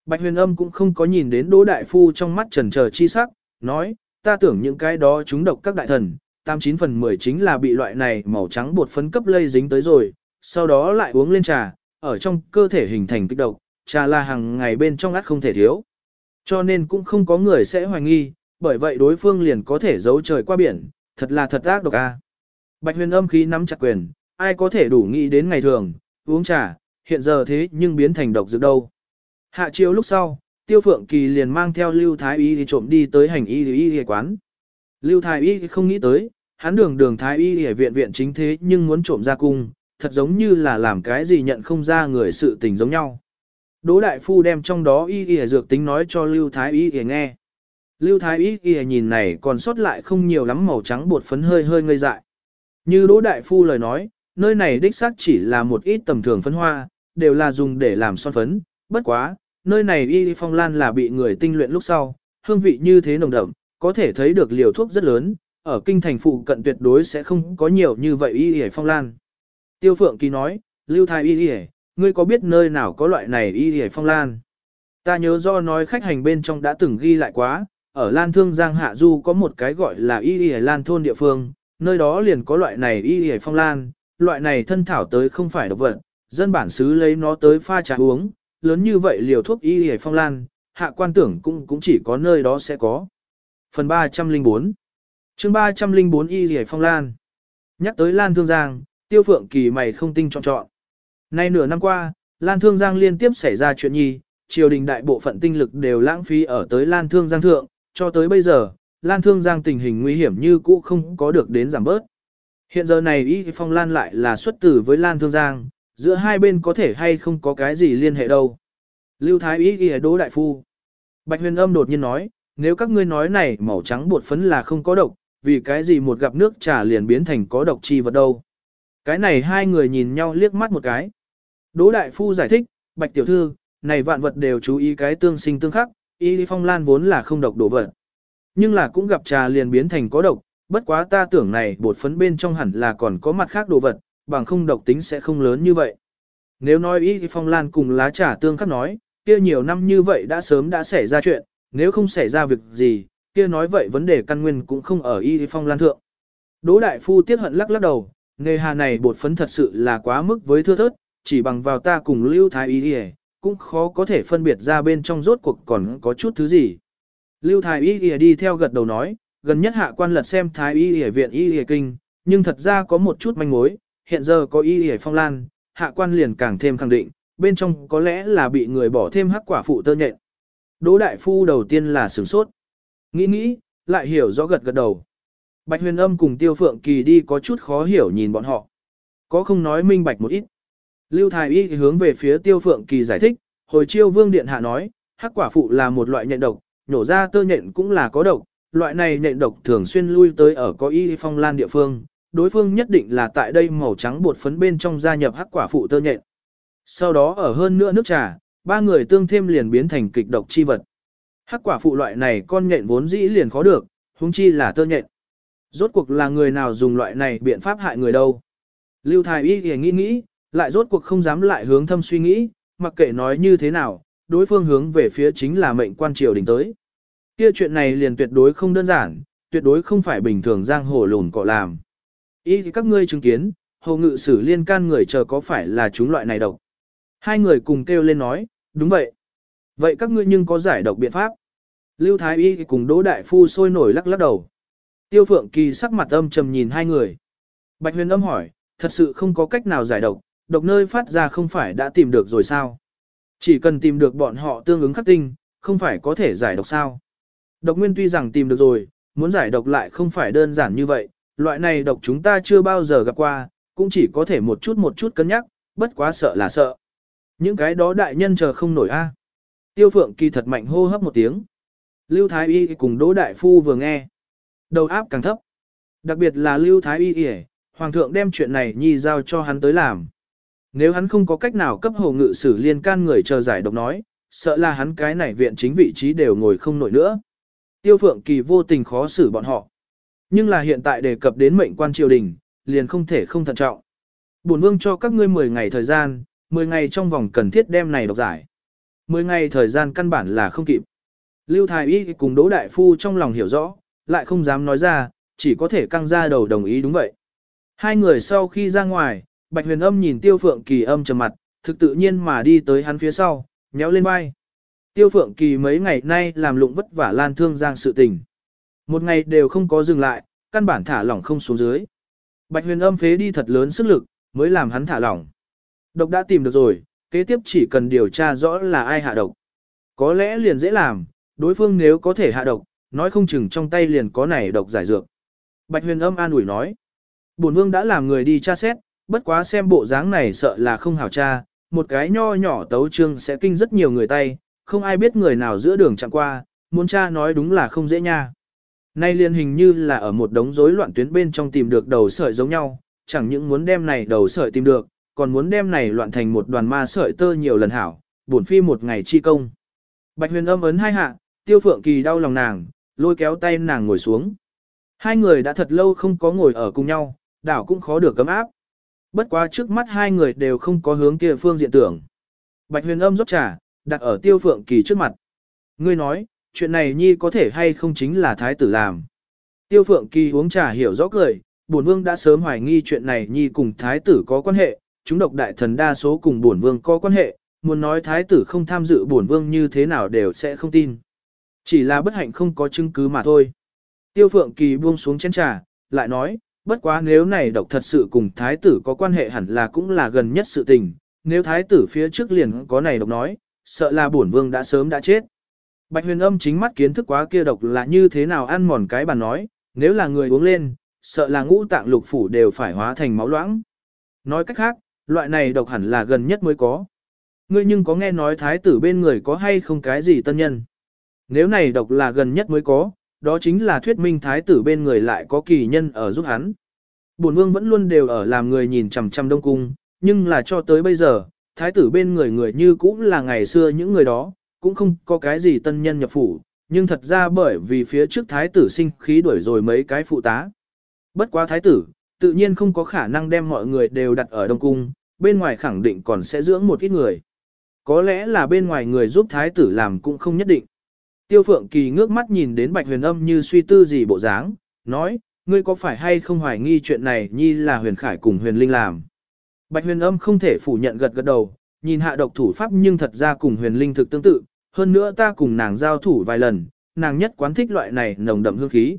Bạch huyền âm cũng không có nhìn đến đỗ đại phu trong mắt trần chờ chi sắc, nói, ta tưởng những cái đó chúng độc các đại thần, 89 phần 10 chính là bị loại này màu trắng bột phấn cấp lây dính tới rồi, sau đó lại uống lên trà, ở trong cơ thể hình thành kích độc, trà là hàng ngày bên trong ắt không thể thiếu. Cho nên cũng không có người sẽ hoài nghi, bởi vậy đối phương liền có thể giấu trời qua biển, thật là thật ác độc a. Bạch huyền âm khí nắm chặt quyền, ai có thể đủ nghĩ đến ngày thường, uống trà, hiện giờ thế nhưng biến thành độc dược đâu. Hạ chiều lúc sau, Tiêu Phượng Kỳ liền mang theo Lưu Thái Y thì trộm đi tới hành y y y quán. Lưu Thái Y không nghĩ tới, hắn đường đường Thái Y y viện viện chính thế nhưng muốn trộm ra cung, thật giống như là làm cái gì nhận không ra người sự tình giống nhau. Đỗ Đại Phu đem trong đó y y dược tính nói cho Lưu Thái Y y nghe. Lưu Thái Y y nhìn này còn sót lại không nhiều lắm màu trắng bột phấn hơi hơi ngây dại. Như Đỗ Đại Phu lời nói, nơi này đích xác chỉ là một ít tầm thường phấn hoa, đều là dùng để làm son phấn, bất quá, nơi này y phong lan là bị người tinh luyện lúc sau, hương vị như thế nồng đậm, có thể thấy được liều thuốc rất lớn, ở kinh thành phụ cận tuyệt đối sẽ không có nhiều như vậy y y phong lan. Tiêu Phượng Kỳ nói, Lưu Thái y y, ngươi có biết nơi nào có loại này y hề phong lan? Ta nhớ do nói khách hành bên trong đã từng ghi lại quá, ở Lan Thương Giang Hạ Du có một cái gọi là y hề lan thôn địa phương, nơi đó liền có loại này y hề phong lan, loại này thân thảo tới không phải độc vật, dân bản xứ lấy nó tới pha trà uống, lớn như vậy liều thuốc y hề phong lan, hạ quan tưởng cũng cũng chỉ có nơi đó sẽ có. Phần 304 chương 304 y hề phong lan Nhắc tới Lan Thương Giang, tiêu phượng kỳ mày không tinh chọn chọn. Nay nửa năm qua, Lan Thương Giang liên tiếp xảy ra chuyện nhi, triều đình đại bộ phận tinh lực đều lãng phí ở tới Lan Thương Giang thượng, cho tới bây giờ, Lan Thương Giang tình hình nguy hiểm như cũ không có được đến giảm bớt. Hiện giờ này Y Phong Lan lại là xuất tử với Lan Thương Giang, giữa hai bên có thể hay không có cái gì liên hệ đâu. Lưu Thái Y Y Đỗ Đại Phu Bạch huyền âm đột nhiên nói, nếu các ngươi nói này màu trắng bột phấn là không có độc, vì cái gì một gặp nước trà liền biến thành có độc chi vật đâu. Cái này hai người nhìn nhau liếc mắt một cái. Đỗ Đại Phu giải thích, Bạch Tiểu Thư, này vạn vật đều chú ý cái tương sinh tương khắc, y phong lan vốn là không độc đổ vật. Nhưng là cũng gặp trà liền biến thành có độc, bất quá ta tưởng này bột phấn bên trong hẳn là còn có mặt khác đồ vật, bằng không độc tính sẽ không lớn như vậy. Nếu nói y phong lan cùng lá trà tương khắc nói, kia nhiều năm như vậy đã sớm đã xảy ra chuyện, nếu không xảy ra việc gì, kia nói vậy vấn đề căn nguyên cũng không ở y phong lan thượng. Đỗ đại phu tiếc hận lắc lắc đầu, nghề hà này bột phấn thật sự là quá mức với thưa thớt, chỉ bằng vào ta cùng lưu thái y Y, cũng khó có thể phân biệt ra bên trong rốt cuộc còn có chút thứ gì. Lưu thái y Y đi theo gật đầu nói, gần nhất hạ quan lật xem thái y y viện y y kinh, nhưng thật ra có một chút manh mối, hiện giờ có y y phong lan, hạ quan liền càng thêm khẳng định, bên trong có lẽ là bị người bỏ thêm hắc quả phụ tơ nhện. Đỗ đại phu đầu tiên là sửng sốt. Nghĩ nghĩ, lại hiểu rõ gật gật đầu. Bạch huyền âm cùng tiêu phượng kỳ đi có chút khó hiểu nhìn bọn họ. Có không nói minh bạch một ít. Lưu Thái Y hướng về phía tiêu phượng kỳ giải thích, hồi chiêu vương điện hạ nói, hắc quả phụ là một loại nhện độc, nổ ra tơ nhện cũng là có độc, loại này nhện độc thường xuyên lui tới ở có y phong lan địa phương, đối phương nhất định là tại đây màu trắng bột phấn bên trong gia nhập hắc quả phụ tơ nhện. Sau đó ở hơn nữa nước trà, ba người tương thêm liền biến thành kịch độc chi vật. Hắc quả phụ loại này con nhện vốn dĩ liền khó được, huống chi là tơ nhện. Rốt cuộc là người nào dùng loại này biện pháp hại người đâu. Lưu Thái Y thì nghĩ nghĩ, lại rốt cuộc không dám lại hướng thâm suy nghĩ, mặc kệ nói như thế nào, đối phương hướng về phía chính là mệnh quan triều đình tới. Kia chuyện này liền tuyệt đối không đơn giản, tuyệt đối không phải bình thường giang hồ lùn cọ làm. Y thì các ngươi chứng kiến, hồ ngự sử liên can người chờ có phải là chúng loại này độc. Hai người cùng kêu lên nói, đúng vậy. Vậy các ngươi nhưng có giải độc biện pháp. Lưu Thái Y cùng Đỗ Đại Phu sôi nổi lắc lắc đầu. Tiêu Phượng Kỳ sắc mặt âm trầm nhìn hai người. Bạch huyền âm hỏi, thật sự không có cách nào giải độc, độc nơi phát ra không phải đã tìm được rồi sao? Chỉ cần tìm được bọn họ tương ứng khắc tinh, không phải có thể giải độc sao? Độc nguyên tuy rằng tìm được rồi, muốn giải độc lại không phải đơn giản như vậy, loại này độc chúng ta chưa bao giờ gặp qua, cũng chỉ có thể một chút một chút cân nhắc, bất quá sợ là sợ. Những cái đó đại nhân chờ không nổi a. Tiêu Phượng Kỳ thật mạnh hô hấp một tiếng. Lưu Thái Y cùng Đỗ Đại Phu vừa nghe. Đầu áp càng thấp. Đặc biệt là Lưu Thái Y Y, Hoàng thượng đem chuyện này nhi giao cho hắn tới làm. Nếu hắn không có cách nào cấp hồ ngự sử liên can người chờ giải độc nói, sợ là hắn cái này viện chính vị trí đều ngồi không nổi nữa. Tiêu Phượng Kỳ vô tình khó xử bọn họ. Nhưng là hiện tại đề cập đến mệnh quan triều đình, liền không thể không thận trọng. Bổn vương cho các ngươi 10 ngày thời gian, 10 ngày trong vòng cần thiết đem này độc giải. 10 ngày thời gian căn bản là không kịp. Lưu Thái Y cùng Đỗ Đại Phu trong lòng hiểu rõ, lại không dám nói ra, chỉ có thể căng ra đầu đồng ý đúng vậy. Hai người sau khi ra ngoài, Bạch Huyền Âm nhìn Tiêu Phượng Kỳ âm trầm mặt, thực tự nhiên mà đi tới hắn phía sau, nhéo lên vai. Tiêu Phượng Kỳ mấy ngày nay làm lụng vất vả lan thương giang sự tình. Một ngày đều không có dừng lại, căn bản thả lỏng không xuống dưới. Bạch Huyền Âm phế đi thật lớn sức lực, mới làm hắn thả lỏng. Độc đã tìm được rồi, kế tiếp chỉ cần điều tra rõ là ai hạ độc. Có lẽ liền dễ làm, đối phương nếu có thể hạ độc, nói không chừng trong tay liền có này độc giải dược. Bạch huyền âm an ủi nói. Bổn vương đã làm người đi tra xét, bất quá xem bộ dáng này sợ là không hảo tra, một cái nho nhỏ tấu trương sẽ kinh rất nhiều người tay, không ai biết người nào giữa đường chẳng qua, muốn tra nói đúng là không dễ nha. Nay liền hình như là ở một đống rối loạn tuyến bên trong tìm được đầu sợi giống nhau, chẳng những muốn đem này đầu sợi tìm được, còn muốn đem này loạn thành một đoàn ma sợi tơ nhiều lần hảo, bổn phi một ngày chi công. Bạch huyền âm ấn hai hạ, tiêu phượng kỳ đau lòng nàng, lôi kéo tay nàng ngồi xuống. Hai người đã thật lâu không có ngồi ở cùng nhau, đảo cũng khó được cấm áp. Bất quá trước mắt hai người đều không có hướng kia phương diện tưởng. Bạch huyền âm rót trà, đặt ở tiêu phượng kỳ trước mặt. Ngươi nói, chuyện này nhi có thể hay không chính là thái tử làm. Tiêu phượng kỳ uống trà hiểu rõ cười, bổn vương đã sớm hoài nghi chuyện này nhi cùng thái tử có quan hệ, chúng độc đại thần đa số cùng bổn vương có quan hệ, muốn nói thái tử không tham dự bổn vương như thế nào đều sẽ không tin. Chỉ là bất hạnh không có chứng cứ mà thôi. Tiêu phượng kỳ buông xuống chén trà, lại nói, bất quá nếu này độc thật sự cùng thái tử có quan hệ hẳn là cũng là gần nhất sự tình, nếu thái tử phía trước liền có này độc nói, sợ là bổn vương đã sớm đã chết. Bạch huyền âm chính mắt kiến thức quá kia độc là như thế nào ăn mòn cái bàn nói, nếu là người uống lên, sợ là ngũ tạng lục phủ đều phải hóa thành máu loãng. Nói cách khác, loại này độc hẳn là gần nhất mới có. Ngươi nhưng có nghe nói thái tử bên người có hay không cái gì tân nhân? Nếu này độc là gần nhất mới có, đó chính là thuyết minh thái tử bên người lại có kỳ nhân ở giúp hắn. Bổn vương vẫn luôn đều ở làm người nhìn chằm chằm đông cung, nhưng là cho tới bây giờ, thái tử bên người người như cũng là ngày xưa những người đó, cũng không có cái gì tân nhân nhập phủ, nhưng thật ra bởi vì phía trước thái tử sinh khí đuổi rồi mấy cái phụ tá. Bất quá thái tử, tự nhiên không có khả năng đem mọi người đều đặt ở đông cung, bên ngoài khẳng định còn sẽ dưỡng một ít người. Có lẽ là bên ngoài người giúp thái tử làm cũng không nhất định. Tiêu Phượng Kỳ ngước mắt nhìn đến Bạch Huyền Âm như suy tư gì bộ dáng, nói, ngươi có phải hay không hoài nghi chuyện này nhi là Huyền Khải cùng Huyền Linh làm. Bạch Huyền Âm không thể phủ nhận gật gật đầu, nhìn hạ độc thủ pháp nhưng thật ra cùng Huyền Linh thực tương tự, hơn nữa ta cùng nàng giao thủ vài lần, nàng nhất quán thích loại này nồng đậm hương khí.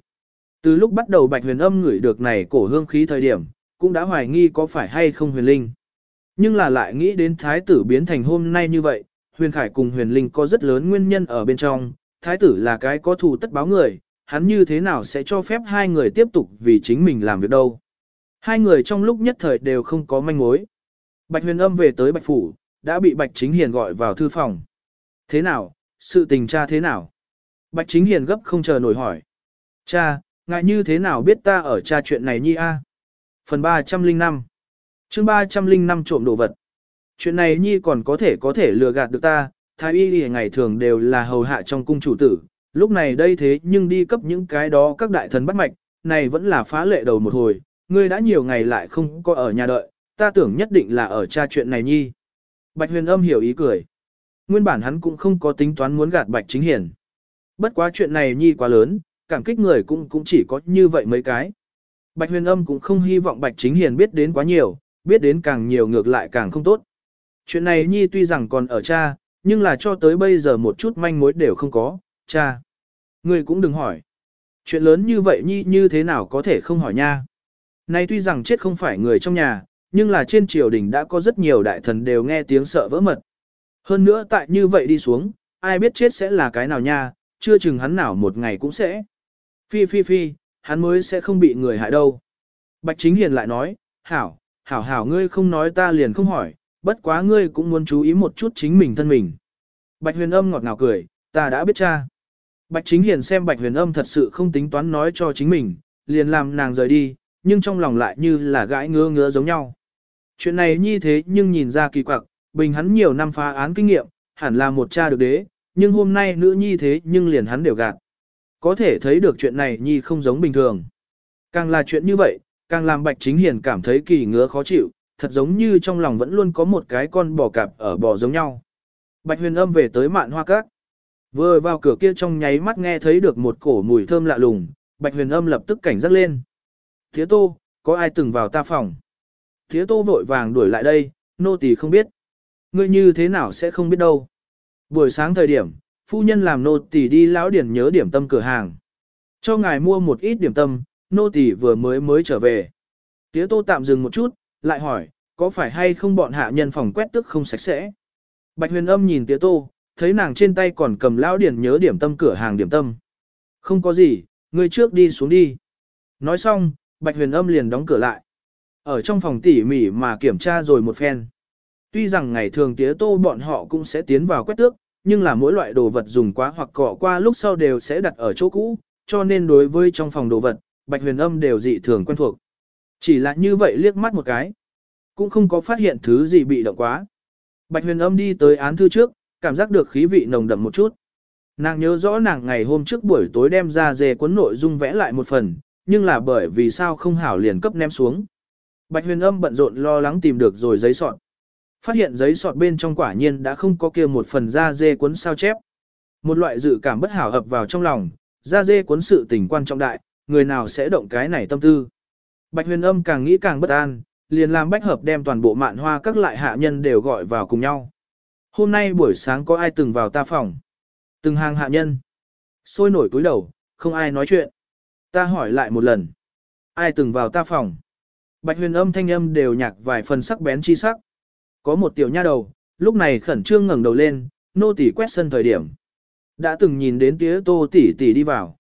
Từ lúc bắt đầu Bạch Huyền Âm ngửi được này cổ hương khí thời điểm, cũng đã hoài nghi có phải hay không Huyền Linh. Nhưng là lại nghĩ đến thái tử biến thành hôm nay như vậy, Huyền Khải cùng Huyền Linh có rất lớn nguyên nhân ở bên trong, thái tử là cái có thù tất báo người, hắn như thế nào sẽ cho phép hai người tiếp tục vì chính mình làm việc đâu. Hai người trong lúc nhất thời đều không có manh mối. Bạch huyền âm về tới Bạch Phủ, đã bị Bạch Chính Hiền gọi vào thư phòng. Thế nào, sự tình cha thế nào? Bạch Chính Hiền gấp không chờ nổi hỏi. Cha, ngại như thế nào biết ta ở cha chuyện này nhi a? Phần 305 chương 305 trộm đồ vật. Chuyện này nhi còn có thể có thể lừa gạt được ta, thái y lìa ngày thường đều là hầu hạ trong cung chủ tử, lúc này đây thế nhưng đi cấp những cái đó các đại thần bắt mạch, này vẫn là phá lệ đầu một hồi, ngươi đã nhiều ngày lại không có ở nhà đợi, ta tưởng nhất định là ở tra chuyện này nhi. Bạch huyền âm hiểu ý cười. Nguyên bản hắn cũng không có tính toán muốn gạt bạch chính hiển. Bất quá chuyện này nhi quá lớn, cảm kích người cũng cũng chỉ có như vậy mấy cái. Bạch huyền âm cũng không hy vọng bạch chính hiền biết đến quá nhiều, biết đến càng nhiều ngược lại càng không tốt. Chuyện này nhi tuy rằng còn ở cha, nhưng là cho tới bây giờ một chút manh mối đều không có, cha. Ngươi cũng đừng hỏi. Chuyện lớn như vậy nhi như thế nào có thể không hỏi nha. nay tuy rằng chết không phải người trong nhà, nhưng là trên triều đình đã có rất nhiều đại thần đều nghe tiếng sợ vỡ mật. Hơn nữa tại như vậy đi xuống, ai biết chết sẽ là cái nào nha, chưa chừng hắn nào một ngày cũng sẽ. Phi phi phi, hắn mới sẽ không bị người hại đâu. Bạch Chính Hiền lại nói, hảo, hảo hảo ngươi không nói ta liền không hỏi, bất quá ngươi cũng muốn chú ý một chút chính mình thân mình. Bạch huyền âm ngọt ngào cười, ta đã biết cha. Bạch chính hiền xem bạch huyền âm thật sự không tính toán nói cho chính mình, liền làm nàng rời đi, nhưng trong lòng lại như là gãi ngứa ngứa giống nhau. Chuyện này như thế nhưng nhìn ra kỳ quặc, bình hắn nhiều năm phá án kinh nghiệm, hẳn là một cha được đế, nhưng hôm nay nữ nhi thế nhưng liền hắn đều gạt. Có thể thấy được chuyện này nhi không giống bình thường. Càng là chuyện như vậy, càng làm bạch chính hiền cảm thấy kỳ ngứa khó chịu, thật giống như trong lòng vẫn luôn có một cái con bò cạp ở bò giống nhau. Bạch huyền âm về tới mạn hoa cát. Vừa vào cửa kia trong nháy mắt nghe thấy được một cổ mùi thơm lạ lùng, bạch huyền âm lập tức cảnh giác lên. Tía tô, có ai từng vào ta phòng? Tía tô vội vàng đuổi lại đây, nô tỳ không biết. Ngươi như thế nào sẽ không biết đâu. Buổi sáng thời điểm, phu nhân làm nô tỳ đi lão điển nhớ điểm tâm cửa hàng. Cho ngài mua một ít điểm tâm, nô tỳ vừa mới mới trở về. Tía tô tạm dừng một chút, lại hỏi, có phải hay không bọn hạ nhân phòng quét tức không sạch sẽ? Bạch huyền âm nhìn tía tô, thấy nàng trên tay còn cầm lão điển nhớ điểm tâm cửa hàng điểm tâm. Không có gì, ngươi trước đi xuống đi. Nói xong, bạch huyền âm liền đóng cửa lại. Ở trong phòng tỉ mỉ mà kiểm tra rồi một phen. Tuy rằng ngày thường tía tô bọn họ cũng sẽ tiến vào quét tước, nhưng là mỗi loại đồ vật dùng quá hoặc cọ qua lúc sau đều sẽ đặt ở chỗ cũ, cho nên đối với trong phòng đồ vật, bạch huyền âm đều dị thường quen thuộc. Chỉ là như vậy liếc mắt một cái. Cũng không có phát hiện thứ gì bị động quá. Bạch huyền âm đi tới án thư trước, cảm giác được khí vị nồng đậm một chút. Nàng nhớ rõ nàng ngày hôm trước buổi tối đem ra dề cuốn nội dung vẽ lại một phần, nhưng là bởi vì sao không hảo liền cấp ném xuống. Bạch huyền âm bận rộn lo lắng tìm được rồi giấy sọt. Phát hiện giấy sọt bên trong quả nhiên đã không có kia một phần da dê cuốn sao chép. Một loại dự cảm bất hảo ập vào trong lòng, da dê cuốn sự tình quan trọng đại, người nào sẽ động cái này tâm tư. Bạch huyền âm càng nghĩ càng bất an, liền làm bách hợp đem toàn bộ mạn hoa các lại hạ nhân đều gọi vào cùng nhau. Hôm nay buổi sáng có ai từng vào ta phòng? Từng hàng hạ nhân. Sôi nổi cúi đầu, không ai nói chuyện. Ta hỏi lại một lần. Ai từng vào ta phòng? Bạch huyền âm thanh âm đều nhạc vài phần sắc bén chi sắc. Có một tiểu nha đầu, lúc này khẩn trương ngẩng đầu lên, nô tỳ quét sân thời điểm. Đã từng nhìn đến tía tô tỷ tỷ đi vào.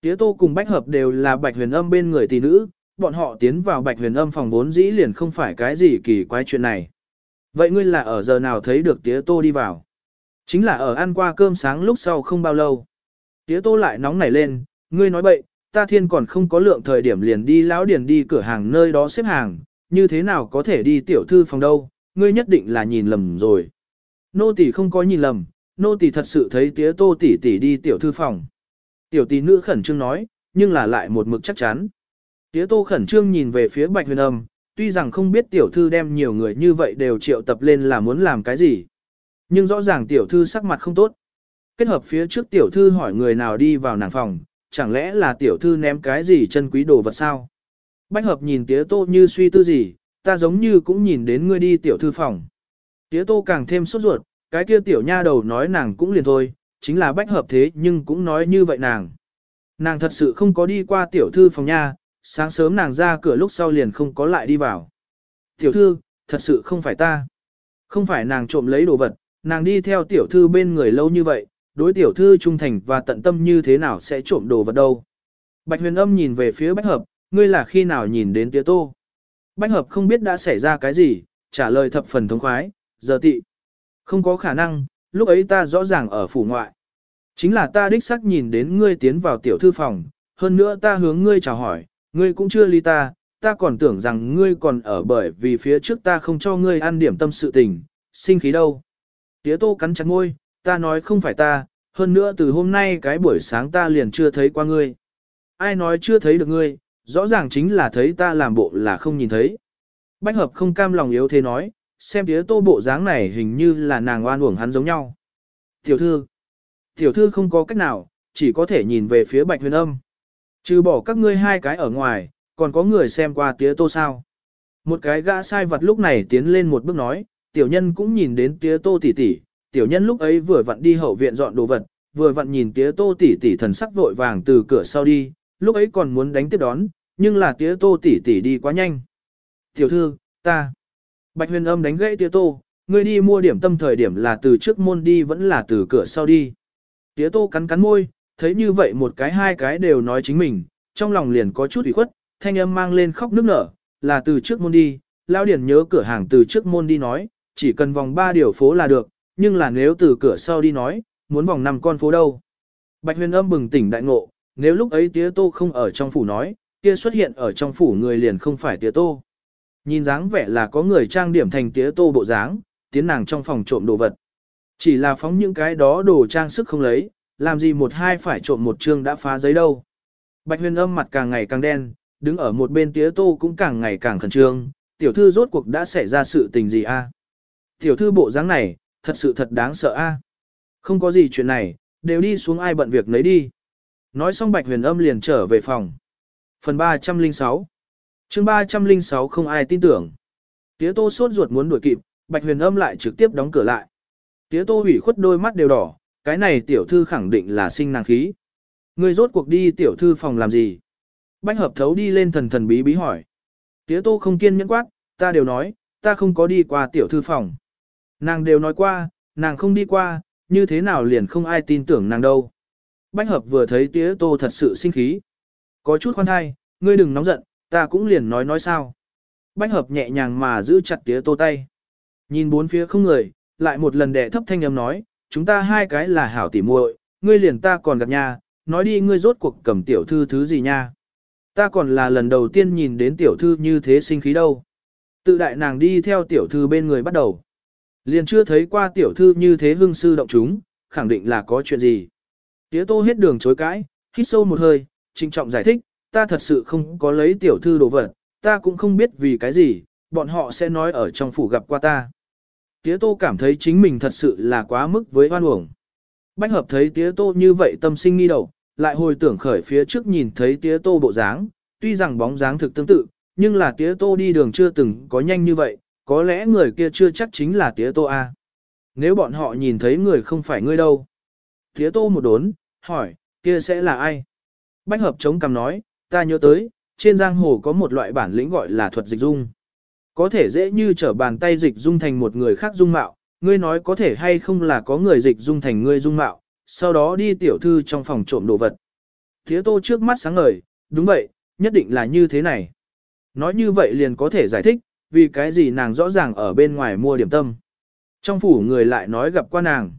Tía tô cùng bách hợp đều là bạch huyền âm bên người tỷ nữ, bọn họ tiến vào bạch huyền âm phòng vốn dĩ liền không phải cái gì kỳ quái chuyện này. Vậy ngươi là ở giờ nào thấy được tía tô đi vào? Chính là ở ăn qua cơm sáng lúc sau không bao lâu. Tía tô lại nóng nảy lên, ngươi nói bậy, ta thiên còn không có lượng thời điểm liền đi lão điền đi cửa hàng nơi đó xếp hàng, như thế nào có thể đi tiểu thư phòng đâu, ngươi nhất định là nhìn lầm rồi. Nô tỳ không có nhìn lầm, nô tỳ thật sự thấy tía tô tỷ tỷ đi tiểu thư phòng. Tiểu tỷ nữ khẩn trương nói, nhưng là lại một mực chắc chắn. Tía tô khẩn trương nhìn về phía bạch huyền âm, tuy rằng không biết tiểu thư đem nhiều người như vậy đều triệu tập lên là muốn làm cái gì. Nhưng rõ ràng tiểu thư sắc mặt không tốt. Kết hợp phía trước tiểu thư hỏi người nào đi vào nàng phòng, chẳng lẽ là tiểu thư ném cái gì chân quý đồ vật sao? Bách hợp nhìn tía tô như suy tư gì, ta giống như cũng nhìn đến ngươi đi tiểu thư phòng. Tía tô càng thêm sốt ruột, cái kia tiểu nha đầu nói nàng cũng liền thôi, chính là bách hợp thế nhưng cũng nói như vậy nàng. Nàng thật sự không có đi qua tiểu thư phòng nha, sáng sớm nàng ra cửa lúc sau liền không có lại đi vào. Tiểu thư, thật sự không phải ta. Không phải nàng trộm lấy đồ vật, nàng đi theo tiểu thư bên người lâu như vậy, đối tiểu thư trung thành và tận tâm như thế nào sẽ trộm đồ vật đâu. Bạch huyền âm nhìn về phía bách hợp, ngươi là khi nào nhìn đến tía tô. Bách hợp không biết đã xảy ra cái gì, trả lời thập phần thống khoái, giờ tị. Không có khả năng, lúc ấy ta rõ ràng ở phủ ngoại. Chính là ta đích xác nhìn đến ngươi tiến vào tiểu thư phòng, hơn nữa ta hướng ngươi chào hỏi, ngươi cũng chưa ly ta, ta còn tưởng rằng ngươi còn ở bởi vì phía trước ta không cho ngươi ăn điểm tâm sự tình, sinh khí đâu. Tía tô cắn chặt ngôi, ta nói không phải ta, hơn nữa từ hôm nay cái buổi sáng ta liền chưa thấy qua ngươi. Ai nói chưa thấy được ngươi, rõ ràng chính là thấy ta làm bộ là không nhìn thấy. Bách hợp không cam lòng yếu thế nói, xem tía tô bộ dáng này hình như là nàng oan uổng hắn giống nhau. Tiểu thư, tiểu thư không có cách nào, chỉ có thể nhìn về phía bạch huyền âm. Trừ bỏ các ngươi hai cái ở ngoài, còn có người xem qua tía tô sao. Một cái gã sai vật lúc này tiến lên một bước nói, tiểu nhân cũng nhìn đến tía tô tỷ tỷ, tiểu nhân lúc ấy vừa vặn đi hậu viện dọn đồ vật, vừa vặn nhìn tía tô tỷ tỷ thần sắc vội vàng từ cửa sau đi, lúc ấy còn muốn đánh tiếp đón, nhưng là tía tô tỷ tỷ đi quá nhanh. Tiểu thư, ta. Bạch huyền âm đánh gãy tía tô, ngươi đi mua điểm tâm thời điểm là từ trước môn đi vẫn là từ cửa sau đi. Tía tô cắn cắn môi, thấy như vậy một cái hai cái đều nói chính mình, trong lòng liền có chút ủy khuất, thanh âm mang lên khóc nức nở, là từ trước môn đi, lao điển nhớ cửa hàng từ trước môn đi nói, chỉ cần vòng ba điều phố là được, nhưng là nếu từ cửa sau đi nói, muốn vòng năm con phố đâu. Bạch huyền âm bừng tỉnh đại ngộ, nếu lúc ấy tía tô không ở trong phủ nói, kia xuất hiện ở trong phủ người liền không phải tía tô. Nhìn dáng vẻ là có người trang điểm thành tía tô bộ dáng, tiến nàng trong phòng trộm đồ vật. Chỉ là phóng những cái đó đồ trang sức không lấy, làm gì một hai phải trộm một chương đã phá giấy đâu. Bạch huyền âm mặt càng ngày càng đen, đứng ở một bên tía tô cũng càng ngày càng khẩn trương, tiểu thư rốt cuộc đã xảy ra sự tình gì a? Tiểu thư bộ dáng này, thật sự thật đáng sợ a. Không có gì chuyện này, đều đi xuống ai bận việc lấy đi. Nói xong bạch huyền âm liền trở về phòng. Phần 306 chương 306 không ai tin tưởng. Tía tô sốt ruột muốn đuổi kịp, bạch huyền âm lại trực tiếp đóng cửa lại. Tía tô hủy khuất đôi mắt đều đỏ, cái này tiểu thư khẳng định là sinh nàng khí. Người rốt cuộc đi tiểu thư phòng làm gì? Bách hợp thấu đi lên thần thần bí bí hỏi. Tía tô không kiên nhẫn quát, ta đều nói, ta không có đi qua tiểu thư phòng. Nàng đều nói qua, nàng không đi qua, như thế nào liền không ai tin tưởng nàng đâu. Bách hợp vừa thấy tía tô thật sự sinh khí. Có chút khoan thai, ngươi đừng nóng giận, ta cũng liền nói nói sao. Bách hợp nhẹ nhàng mà giữ chặt tía tô tay. Nhìn bốn phía không người, lại một lần đẻ thấp thanh âm nói, chúng ta hai cái là hảo tỉ muội, ngươi liền ta còn gặp nha, nói đi ngươi rốt cuộc cầm tiểu thư thứ gì nha. Ta còn là lần đầu tiên nhìn đến tiểu thư như thế sinh khí đâu. Tự đại nàng đi theo tiểu thư bên người bắt đầu. Liền chưa thấy qua tiểu thư như thế hưng sư động chúng, khẳng định là có chuyện gì. Tía tô hết đường chối cãi, hít sâu một hơi, trinh trọng giải thích, ta thật sự không có lấy tiểu thư đồ vật, ta cũng không biết vì cái gì, bọn họ sẽ nói ở trong phủ gặp qua ta. Tía tô cảm thấy chính mình thật sự là quá mức với oan uổng. Bách hợp thấy tía tô như vậy tâm sinh nghi đầu, lại hồi tưởng khởi phía trước nhìn thấy tía tô bộ dáng, tuy rằng bóng dáng thực tương tự, nhưng là tía tô đi đường chưa từng có nhanh như vậy, có lẽ người kia chưa chắc chính là tía tô A. Nếu bọn họ nhìn thấy người không phải ngươi đâu. Tía tô một đốn, hỏi, kia sẽ là ai? Bách hợp chống cằm nói, ta nhớ tới, trên giang hồ có một loại bản lĩnh gọi là thuật dịch dung. Có thể dễ như trở bàn tay dịch dung thành một người khác dung mạo, ngươi nói có thể hay không là có người dịch dung thành ngươi dung mạo, sau đó đi tiểu thư trong phòng trộm đồ vật. Tía tô trước mắt sáng ngời, đúng vậy, nhất định là như thế này. Nói như vậy liền có thể giải thích, vì cái gì nàng rõ ràng ở bên ngoài mua điểm tâm. Trong phủ người lại nói gặp qua nàng.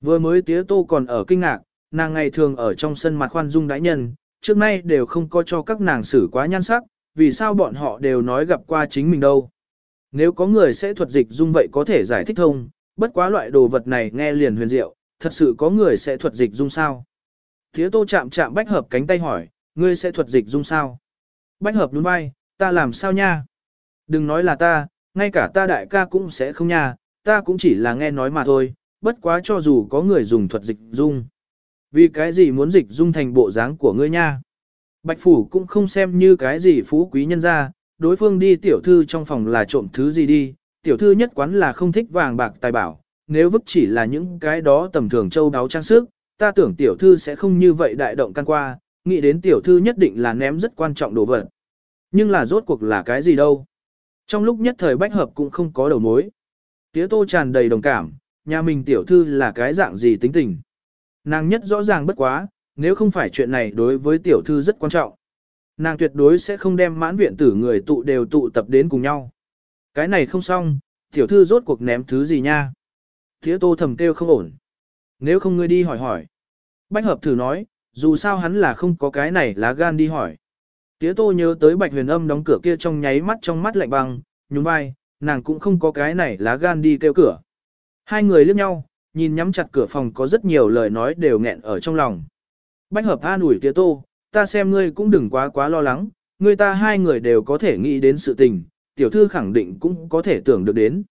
Vừa mới tía tô còn ở kinh ngạc, nàng ngày thường ở trong sân mặt khoan dung đãi nhân, trước nay đều không có cho các nàng xử quá nhan sắc, vì sao bọn họ đều nói gặp qua chính mình đâu. Nếu có người sẽ thuật dịch dung vậy có thể giải thích thông, bất quá loại đồ vật này nghe liền huyền diệu, thật sự có người sẽ thuật dịch dung sao. Tía tô chạm chạm bách hợp cánh tay hỏi, ngươi sẽ thuật dịch dung sao? Bách hợp đúng vai, ta làm sao nha? Đừng nói là ta, ngay cả ta đại ca cũng sẽ không nha, ta cũng chỉ là nghe nói mà thôi, bất quá cho dù có người dùng thuật dịch dung. Vì cái gì muốn dịch dung thành bộ dáng của ngươi nha? Bạch Phủ cũng không xem như cái gì phú quý nhân ra, đối phương đi tiểu thư trong phòng là trộm thứ gì đi, tiểu thư nhất quán là không thích vàng bạc tài bảo, nếu vứt chỉ là những cái đó tầm thường châu đáo trang sức, ta tưởng tiểu thư sẽ không như vậy đại động căn qua, nghĩ đến tiểu thư nhất định là ném rất quan trọng đồ vật. Nhưng là rốt cuộc là cái gì đâu? Trong lúc nhất thời bách hợp cũng không có đầu mối. Tía tô tràn đầy đồng cảm, nhà mình tiểu thư là cái dạng gì tính tình. Nàng nhất rõ ràng bất quá, nếu không phải chuyện này đối với tiểu thư rất quan trọng. Nàng tuyệt đối sẽ không đem mãn viện tử người tụ đều tụ tập đến cùng nhau. Cái này không xong, tiểu thư rốt cuộc ném thứ gì nha. Tía tô thầm kêu không ổn. Nếu không ngươi đi hỏi hỏi. Bách hợp thử nói, dù sao hắn là không có cái này lá gan đi hỏi. Tía tô nhớ tới bạch huyền âm đóng cửa kia trong nháy mắt trong mắt lạnh băng, nhún vai, nàng cũng không có cái này lá gan đi kêu cửa. Hai người liếc nhau, nhìn nhắm chặt cửa phòng có rất nhiều lời nói đều nghẹn ở trong lòng. Bách hợp an ủi tía tô, ta xem ngươi cũng đừng quá quá lo lắng, ngươi ta hai người đều có thể nghĩ đến sự tình, tiểu thư khẳng định cũng có thể tưởng được đến.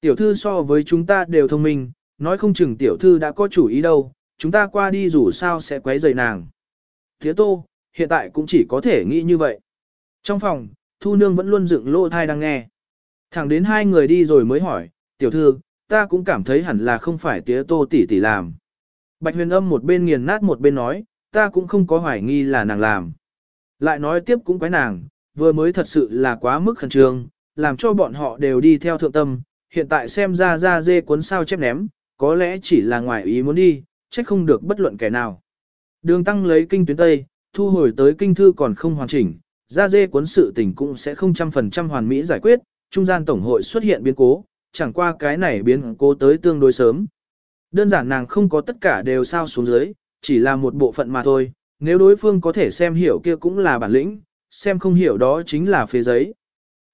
Tiểu thư so với chúng ta đều thông minh, nói không chừng tiểu thư đã có chủ ý đâu, chúng ta qua đi dù sao sẽ quấy rầy nàng. Tía tô, hiện tại cũng chỉ có thể nghĩ như vậy. Trong phòng, Thu Nương vẫn luôn dựng lô thai đang nghe. Thẳng đến hai người đi rồi mới hỏi, tiểu thư, ta cũng cảm thấy hẳn là không phải tía tô tỷ tỷ làm. Bạch huyền âm một bên nghiền nát một bên nói, ta cũng không có hoài nghi là nàng làm. Lại nói tiếp cũng quái nàng, vừa mới thật sự là quá mức khẩn trương, làm cho bọn họ đều đi theo thượng tâm, hiện tại xem ra ra dê cuốn sao chép ném, có lẽ chỉ là ngoài ý muốn đi, trách không được bất luận kẻ nào. Đường tăng lấy kinh tuyến Tây, thu hồi tới kinh thư còn không hoàn chỉnh, ra dê cuốn sự tình cũng sẽ không trăm phần trăm hoàn mỹ giải quyết, trung gian tổng hội xuất hiện biến cố, chẳng qua cái này biến cố tới tương đối sớm. Đơn giản nàng không có tất cả đều sao xuống dưới, chỉ là một bộ phận mà thôi, nếu đối phương có thể xem hiểu kia cũng là bản lĩnh, xem không hiểu đó chính là phế giấy.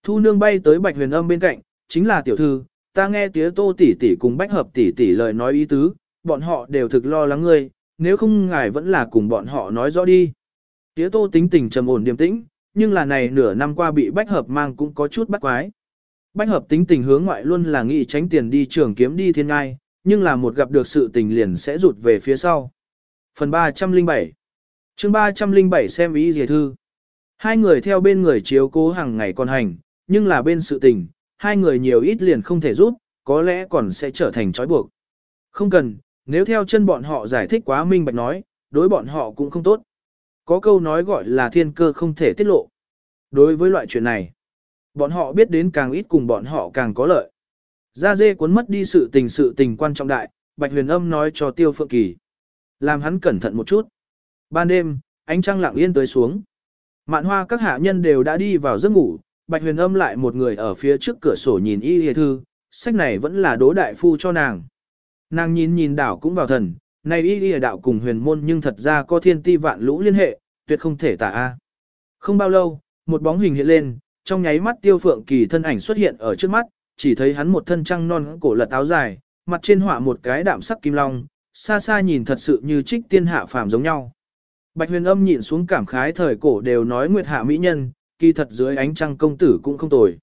Thu nương bay tới bạch huyền âm bên cạnh, chính là tiểu thư, ta nghe tía tô tỷ tỷ cùng bách hợp tỷ tỷ lời nói ý tứ, bọn họ đều thực lo lắng ngươi, nếu không ngài vẫn là cùng bọn họ nói rõ đi. Tía tô tính tình trầm ổn điềm tĩnh, nhưng là này nửa năm qua bị bách hợp mang cũng có chút bắt quái. Bách hợp tính tình hướng ngoại luôn là nghĩ tránh tiền đi trường kiếm đi thiên ngai, nhưng là một gặp được sự tình liền sẽ rụt về phía sau. Phần 307 chương 307 xem ý dề thư. Hai người theo bên người chiếu cố hàng ngày còn hành, nhưng là bên sự tình, hai người nhiều ít liền không thể giúp, có lẽ còn sẽ trở thành trói buộc. Không cần, nếu theo chân bọn họ giải thích quá minh bạch nói, đối bọn họ cũng không tốt. Có câu nói gọi là thiên cơ không thể tiết lộ. Đối với loại chuyện này, bọn họ biết đến càng ít cùng bọn họ càng có lợi. Gia dê cuốn mất đi sự tình sự tình quan trọng đại, Bạch Huyền Âm nói cho Tiêu Phượng Kỳ. Làm hắn cẩn thận một chút. Ban đêm, ánh trăng lặng yên tới xuống. Mạn hoa các hạ nhân đều đã đi vào giấc ngủ, Bạch Huyền Âm lại một người ở phía trước cửa sổ nhìn y hề thư, sách này vẫn là đố đại phu cho nàng. Nàng nhìn nhìn đảo cũng vào thần, này y hề đạo cùng huyền môn nhưng thật ra có thiên ti vạn lũ liên hệ, tuyệt không thể tả a. Không bao lâu, một bóng hình hiện lên, trong nháy mắt tiêu phượng kỳ thân ảnh xuất hiện ở trước mắt, chỉ thấy hắn một thân trăng non cổ lật áo dài, mặt trên họa một cái đạm sắc kim long, xa xa nhìn thật sự như trích tiên hạ phàm giống nhau. Bạch huyền âm nhịn xuống cảm khái thời cổ đều nói nguyệt hạ mỹ nhân, kỳ thật dưới ánh trăng công tử cũng không tồi.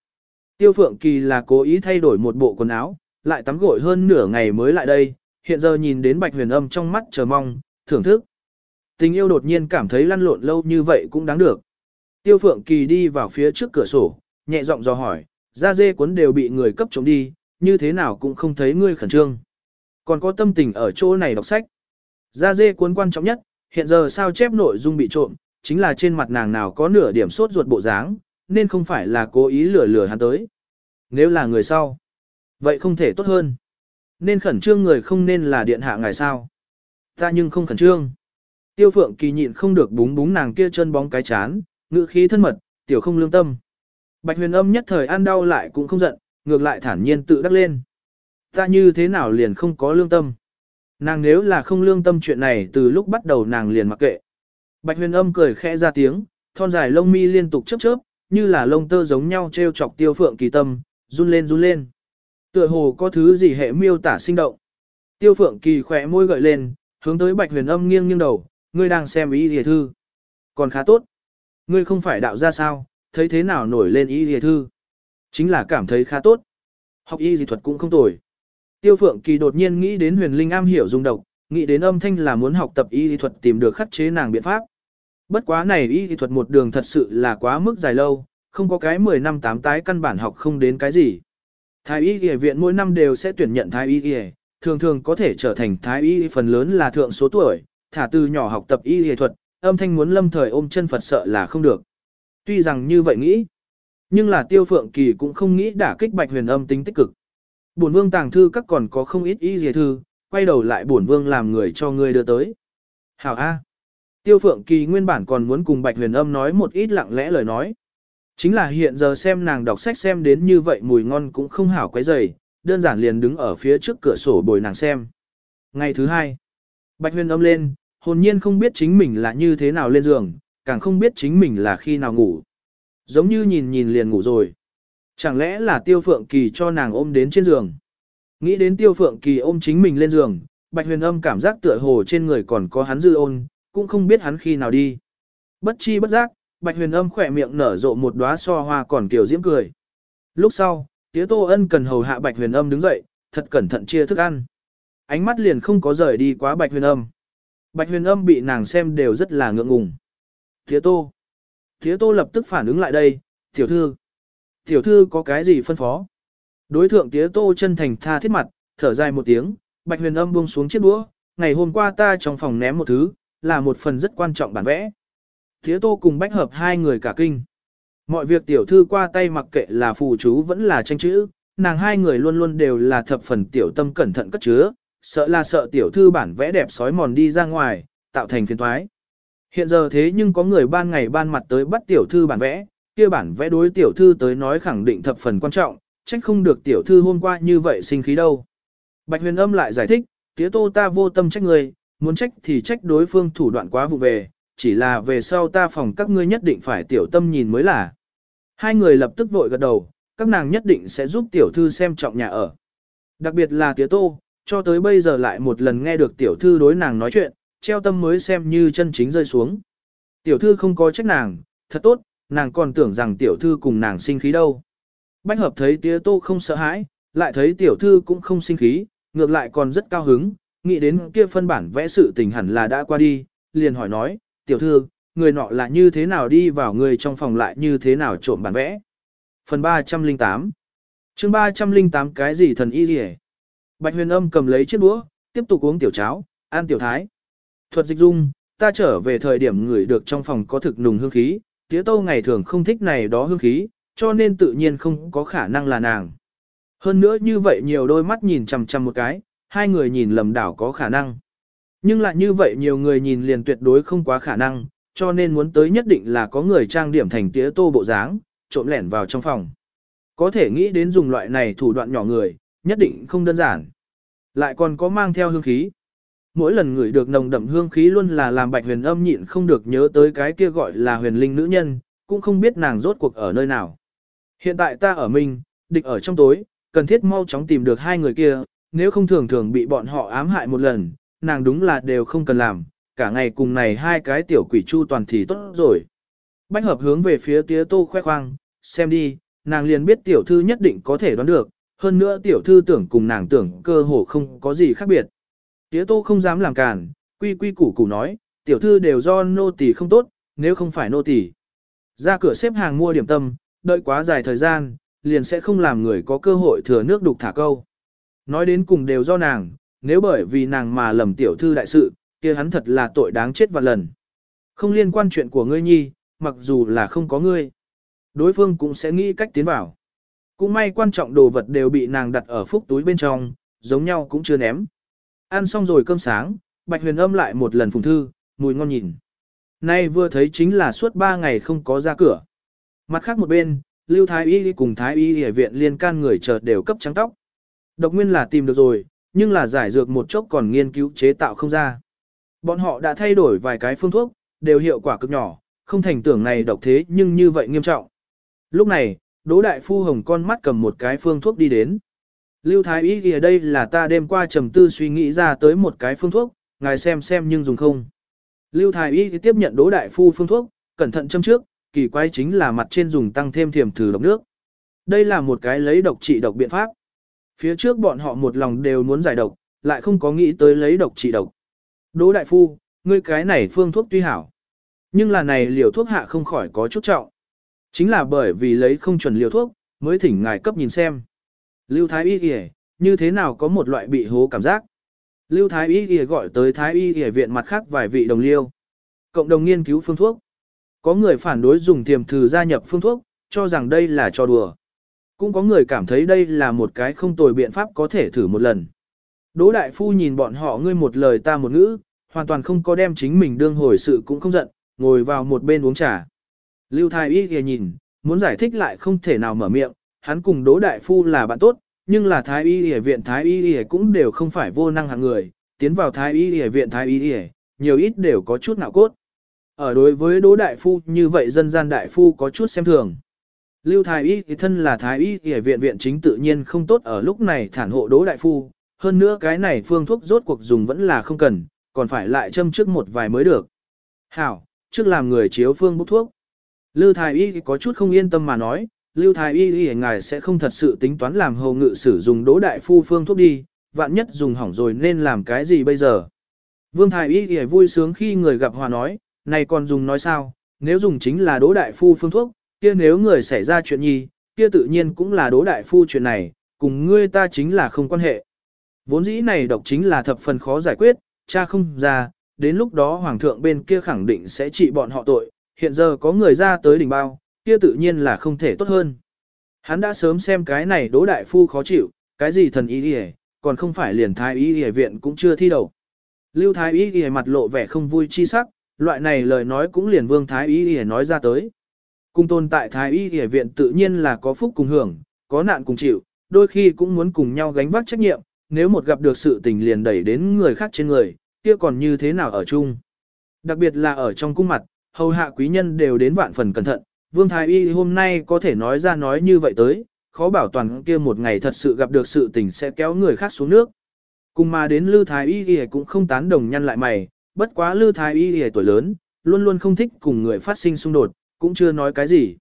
Tiêu Phượng Kỳ là cố ý thay đổi một bộ quần áo, lại tắm gội hơn nửa ngày mới lại đây, hiện giờ nhìn đến Bạch Huyền Âm trong mắt chờ mong, thưởng thức. Tình yêu đột nhiên cảm thấy lăn lộn lâu như vậy cũng đáng được. Tiêu Phượng Kỳ đi vào phía trước cửa sổ, nhẹ giọng dò hỏi, da dê cuốn đều bị người cấp trộm đi, như thế nào cũng không thấy ngươi khẩn trương. Còn có tâm tình ở chỗ này đọc sách. Da dê cuốn quan trọng nhất, hiện giờ sao chép nội dung bị trộm, chính là trên mặt nàng nào có nửa điểm sốt ruột bộ dáng, nên không phải là cố ý lừa lừa hắn tới. Nếu là người sau, vậy không thể tốt hơn. Nên khẩn trương người không nên là điện hạ ngài sao. Ta nhưng không khẩn trương. Tiêu phượng kỳ nhịn không được búng búng nàng kia chân bóng cái chán, ngữ khí thân mật, tiểu không lương tâm. Bạch huyền âm nhất thời ăn đau lại cũng không giận, ngược lại thản nhiên tự đắc lên. Ta như thế nào liền không có lương tâm. Nàng nếu là không lương tâm chuyện này từ lúc bắt đầu nàng liền mặc kệ. Bạch huyền âm cười khẽ ra tiếng, thon dài lông mi liên tục chớp chớp, như là lông tơ giống nhau treo chọc tiêu phượng kỳ tâm, run lên run lên. Tựa hồ có thứ gì hệ miêu tả sinh động. Tiêu phượng kỳ khỏe môi gợi lên, hướng tới bạch huyền âm nghiêng nghiêng đầu, ngươi đang xem ý hề thư. Còn khá tốt. Ngươi không phải đạo ra sao, thấy thế nào nổi lên ý hề thư. Chính là cảm thấy khá tốt. Học y dị thuật cũng không tồi. Tiêu phượng kỳ đột nhiên nghĩ đến huyền linh am hiểu dùng độc, nghĩ đến âm thanh là muốn học tập y y thuật tìm được khắc chế nàng biện pháp. Bất quá này y thuật một đường thật sự là quá mức dài lâu, không có cái 10 năm tám tái căn bản học không đến cái gì. Thái y y viện mỗi năm đều sẽ tuyển nhận thái y y, thường thường có thể trở thành thái y phần lớn là thượng số tuổi, thả từ nhỏ học tập y y thuật, âm thanh muốn lâm thời ôm chân Phật sợ là không được. Tuy rằng như vậy nghĩ, nhưng là tiêu phượng kỳ cũng không nghĩ đả kích bạch huyền âm tính tích cực. Bổn vương tàng thư các còn có không ít y y thư, quay đầu lại bổn vương làm người cho ngươi đưa tới. Hảo A. Tiêu Phượng Kỳ nguyên bản còn muốn cùng Bạch Huyền Âm nói một ít lặng lẽ lời nói. Chính là hiện giờ xem nàng đọc sách xem đến như vậy mùi ngon cũng không hảo quấy dày, đơn giản liền đứng ở phía trước cửa sổ bồi nàng xem. Ngày thứ hai, Bạch Huyền Âm lên, hồn nhiên không biết chính mình là như thế nào lên giường, càng không biết chính mình là khi nào ngủ. Giống như nhìn nhìn liền ngủ rồi. Chẳng lẽ là Tiêu Phượng Kỳ cho nàng ôm đến trên giường. Nghĩ đến Tiêu Phượng Kỳ ôm chính mình lên giường, Bạch Huyền Âm cảm giác tựa hồ trên người còn có hắn dư ôn, cũng không biết hắn khi nào đi. Bất chi bất giác, Bạch Huyền Âm khỏe miệng nở rộ một đóa so hoa còn kiểu diễm cười. Lúc sau, Tía Tô Ân cần hầu hạ Bạch Huyền Âm đứng dậy, thật cẩn thận chia thức ăn. Ánh mắt liền không có rời đi quá Bạch Huyền Âm. Bạch Huyền Âm bị nàng xem đều rất là ngượng ngùng. Tía Tô. Tía Tô lập tức phản ứng lại đây, tiểu thư. Tiểu thư có cái gì phân phó? Đối thượng Tía Tô chân thành tha thiết mặt, thở dài một tiếng, Bạch Huyền Âm buông xuống chiếc đũa. Ngày hôm qua ta trong phòng ném một thứ, là một phần rất quan trọng bản vẽ. Tía tô cùng bách hợp hai người cả kinh. Mọi việc tiểu thư qua tay mặc kệ là phù chú vẫn là tranh chữ, nàng hai người luôn luôn đều là thập phần tiểu tâm cẩn thận cất chứa, sợ là sợ tiểu thư bản vẽ đẹp sói mòn đi ra ngoài, tạo thành phiền thoái. Hiện giờ thế nhưng có người ban ngày ban mặt tới bắt tiểu thư bản vẽ, kia bản vẽ đối tiểu thư tới nói khẳng định thập phần quan trọng, trách không được tiểu thư hôm qua như vậy sinh khí đâu. Bạch huyền âm lại giải thích, tía tô ta vô tâm trách người, muốn trách thì trách đối phương thủ đoạn quá vụ về, chỉ là về sau ta phòng các ngươi nhất định phải tiểu tâm nhìn mới là. Hai người lập tức vội gật đầu, các nàng nhất định sẽ giúp tiểu thư xem trọng nhà ở. Đặc biệt là tía tô, cho tới bây giờ lại một lần nghe được tiểu thư đối nàng nói chuyện, treo tâm mới xem như chân chính rơi xuống. Tiểu thư không có trách nàng, thật tốt, nàng còn tưởng rằng tiểu thư cùng nàng sinh khí đâu. Bách hợp thấy tía tô không sợ hãi, lại thấy tiểu thư cũng không sinh khí, ngược lại còn rất cao hứng, nghĩ đến kia phân bản vẽ sự tình hẳn là đã qua đi, liền hỏi nói, tiểu thư, người nọ là như thế nào đi vào người trong phòng lại như thế nào trộm bản vẽ. Phần 308 chương 308 cái gì thần y gì Bạch huyền âm cầm lấy chiếc đũa, tiếp tục uống tiểu cháo, ăn tiểu thái. Thuật dịch dung, ta trở về thời điểm người được trong phòng có thực nùng hương khí, tía tâu ngày thường không thích này đó hương khí, cho nên tự nhiên không có khả năng là nàng. Hơn nữa như vậy nhiều đôi mắt nhìn chằm chằm một cái, hai người nhìn lầm đảo có khả năng. Nhưng lại như vậy nhiều người nhìn liền tuyệt đối không quá khả năng, cho nên muốn tới nhất định là có người trang điểm thành tía tô bộ dáng, trộm lẻn vào trong phòng. Có thể nghĩ đến dùng loại này thủ đoạn nhỏ người, nhất định không đơn giản. Lại còn có mang theo hương khí. Mỗi lần người được nồng đậm hương khí luôn là làm bạch huyền âm nhịn không được nhớ tới cái kia gọi là huyền linh nữ nhân, cũng không biết nàng rốt cuộc ở nơi nào. Hiện tại ta ở mình, địch ở trong tối, cần thiết mau chóng tìm được hai người kia, nếu không thường thường bị bọn họ ám hại một lần, nàng đúng là đều không cần làm, cả ngày cùng này hai cái tiểu quỷ chu toàn thì tốt rồi. Bách hợp hướng về phía tía tô khoe khoang, xem đi, nàng liền biết tiểu thư nhất định có thể đoán được, hơn nữa tiểu thư tưởng cùng nàng tưởng cơ hồ không có gì khác biệt. Tía tô không dám làm cản, quy quy củ củ nói, tiểu thư đều do nô tỳ không tốt, nếu không phải nô tỳ. Ra cửa xếp hàng mua điểm tâm, đợi quá dài thời gian, liền sẽ không làm người có cơ hội thừa nước đục thả câu. Nói đến cùng đều do nàng, nếu bởi vì nàng mà lầm tiểu thư đại sự, kia hắn thật là tội đáng chết vạn lần. Không liên quan chuyện của ngươi nhi, mặc dù là không có ngươi. Đối phương cũng sẽ nghĩ cách tiến vào. Cũng may quan trọng đồ vật đều bị nàng đặt ở phúc túi bên trong, giống nhau cũng chưa ném. Ăn xong rồi cơm sáng, Bạch Huyền âm lại một lần phùng thư, mùi ngon nhìn. Nay vừa thấy chính là suốt ba ngày không có ra cửa. Mặt khác một bên, Lưu Thái Y cùng Thái Y ở viện liên can người chợt đều cấp trắng tóc. Độc nguyên là tìm được rồi, nhưng là giải dược một chốc còn nghiên cứu chế tạo không ra. Bọn họ đã thay đổi vài cái phương thuốc, đều hiệu quả cực nhỏ, không thành tưởng này độc thế nhưng như vậy nghiêm trọng. Lúc này, Đỗ Đại Phu Hồng con mắt cầm một cái phương thuốc đi đến. Lưu Thái Y kìa đây là ta đêm qua trầm tư suy nghĩ ra tới một cái phương thuốc, ngài xem xem nhưng dùng không. Lưu Thái Y tiếp nhận Đỗ Đại Phu phương thuốc, cẩn thận châm trước, kỳ quái chính là mặt trên dùng tăng thêm thiềm thử độc nước. Đây là một cái lấy độc trị độc biện pháp. Phía trước bọn họ một lòng đều muốn giải độc, lại không có nghĩ tới lấy độc trị độc. Đỗ Đại Phu, ngươi cái này phương thuốc tuy hảo. Nhưng là này liều thuốc hạ không khỏi có chút trọng. Chính là bởi vì lấy không chuẩn liều thuốc, mới thỉnh ngài cấp nhìn xem. Lưu Thái Y kìa, như thế nào có một loại bị hố cảm giác. Lưu Thái Y kìa gọi tới Thái Y kìa viện mặt khác vài vị đồng liêu. Cộng đồng nghiên cứu phương thuốc. Có người phản đối dùng tiềm thử gia nhập phương thuốc, cho rằng đây là trò đùa. Cũng có người cảm thấy đây là một cái không tồi biện pháp có thể thử một lần. Đỗ Đại Phu nhìn bọn họ ngươi một lời ta một ngữ, hoàn toàn không có đem chính mình đương hồi sự cũng không giận, ngồi vào một bên uống trà. Lưu Thái Y kìa nhìn, muốn giải thích lại không thể nào mở miệng, hắn cùng Đỗ Đại Phu là bạn tốt, nhưng là Thái Y Y viện Thái Y Y cũng đều không phải vô năng hạng người, tiến vào Thái Y Y viện Thái Y Y, nhiều ít đều có chút nạo cốt. Ở đối với Đỗ Đại Phu như vậy dân gian Đại Phu có chút xem thường. Lưu Thái Y thì thân là Thái Y Y viện viện chính tự nhiên không tốt ở lúc này thản hộ Đỗ Đại Phu, hơn nữa cái này phương thuốc rốt cuộc dùng vẫn là không cần, còn phải lại châm trước một vài mới được. Hảo, trước làm người chiếu phương bốc thuốc. Lưu Thái Y có chút không yên tâm mà nói, Lưu Thái Y Y ngài sẽ không thật sự tính toán làm hầu ngự sử dụng đỗ đại phu phương thuốc đi, vạn nhất dùng hỏng rồi nên làm cái gì bây giờ. Vương Thái Y Y vui sướng khi người gặp hòa nói, này còn dùng nói sao, nếu dùng chính là đỗ đại phu phương thuốc, kia nếu người xảy ra chuyện nhi, kia tự nhiên cũng là đỗ đại phu chuyện này, cùng ngươi ta chính là không quan hệ. Vốn dĩ này độc chính là thập phần khó giải quyết, cha không ra, đến lúc đó hoàng thượng bên kia khẳng định sẽ trị bọn họ tội, hiện giờ có người ra tới đỉnh bao, kia tự nhiên là không thể tốt hơn. Hắn đã sớm xem cái này đỗ đại phu khó chịu, cái gì thần y đi còn không phải liền thái y đi viện cũng chưa thi đầu. Lưu thái y đi mặt lộ vẻ không vui chi sắc, loại này lời nói cũng liền vương thái y đi nói ra tới. Cung tồn tại thái y đi viện tự nhiên là có phúc cùng hưởng, có nạn cùng chịu, đôi khi cũng muốn cùng nhau gánh vác trách nhiệm, nếu một gặp được sự tình liền đẩy đến người khác trên người, kia còn như thế nào ở chung. Đặc biệt là ở trong cung mặt, hầu hạ quý nhân đều đến vạn phần cẩn thận, Vương Thái Y hôm nay có thể nói ra nói như vậy tới, khó bảo toàn kia một ngày thật sự gặp được sự tình sẽ kéo người khác xuống nước. Cùng mà đến Lư Thái Y thì cũng không tán đồng nhăn lại mày, bất quá Lư Thái Y thì tuổi lớn, luôn luôn không thích cùng người phát sinh xung đột, cũng chưa nói cái gì.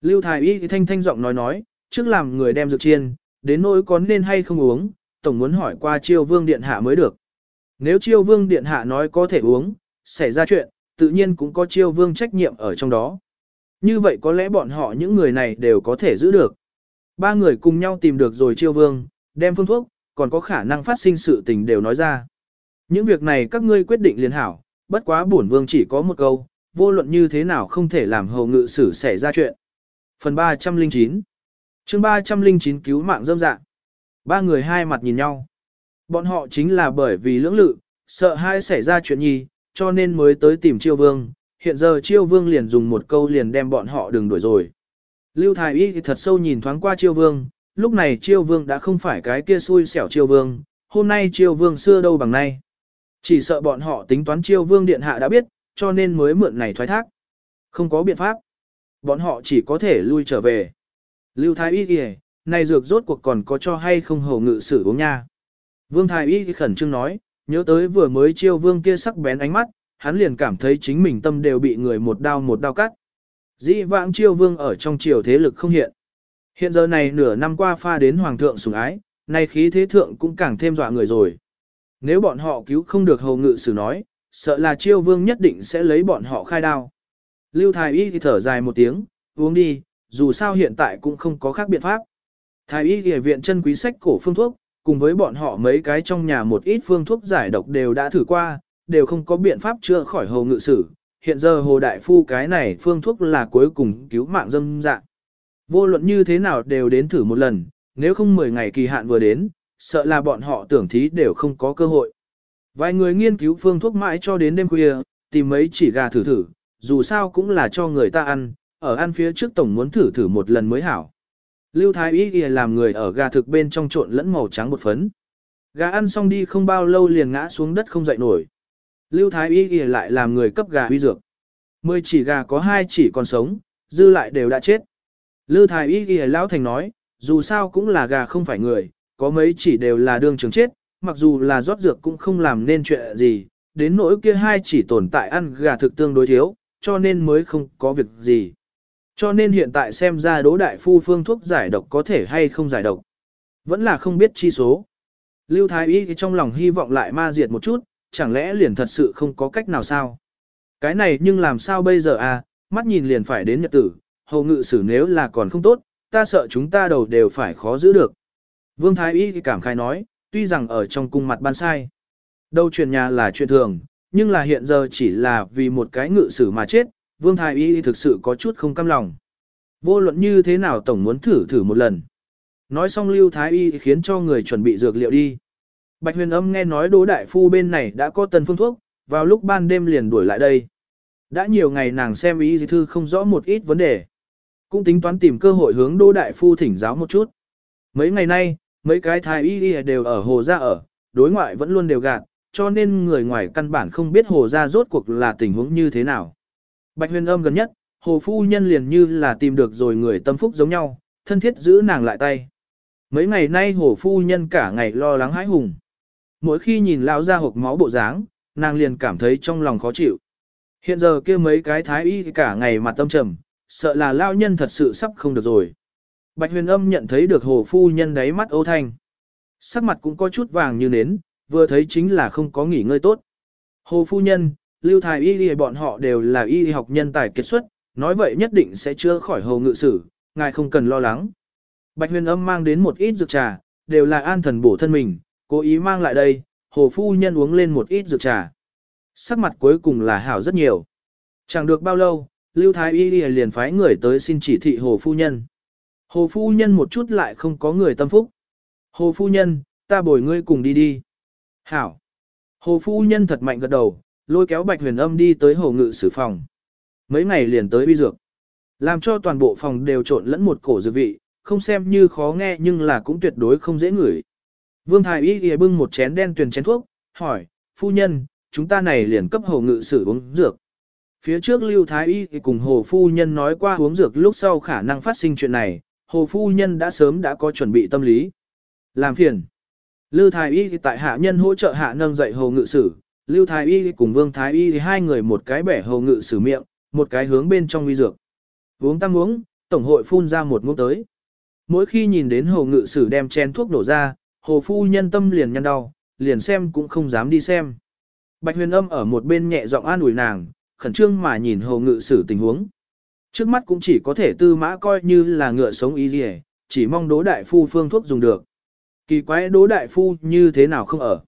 Lưu Thái Y thì thanh thanh giọng nói nói, trước làm người đem dược chiên, đến nỗi có nên hay không uống, tổng muốn hỏi qua chiêu vương điện hạ mới được. Nếu chiêu vương điện hạ nói có thể uống, xảy ra chuyện, tự nhiên cũng có chiêu vương trách nhiệm ở trong đó. Như vậy có lẽ bọn họ những người này đều có thể giữ được. Ba người cùng nhau tìm được rồi chiêu vương, đem phương thuốc, còn có khả năng phát sinh sự tình đều nói ra. Những việc này các ngươi quyết định liền hảo, bất quá bổn vương chỉ có một câu, vô luận như thế nào không thể làm hầu ngự sử xảy ra chuyện. Phần 309 chương 309 cứu mạng dâm dạng. Ba người hai mặt nhìn nhau. Bọn họ chính là bởi vì lưỡng lự, sợ hai xảy ra chuyện nhi, cho nên mới tới tìm chiêu vương, hiện giờ chiêu vương liền dùng một câu liền đem bọn họ đừng đuổi rồi. Lưu Thái Y thì thật sâu nhìn thoáng qua chiêu vương, lúc này chiêu vương đã không phải cái kia xui xẻo chiêu vương, hôm nay chiêu vương xưa đâu bằng nay. Chỉ sợ bọn họ tính toán chiêu vương điện hạ đã biết, cho nên mới mượn này thoái thác. Không có biện pháp. Bọn họ chỉ có thể lui trở về. Lưu Thái Y kìa, này dược rốt cuộc còn có cho hay không hầu ngự sử uống nha. Vương Thái Y khẩn trương nói, nhớ tới vừa mới chiêu vương kia sắc bén ánh mắt, hắn liền cảm thấy chính mình tâm đều bị người một đao một đao cắt. Dĩ vãng chiêu vương ở trong triều thế lực không hiện. Hiện giờ này nửa năm qua pha đến hoàng thượng sủng ái, nay khí thế thượng cũng càng thêm dọa người rồi. Nếu bọn họ cứu không được hầu ngự sử nói, sợ là chiêu vương nhất định sẽ lấy bọn họ khai đao. Lưu Thái Y thì thở dài một tiếng, uống đi, dù sao hiện tại cũng không có khác biện pháp. Thái Y thì viện chân quý sách cổ phương thuốc, cùng với bọn họ mấy cái trong nhà một ít phương thuốc giải độc đều đã thử qua, đều không có biện pháp chữa khỏi hầu ngự sử. Hiện giờ hồ đại phu cái này phương thuốc là cuối cùng cứu mạng dâm dạng. Vô luận như thế nào đều đến thử một lần, nếu không 10 ngày kỳ hạn vừa đến, sợ là bọn họ tưởng thí đều không có cơ hội. Vài người nghiên cứu phương thuốc mãi cho đến đêm khuya, tìm mấy chỉ gà thử thử, dù sao cũng là cho người ta ăn, ở ăn phía trước tổng muốn thử thử một lần mới hảo. Lưu Thái Y Y làm người ở gà thực bên trong trộn lẫn màu trắng bột phấn. Gà ăn xong đi không bao lâu liền ngã xuống đất không dậy nổi. Lưu Thái Y Y lại làm người cấp gà huy dược. Mười chỉ gà có hai chỉ còn sống, dư lại đều đã chết. Lưu Thái Y Y lão thành nói, dù sao cũng là gà không phải người, có mấy chỉ đều là đương trường chết, mặc dù là rót dược cũng không làm nên chuyện gì, đến nỗi kia hai chỉ tồn tại ăn gà thực tương đối thiếu, cho nên mới không có việc gì. Cho nên hiện tại xem ra đỗ đại phu phương thuốc giải độc có thể hay không giải độc. Vẫn là không biết chi số. Lưu Thái Y trong lòng hy vọng lại ma diệt một chút, chẳng lẽ liền thật sự không có cách nào sao? Cái này nhưng làm sao bây giờ à, mắt nhìn liền phải đến nhật tử, hầu ngự xử nếu là còn không tốt, ta sợ chúng ta đầu đều phải khó giữ được. Vương Thái Y cảm khai nói, tuy rằng ở trong cung mặt ban sai. Đâu truyền nhà là chuyện thường, nhưng là hiện giờ chỉ là vì một cái ngự sử mà chết, Vương Thái Y thực sự có chút không cam lòng. Vô luận như thế nào tổng muốn thử thử một lần. Nói xong Lưu Thái Y khiến cho người chuẩn bị dược liệu đi. Bạch huyền âm nghe nói Đỗ Đại Phu bên này đã có tần phương thuốc, vào lúc ban đêm liền đuổi lại đây. Đã nhiều ngày nàng xem ý thư không rõ một ít vấn đề. Cũng tính toán tìm cơ hội hướng Đỗ Đại Phu thỉnh giáo một chút. Mấy ngày nay, mấy cái thái y đều ở hồ gia ở, đối ngoại vẫn luôn đều gạt, cho nên người ngoài căn bản không biết hồ gia rốt cuộc là tình huống như thế nào. Bạch huyền âm gần nhất, hồ phu nhân liền như là tìm được rồi người tâm phúc giống nhau, thân thiết giữ nàng lại tay. Mấy ngày nay hồ phu nhân cả ngày lo lắng hãi hùng. Mỗi khi nhìn lão ra hộp máu bộ dáng, nàng liền cảm thấy trong lòng khó chịu. Hiện giờ kia mấy cái thái y cả ngày mặt tâm trầm, sợ là lão nhân thật sự sắp không được rồi. Bạch huyền âm nhận thấy được hồ phu nhân đáy mắt ô thanh. Sắc mặt cũng có chút vàng như nến, vừa thấy chính là không có nghỉ ngơi tốt. Hồ phu nhân, lưu thái y y bọn họ đều là y học nhân tài kết xuất, nói vậy nhất định sẽ chữa khỏi hồ ngự sử, ngài không cần lo lắng. Bạch huyền âm mang đến một ít dược trà, đều là an thần bổ thân mình, cố ý mang lại đây, hồ phu nhân uống lên một ít dược trà. Sắc mặt cuối cùng là hảo rất nhiều. Chẳng được bao lâu, lưu thái y y liền phái người tới xin chỉ thị hồ phu nhân. Hồ phu nhân một chút lại không có người tâm phúc. Hồ phu nhân, ta bồi ngươi cùng đi đi. Hảo. Hồ phu nhân thật mạnh gật đầu, lôi kéo bạch huyền âm đi tới hồ ngự sử phòng. Mấy ngày liền tới uy dược. Làm cho toàn bộ phòng đều trộn lẫn một cổ dược vị, không xem như khó nghe nhưng là cũng tuyệt đối không dễ ngửi. Vương Thái Y ghi bưng một chén đen tuyền chén thuốc, hỏi, phu nhân, chúng ta này liền cấp hồ ngự sử uống dược. Phía trước Lưu Thái Y cùng hồ phu nhân nói qua uống dược lúc sau khả năng phát sinh chuyện này, hồ phu nhân đã sớm đã có chuẩn bị tâm lý. Làm phiền. Lưu Thái Y tại hạ nhân hỗ trợ hạ nâng dậy hồ ngự sử, Lưu Thái Y cùng Vương Thái Y hai người một cái bẻ hồ ngự sử miệng, một cái hướng bên trong uy dược. Uống tăng uống, tổng hội phun ra một ngụm tới. Mỗi khi nhìn đến hồ ngự sử đem chén thuốc đổ ra, hồ phu nhân tâm liền nhăn đau, liền xem cũng không dám đi xem. Bạch huyền âm ở một bên nhẹ giọng an ủi nàng, khẩn trương mà nhìn hồ ngự sử tình huống. Trước mắt cũng chỉ có thể tư mã coi như là ngựa sống ý gì chỉ mong đố đại phu phương thuốc dùng được. Kỳ quái đố đại phu như thế nào không ở?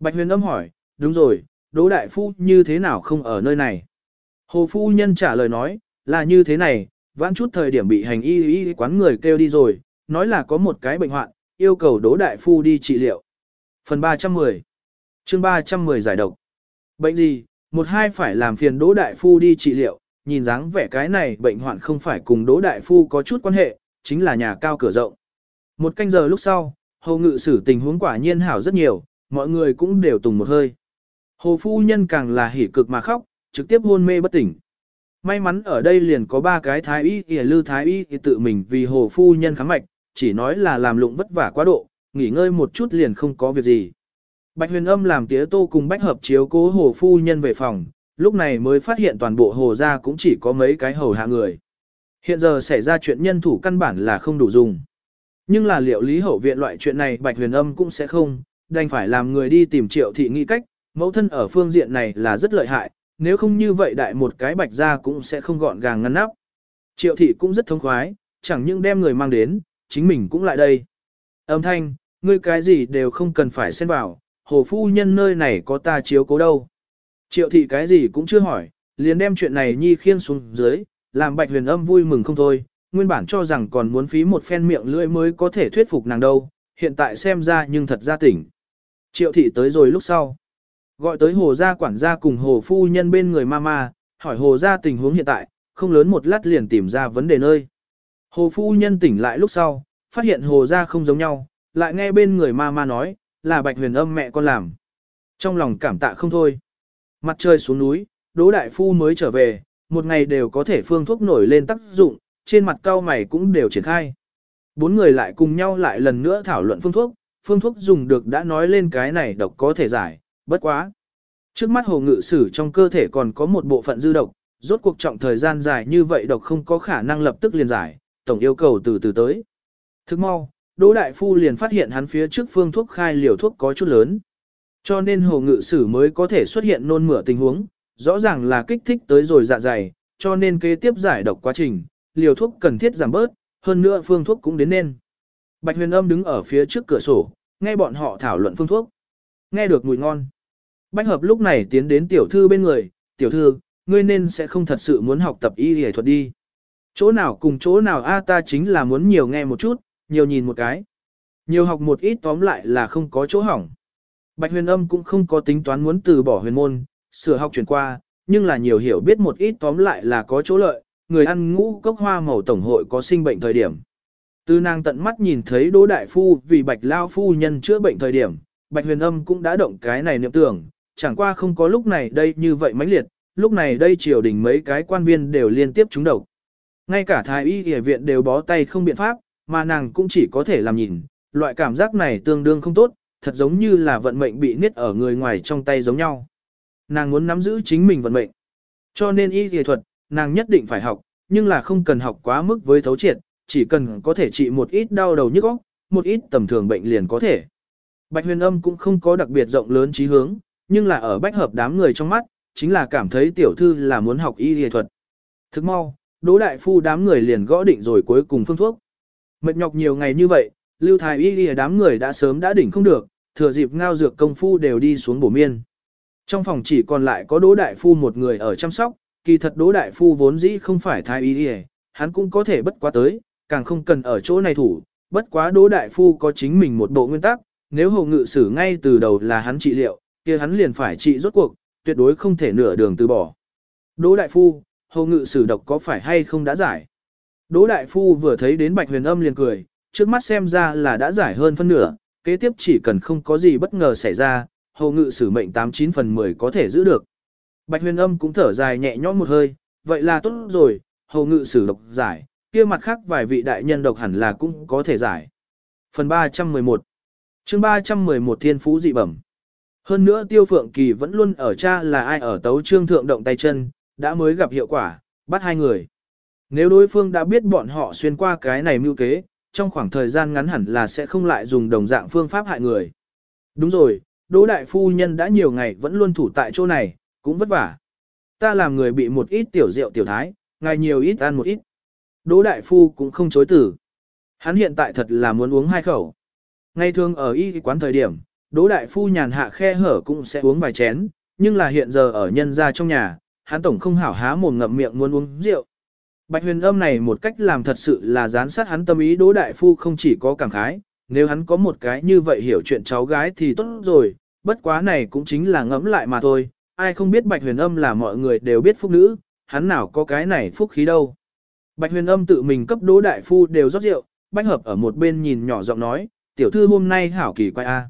Bạch huyền âm hỏi, đúng rồi, đố đại phu như thế nào không ở nơi này? Hồ phu nhân trả lời nói, là như thế này, vãn chút thời điểm bị hành y y quán người kêu đi rồi, nói là có một cái bệnh hoạn, yêu cầu Đỗ đại phu đi trị liệu. Phần 310 chương 310 giải độc Bệnh gì, một hai phải làm phiền Đỗ đại phu đi trị liệu, nhìn dáng vẻ cái này bệnh hoạn không phải cùng Đỗ Đại Phu có chút quan hệ, chính là nhà cao cửa rộng. Một canh giờ lúc sau, hầu ngự sử tình huống quả nhiên hảo rất nhiều, mọi người cũng đều tùng một hơi. Hồ phu nhân càng là hỉ cực mà khóc, trực tiếp hôn mê bất tỉnh. May mắn ở đây liền có ba cái thái y kìa lư thái y thì tự mình vì hồ phu nhân kháng mạch, chỉ nói là làm lụng vất vả quá độ, nghỉ ngơi một chút liền không có việc gì. Bạch huyền âm làm tía tô cùng bách hợp chiếu cố hồ phu nhân về phòng, lúc này mới phát hiện toàn bộ hồ gia cũng chỉ có mấy cái hầu hạ người. Hiện giờ xảy ra chuyện nhân thủ căn bản là không đủ dùng. Nhưng là liệu lý hậu viện loại chuyện này Bạch Huyền Âm cũng sẽ không, đành phải làm người đi tìm triệu thị nghĩ cách, mẫu thân ở phương diện này là rất lợi hại, nếu không như vậy đại một cái bạch ra cũng sẽ không gọn gàng ngăn nắp. Triệu thị cũng rất thông khoái, chẳng những đem người mang đến, chính mình cũng lại đây. Âm thanh, ngươi cái gì đều không cần phải xen vào, hồ phu nhân nơi này có ta chiếu cố đâu. Triệu thị cái gì cũng chưa hỏi, liền đem chuyện này nhi khiên xuống dưới, làm bạch huyền âm vui mừng không thôi, nguyên bản cho rằng còn muốn phí một phen miệng lưỡi mới có thể thuyết phục nàng đâu, hiện tại xem ra nhưng thật ra tỉnh. Triệu thị tới rồi lúc sau. Gọi tới hồ gia quản gia cùng hồ phu nhân bên người mama, hỏi hồ gia tình huống hiện tại, không lớn một lát liền tìm ra vấn đề nơi. Hồ phu nhân tỉnh lại lúc sau, phát hiện hồ gia không giống nhau, lại nghe bên người ma ma nói, là bạch huyền âm mẹ con làm. Trong lòng cảm tạ không thôi. Mặt trời xuống núi, Đỗ Đại Phu mới trở về, một ngày đều có thể phương thuốc nổi lên tác dụng, trên mặt cao mày cũng đều triển khai. Bốn người lại cùng nhau lại lần nữa thảo luận phương thuốc, phương thuốc dùng được đã nói lên cái này độc có thể giải, bất quá. Trước mắt hồ ngự sử trong cơ thể còn có một bộ phận dư độc, rốt cuộc trọng thời gian dài như vậy độc không có khả năng lập tức liền giải, tổng yêu cầu từ từ tới. Thức mau, Đỗ Đại Phu liền phát hiện hắn phía trước phương thuốc khai liều thuốc có chút lớn. Cho nên hồ ngự sử mới có thể xuất hiện nôn mửa tình huống, rõ ràng là kích thích tới rồi dạ dày, cho nên kế tiếp giải độc quá trình, liều thuốc cần thiết giảm bớt, hơn nữa phương thuốc cũng đến nên. Bạch huyền âm đứng ở phía trước cửa sổ, nghe bọn họ thảo luận phương thuốc. Nghe được mùi ngon. Bạch hợp lúc này tiến đến tiểu thư bên người, tiểu thư, ngươi nên sẽ không thật sự muốn học tập y y thuật đi. Chỗ nào cùng chỗ nào a ta chính là muốn nhiều nghe một chút, nhiều nhìn một cái. Nhiều học một ít tóm lại là không có chỗ hỏng. Bạch huyền âm cũng không có tính toán muốn từ bỏ huyền môn, sửa học chuyển qua, nhưng là nhiều hiểu biết một ít tóm lại là có chỗ lợi, người ăn ngũ cốc hoa màu tổng hội có sinh bệnh thời điểm. Từ nàng tận mắt nhìn thấy Đỗ Đại Phu vì Bạch Lao Phu nhân chữa bệnh thời điểm, Bạch Huyền Âm cũng đã động cái này niệm tưởng, chẳng qua không có lúc này đây như vậy mãnh liệt, lúc này đây triều đình mấy cái quan viên đều liên tiếp trúng độc. Ngay cả thái y y viện đều bó tay không biện pháp, mà nàng cũng chỉ có thể làm nhìn, loại cảm giác này tương đương không tốt, thật giống như là vận mệnh bị niết ở người ngoài trong tay giống nhau. Nàng muốn nắm giữ chính mình vận mệnh. Cho nên y y thuật, nàng nhất định phải học, nhưng là không cần học quá mức với thấu triệt, chỉ cần có thể trị một ít đau đầu nhức óc, một ít tầm thường bệnh liền có thể. Bạch huyền âm cũng không có đặc biệt rộng lớn trí hướng, nhưng là ở bách hợp đám người trong mắt, chính là cảm thấy tiểu thư là muốn học y y thuật. Thức mau, đỗ đại phu đám người liền gõ định rồi cuối cùng phương thuốc. Mệt nhọc nhiều ngày như vậy, lưu thái y y đám người đã sớm đã đỉnh không được, thừa dịp ngao dược công phu đều đi xuống bổ miên. Trong phòng chỉ còn lại có đỗ đại phu một người ở chăm sóc, kỳ thật đỗ đại phu vốn dĩ không phải thái y y, hắn cũng có thể bất quá tới, càng không cần ở chỗ này thủ, bất quá đỗ đại phu có chính mình một bộ nguyên tắc, nếu hồ ngự sử ngay từ đầu là hắn trị liệu, kia hắn liền phải trị rốt cuộc, tuyệt đối không thể nửa đường từ bỏ. Đỗ đại phu, hồ ngự sử độc có phải hay không đã giải? Đỗ đại phu vừa thấy đến bạch huyền âm liền cười, trước mắt xem ra là đã giải hơn phân nửa, kế tiếp chỉ cần không có gì bất ngờ xảy ra, hồ ngự sử mệnh 89 phần 10 có thể giữ được. Bạch huyền âm cũng thở dài nhẹ nhõm một hơi, vậy là tốt rồi, hồ ngự sử độc giải, kia mặt khác vài vị đại nhân độc hẳn là cũng có thể giải. Phần 311 chương 311 Thiên Phú dị bẩm Hơn nữa Tiêu Phượng Kỳ vẫn luôn ở cha là ai ở tấu trương thượng động tay chân, đã mới gặp hiệu quả, bắt hai người. Nếu đối phương đã biết bọn họ xuyên qua cái này mưu kế, trong khoảng thời gian ngắn hẳn là sẽ không lại dùng đồng dạng phương pháp hại người. Đúng rồi, Đỗ Đại Phu Nhân đã nhiều ngày vẫn luôn thủ tại chỗ này, cũng vất vả. Ta làm người bị một ít tiểu rượu tiểu thái, ngài nhiều ít ăn một ít. Đỗ Đại Phu cũng không chối từ. Hắn hiện tại thật là muốn uống hai khẩu. Ngày thường ở y quán thời điểm, Đỗ Đại Phu nhàn hạ khe hở cũng sẽ uống vài chén, nhưng là hiện giờ ở nhân gia trong nhà, hắn tổng không hảo há mồm ngậm miệng muốn uống rượu. Bạch huyền âm này một cách làm thật sự là gián sát hắn tâm ý Đỗ Đại Phu không chỉ có cảm khái, nếu hắn có một cái như vậy hiểu chuyện cháu gái thì tốt rồi, bất quá này cũng chính là ngẫm lại mà thôi, ai không biết Bạch huyền âm là mọi người đều biết phúc nữ, hắn nào có cái này phúc khí đâu. Bạch huyền âm tự mình cấp Đỗ Đại Phu đều rót rượu, Bạch hợp ở một bên nhìn nhỏ giọng nói, tiểu thư hôm nay hảo kỳ quay a.